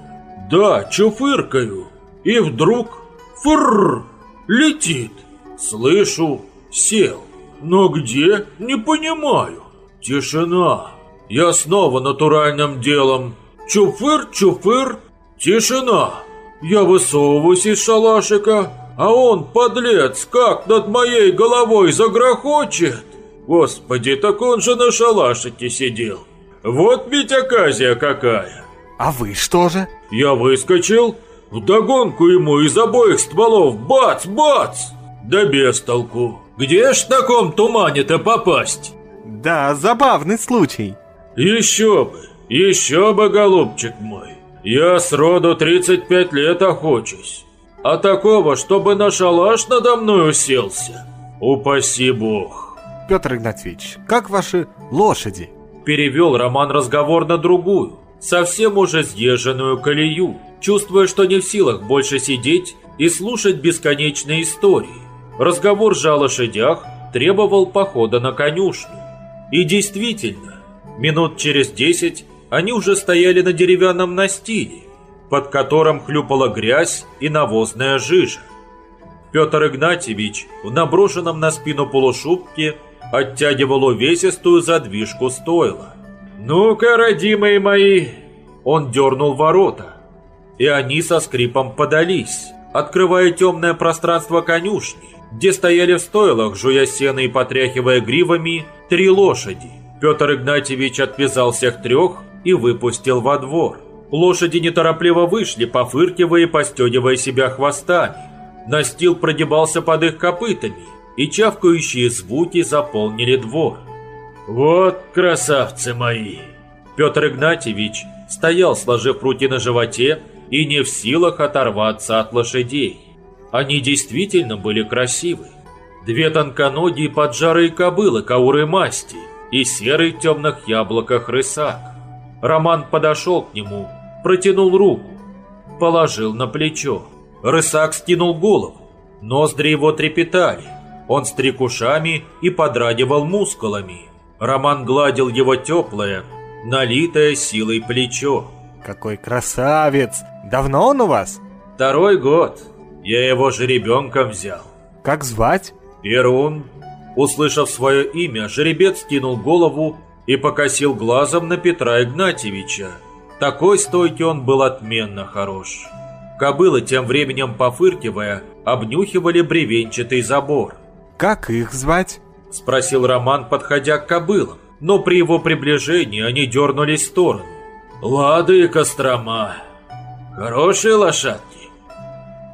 Да, чуфыркаю. И вдруг фрррр, летит. Слышу, сел. Но где? Не понимаю. Тишина. Я снова натуральным делом. Чуфыр-чуфыр. Тишина. Я высовываюсь из шалашика, а он, подлец, как над моей головой загрохочет. Господи, так он же на шалашике сидел. Вот ведь оказия какая. А вы что же? Я выскочил, вдогонку ему из обоих стволов бац-бац. Да без толку. Где ж в таком тумане-то попасть? Да, забавный случай. Еще бы, еще бы, голубчик мой. Я сроду 35 лет охочусь. А такого, чтобы на шалаш надо мной уселся. Упаси бог. Петр Игнатьевич, как ваши лошади? Перевел Роман разговор на другую, совсем уже съезженную колею, чувствуя, что не в силах больше сидеть и слушать бесконечные истории. Разговор же о лошадях требовал похода на конюшню. И действительно, минут через десять они уже стояли на деревянном настиле, под которым хлюпала грязь и навозная жижа. Петр Игнатьевич в наброшенном на спину полушубке оттягивал увесистую задвижку стойла. «Ну-ка, родимые мои!» Он дернул ворота, и они со скрипом подались, открывая темное пространство конюшни, где стояли в стойлах, жуя сено и потряхивая гривами, три лошади. Петр Игнатьевич отвязал всех трех и выпустил во двор. Лошади неторопливо вышли, пофыркивая и постегивая себя хвостами. Настил прогибался под их копытами, и чавкающие звуки заполнили двор. «Вот красавцы мои!» Петр Игнатьевич стоял, сложив руки на животе и не в силах оторваться от лошадей. Они действительно были красивы. Две тонконогие поджарые кобылы кауры масти и серый темных яблоках рысак. Роман подошел к нему, протянул руку, положил на плечо. Рысак скинул голову, ноздри его трепетали. Он стриг ушами и подрагивал мускулами. Роман гладил его теплое, налитое силой плечо. Какой красавец! Давно он у вас? Второй год. Я его жеребенком взял. Как звать? Перун. Услышав свое имя, жеребец скинул голову и покосил глазом на Петра Игнатьевича. Такой стойки он был отменно хорош. Кобылы, тем временем пофыркивая, обнюхивали бревенчатый забор. Как их звать? Спросил Роман, подходя к кобылам, но при его приближении они дернулись в сторону. Лада и Кострома. Хорошие лошадки.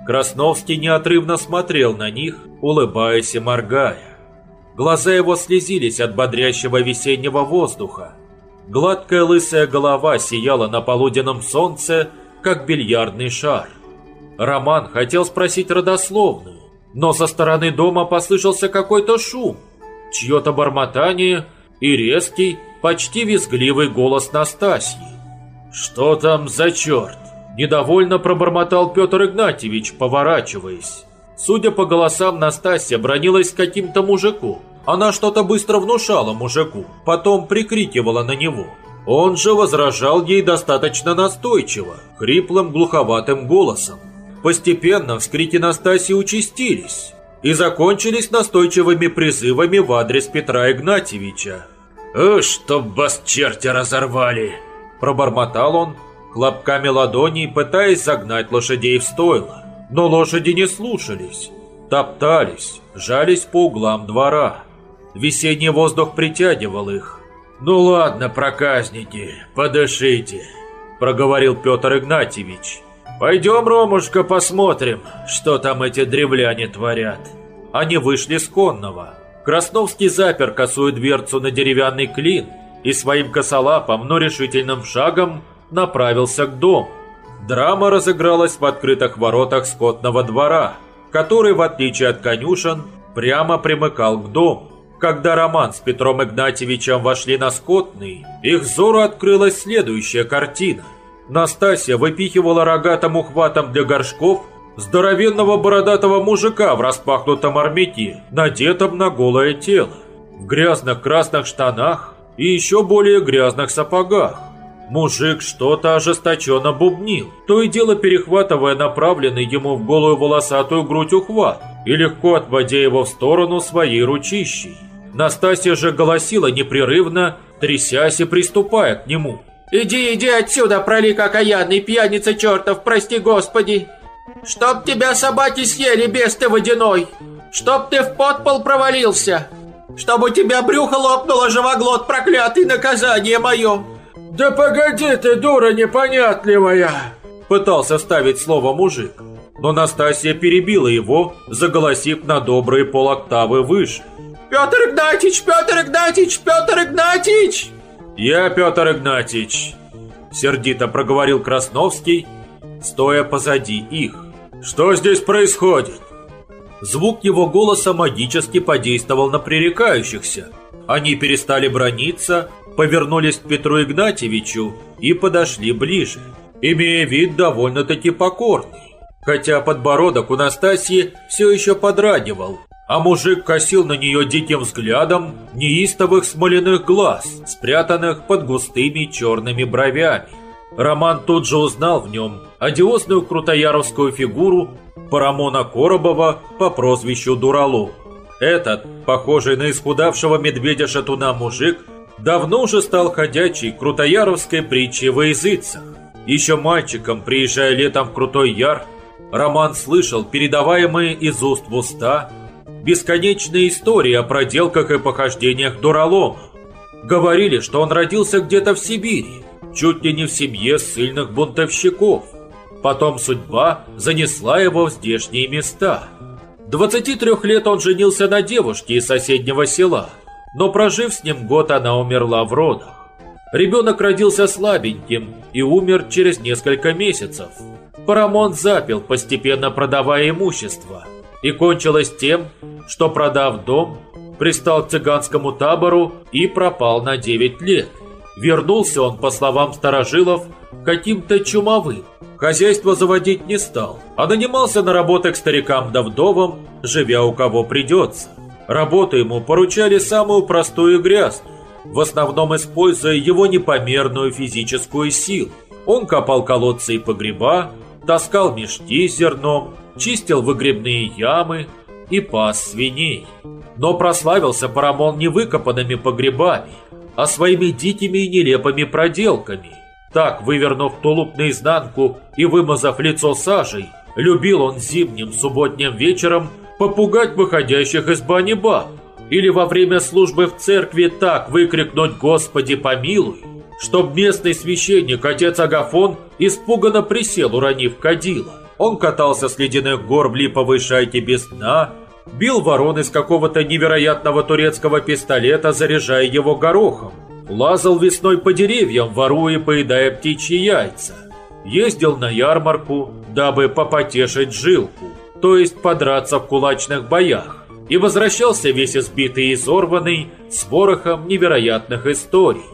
Красновский неотрывно смотрел на них, улыбаясь и моргая. Глаза его слезились от бодрящего весеннего воздуха. Гладкая лысая голова сияла на полуденном солнце, как бильярдный шар. Роман хотел спросить родословную, но со стороны дома послышался какой-то шум, чье-то бормотание и резкий, почти визгливый голос Настасьи. «Что там за черт?» – недовольно пробормотал Петр Игнатьевич, поворачиваясь. Судя по голосам, Настасья бронилась с каким-то мужиком. Она что-то быстро внушала мужику, потом прикрикивала на него. Он же возражал ей достаточно настойчиво, хриплым глуховатым голосом. Постепенно вскрики Настасьи участились и закончились настойчивыми призывами в адрес Петра Игнатьевича. «Э, чтоб вас черти разорвали!» Пробормотал он, хлопками ладоней пытаясь загнать лошадей в стойло. Но лошади не слушались, топтались, жались по углам двора. Весенний воздух притягивал их. «Ну ладно, проказники, подышите», – проговорил Петр Игнатьевич. «Пойдем, Ромушка, посмотрим, что там эти древляне творят». Они вышли с конного. Красновский запер косую дверцу на деревянный клин и своим косолапом, но решительным шагом направился к дому. Драма разыгралась в открытых воротах скотного двора, который, в отличие от конюшен, прямо примыкал к дому. Когда Роман с Петром Игнатьевичем вошли на скотный, их взору открылась следующая картина. Настасья выпихивала рогатым ухватом для горшков здоровенного бородатого мужика в распахнутом армяке, надетом на голое тело, в грязных красных штанах и еще более грязных сапогах. Мужик что-то ожесточенно бубнил, то и дело перехватывая направленный ему в голую волосатую грудь ухват и легко отводя его в сторону своей ручищей. Настасья же голосила непрерывно, трясясь и приступая к нему. «Иди, иди отсюда, пролик окаянный, пьяница чертов, прости господи! Чтоб тебя собаки съели, без ты водяной! Чтоб ты в подпол провалился! Чтоб у тебя брюхо лопнуло, живоглот проклятый, наказание мое!» «Да погоди ты, дура непонятливая!» Пытался ставить слово мужик, но Настасья перебила его, заголосив на добрые полоктавы выше. «Петр Игнатьич! Петр Игнатьич! Петр Игнатьич!» «Я Петр Игнатьич!» Сердито проговорил Красновский, стоя позади их. «Что здесь происходит?» Звук его голоса магически подействовал на пререкающихся. Они перестали брониться, повернулись к Петру Игнатьевичу и подошли ближе, имея вид довольно-таки покорный. Хотя подбородок у Настасьи все еще подрагивал, а мужик косил на нее диким взглядом неистовых смоляных глаз, спрятанных под густыми черными бровями. Роман тут же узнал в нем одиозную крутояровскую фигуру Парамона Коробова по прозвищу Дуралов. Этот, похожий на исхудавшего медведя-шатуна мужик, давно уже стал ходячей крутояровской притчей во языцах. Еще мальчиком, приезжая летом в Крутой Яр, Роман слышал передаваемые из уст в уста бесконечные истории о проделках и похождениях Дуралома. Говорили, что он родился где-то в Сибири, чуть ли не в семье сильных бунтовщиков. Потом судьба занесла его в здешние места. 23 лет он женился на девушке из соседнего села, но прожив с ним год, она умерла в родах. Ребенок родился слабеньким и умер через несколько месяцев. Парамон запил, постепенно продавая имущество, и кончилось тем, что, продав дом, пристал к цыганскому табору и пропал на 9 лет. Вернулся он, по словам старожилов, каким-то чумовым. Хозяйство заводить не стал, а нанимался на работы к старикам да вдовам, живя у кого придется. Работу ему поручали самую простую и грязную, в основном используя его непомерную физическую силу. Он копал колодцы и погреба, таскал мешки с зерном, чистил выгребные ямы и пас свиней. Но прославился Парамон не выкопанными погребами, а своими дикими и нелепыми проделками. Так, вывернув тулуп наизнанку и вымазав лицо сажей, любил он зимним субботним вечером попугать выходящих из бани баб. Или во время службы в церкви так выкрикнуть «Господи, помилуй!», чтоб местный священник, отец Агафон, испуганно присел, уронив кадила. Он катался с ледяных гор в липовой шайке без дна, бил ворон из какого-то невероятного турецкого пистолета, заряжая его горохом, лазал весной по деревьям, воруя и поедая птичьи яйца, ездил на ярмарку, дабы попотешить жилку, то есть подраться в кулачных боях, и возвращался весь избитый и изорванный с ворохом невероятных историй.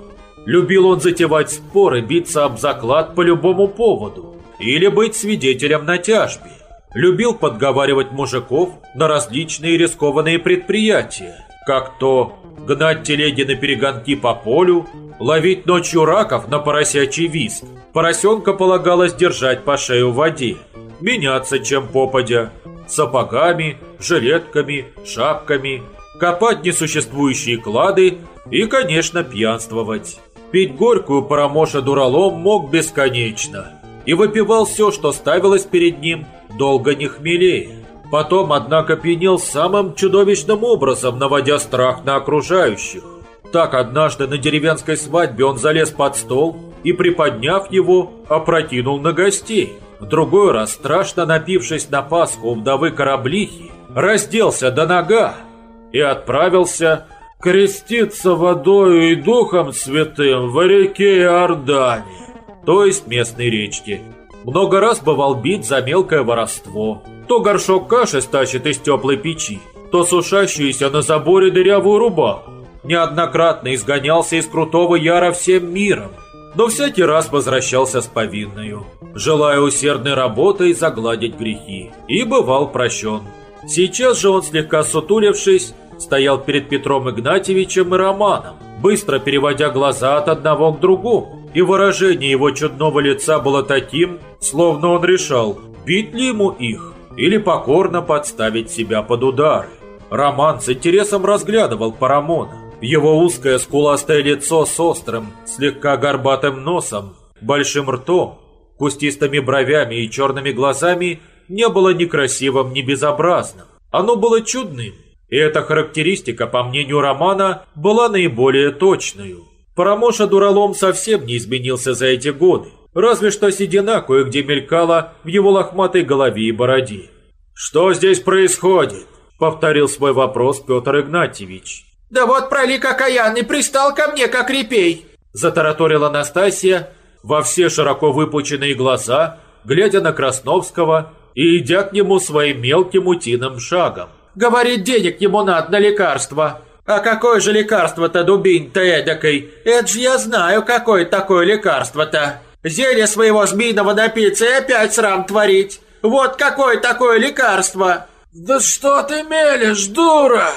Любил он затевать споры, биться об заклад по любому поводу или быть свидетелем на тяжбе. Любил подговаривать мужиков на различные рискованные предприятия, как то гнать телеги на перегонки по полю, ловить ночью раков на поросячий виск. Поросенка полагалось держать по шею в воде, меняться чем попадя, сапогами, жилетками, шапками, копать несуществующие клады и, конечно, пьянствовать. Пить горькую парамоша дуралом мог бесконечно и выпивал все, что ставилось перед ним, долго не хмелее. Потом, однако, пьянел самым чудовищным образом, наводя страх на окружающих. Так однажды на деревенской свадьбе он залез под стол и, приподняв его, опрокинул на гостей. В другой раз, страшно напившись на Пасху у вдовы Кораблихи, разделся до нога и отправился креститься водою и духом святым в реке Иордане, то есть местной речке. Много раз бывал бит за мелкое воровство. То горшок каши стащит из теплой печи, то сушащуюся на заборе дырявую рубаху. Неоднократно изгонялся из крутого яра всем миром, но всякий раз возвращался с повинною, желая усердной работой загладить грехи, и бывал прощен. Сейчас же он, слегка сутулившись, стоял перед Петром Игнатьевичем и Романом, быстро переводя глаза от одного к другому, и выражение его чудного лица было таким, словно он решал, бить ли ему их или покорно подставить себя под удары. Роман с интересом разглядывал Парамона. Его узкое скуластое лицо с острым, слегка горбатым носом, большим ртом, кустистыми бровями и черными глазами не было ни красивым, ни безобразным. Оно было чудным, и эта характеристика, по мнению Романа, была наиболее точной. Парамоша Дуралом совсем не изменился за эти годы, разве что седина кое-где мелькала в его лохматой голове и бороде. «Что здесь происходит?» – повторил свой вопрос Петр Игнатьевич. «Да вот пролик окаянный пристал ко мне, как репей!» – затараторила Анастасия во все широко выпученные глаза, глядя на Красновского и идя к нему своим мелким утиным шагом. Говорит, денег ему надо на лекарство. А какое же лекарство-то, дубинь-то эдакой? Это же я знаю, какое такое лекарство-то. Зелье своего змеиного напиться и опять срам творить. Вот какое такое лекарство. Да что ты мелешь, дура?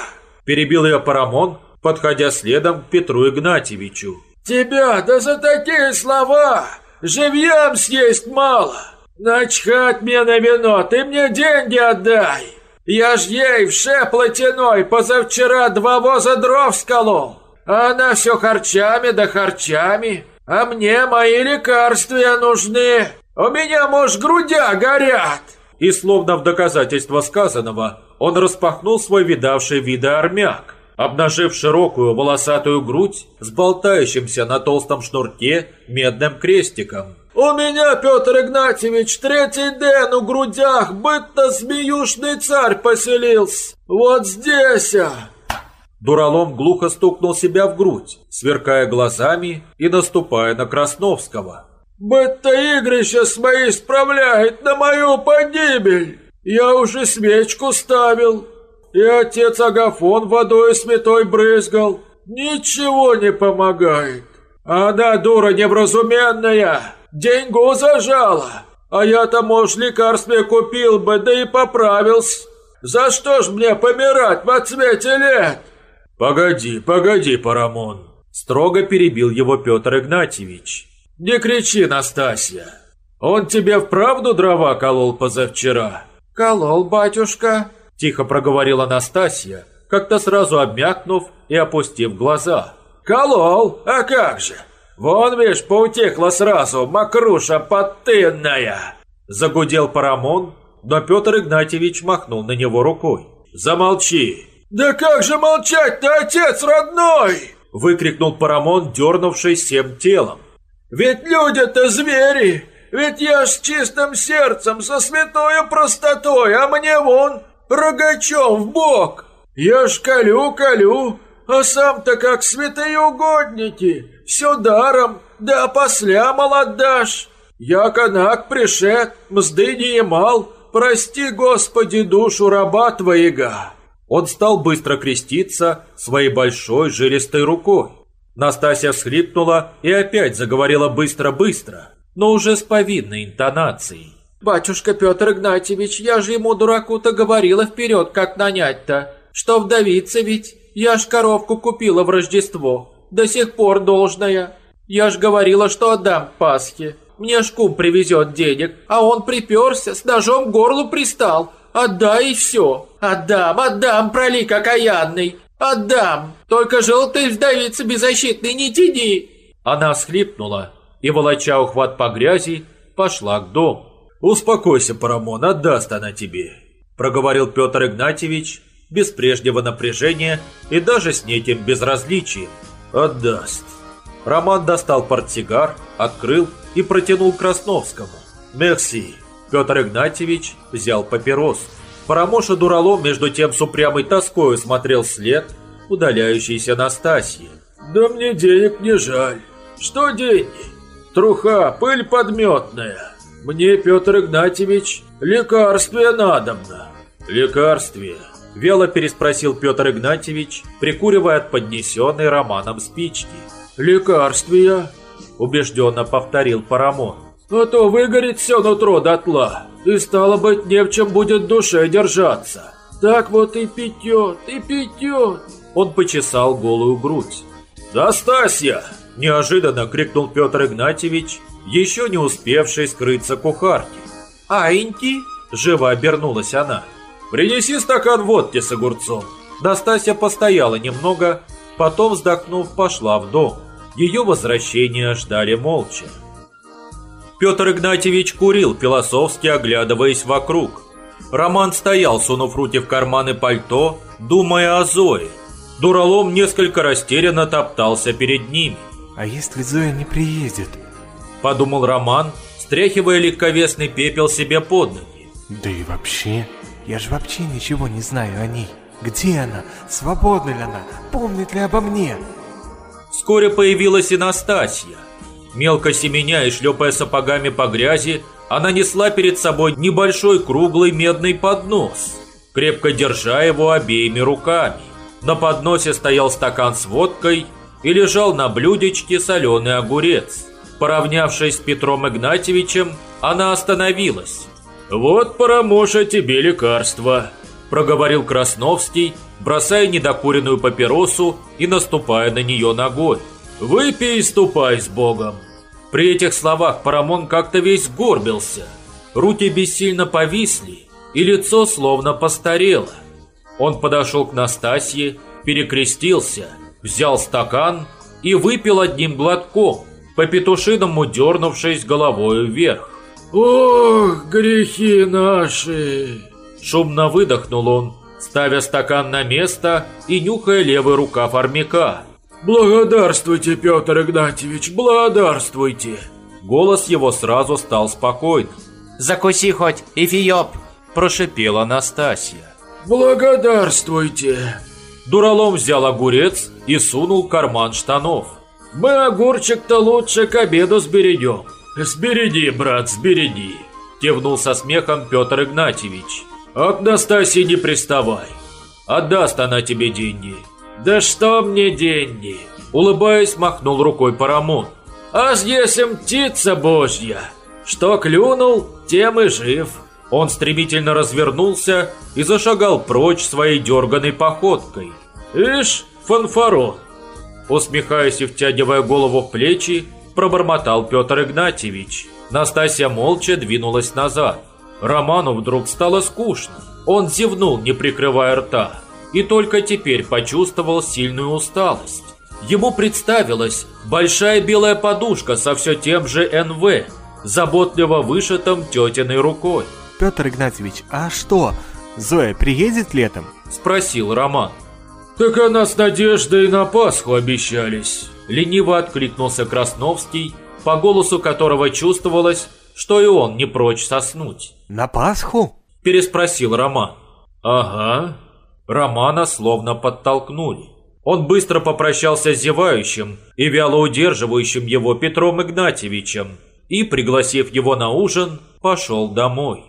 Перебил ее Парамон, подходя следом к Петру Игнатьевичу. Тебя да за такие слова живьем съесть мало. Начхать мне на вино, ты мне деньги отдай. Я ж ей в платяной позавчера два воза дров сколол. А она все харчами да харчами. А мне мои лекарства нужны. У меня, может, грудя горят. И словно в доказательство сказанного, он распахнул свой видавший виды армяк, обнажив широкую волосатую грудь с болтающимся на толстом шнурке медным крестиком. У меня, Петр Игнатьевич, третий день у грудях, будто змеюшный царь поселился. Вот здесь, а!» Дуралом глухо стукнул себя в грудь, сверкая глазами и наступая на Красновского. «Будто игрища мои справляет на мою погибель! Я уже свечку ставил, и отец Агафон водой святой брызгал. Ничего не помогает. Она дура невразуменная!» деньгу зажала. А я-то, может, лекарстве купил бы, да и поправился. За что ж мне помирать в отцвете лет? Погоди, погоди, Парамон. Строго перебил его Петр Игнатьевич. Не кричи, Настасья. Он тебе вправду дрова колол позавчера? Колол, батюшка. Тихо проговорила Настасья, как-то сразу обмякнув и опустив глаза. Колол, а как же? «Вон, видишь, поутихла сразу, мокруша подтынная!» Загудел Парамон, но Петр Игнатьевич махнул на него рукой. «Замолчи!» «Да как же молчать-то, отец родной!» Выкрикнул Парамон, дернувшись всем телом. «Ведь люди-то звери! Ведь я с чистым сердцем, со святой простотой, а мне вон рогачом в бок! Я ж колю-колю, а сам-то как святые угодники!» все даром, да опосля молодашь. Я канак пришед, мзды не емал, прости, Господи, душу раба твоего». Он стал быстро креститься своей большой жилистой рукой. Настасья всхлипнула и опять заговорила быстро-быстро, но уже с повинной интонацией. «Батюшка Петр Игнатьевич, я же ему, дураку-то, говорила вперед, как нанять-то. Что вдовица ведь, я ж коровку купила в Рождество до сих пор должная. Я ж говорила, что отдам Пасхе. Мне шкум привезет денег, а он приперся, с ножом к горлу пристал. Отдай и все. Отдам, отдам, пролик окаянный. Отдам. Только желтый вдовица беззащитный не тяни. Она всхлипнула и, волоча ухват по грязи, пошла к дому. «Успокойся, Парамон, отдаст она тебе», – проговорил Петр Игнатьевич без прежнего напряжения и даже с неким безразличием. «Отдаст». Роман достал портсигар, открыл и протянул Красновскому. «Мерси». Петр Игнатьевич взял папирос. Парамоша Дуралом между тем с упрямой тоскою смотрел след удаляющейся Настасьи. «Да мне денег не жаль. Что деньги? Труха, пыль подметная. Мне, Петр Игнатьевич, лекарствие надобно». «Лекарствие?» Вело переспросил Петр Игнатьевич, прикуривая от поднесенной Романом спички. «Лекарствия?» – убежденно повторил Парамон. «А то выгорит все нутро дотла, и стало быть, не в чем будет душе держаться. Так вот и питет, и питет!» Он почесал голую грудь. «Настасья!» – неожиданно крикнул Петр Игнатьевич, еще не успевший скрыться кухарки. «Аиньки!» – живо обернулась она. «Принеси стакан водки с огурцом», Настасья постояла немного, потом, вздохнув, пошла в дом. Ее возвращение ждали молча. Петр Игнатьевич курил, философски оглядываясь вокруг. Роман стоял, сунув руки в карманы пальто, думая о Зое. Дуралом несколько растерянно топтался перед ними. А если Зоя не приедет? Подумал Роман, стряхивая легковесный пепел себе под ноги. Да и вообще, я же вообще ничего не знаю о ней. Где она? Свободна ли она? Помнит ли обо мне? Вскоре появилась и Настасья. Мелко семеня и шлепая сапогами по грязи, она несла перед собой небольшой круглый медный поднос, крепко держа его обеими руками. На подносе стоял стакан с водкой и лежал на блюдечке соленый огурец. Поравнявшись с Петром Игнатьевичем, она остановилась. «Вот, Парамоша, тебе лекарство», – проговорил Красновский, бросая недокуренную папиросу и наступая на нее ногой. «Выпей и ступай с Богом». При этих словах Парамон как-то весь горбился. Руки бессильно повисли, и лицо словно постарело. Он подошел к Настасье, перекрестился, взял стакан и выпил одним глотком, по-петушиному дернувшись головою вверх. «Ох, грехи наши!» Шумно выдохнул он, ставя стакан на место и нюхая левый рукав армяка. «Благодарствуйте, Петр Игнатьевич, благодарствуйте!» Голос его сразу стал спокойным. «Закуси хоть, Эфиоп!» – прошипела Настасья. «Благодарствуйте!» Дуралом взял огурец и сунул в карман штанов. «Мы огурчик-то лучше к обеду сберегем!» «Сбереги, брат, сбереги!» – кивнул со смехом Петр Игнатьевич. «А к Настасье не приставай. Отдаст она тебе деньги. «Да что мне деньги?» Улыбаясь, махнул рукой Парамон. «А если птица божья? Что клюнул, тем и жив». Он стремительно развернулся и зашагал прочь своей дерганой походкой. «Ишь, фанфарон!» Усмехаясь и втягивая голову в плечи, пробормотал Петр Игнатьевич. Настасья молча двинулась назад. Роману вдруг стало скучно. Он зевнул, не прикрывая рта и только теперь почувствовал сильную усталость. Ему представилась большая белая подушка со все тем же НВ, заботливо вышитым тетиной рукой. Петр Игнатьевич, а что, Зоя приедет летом? Спросил Роман. Так она с Надеждой на Пасху обещались. Лениво откликнулся Красновский, по голосу которого чувствовалось, что и он не прочь соснуть. На Пасху? Переспросил Роман. Ага, Романа словно подтолкнули. Он быстро попрощался с зевающим и вяло удерживающим его Петром Игнатьевичем и, пригласив его на ужин, пошел домой.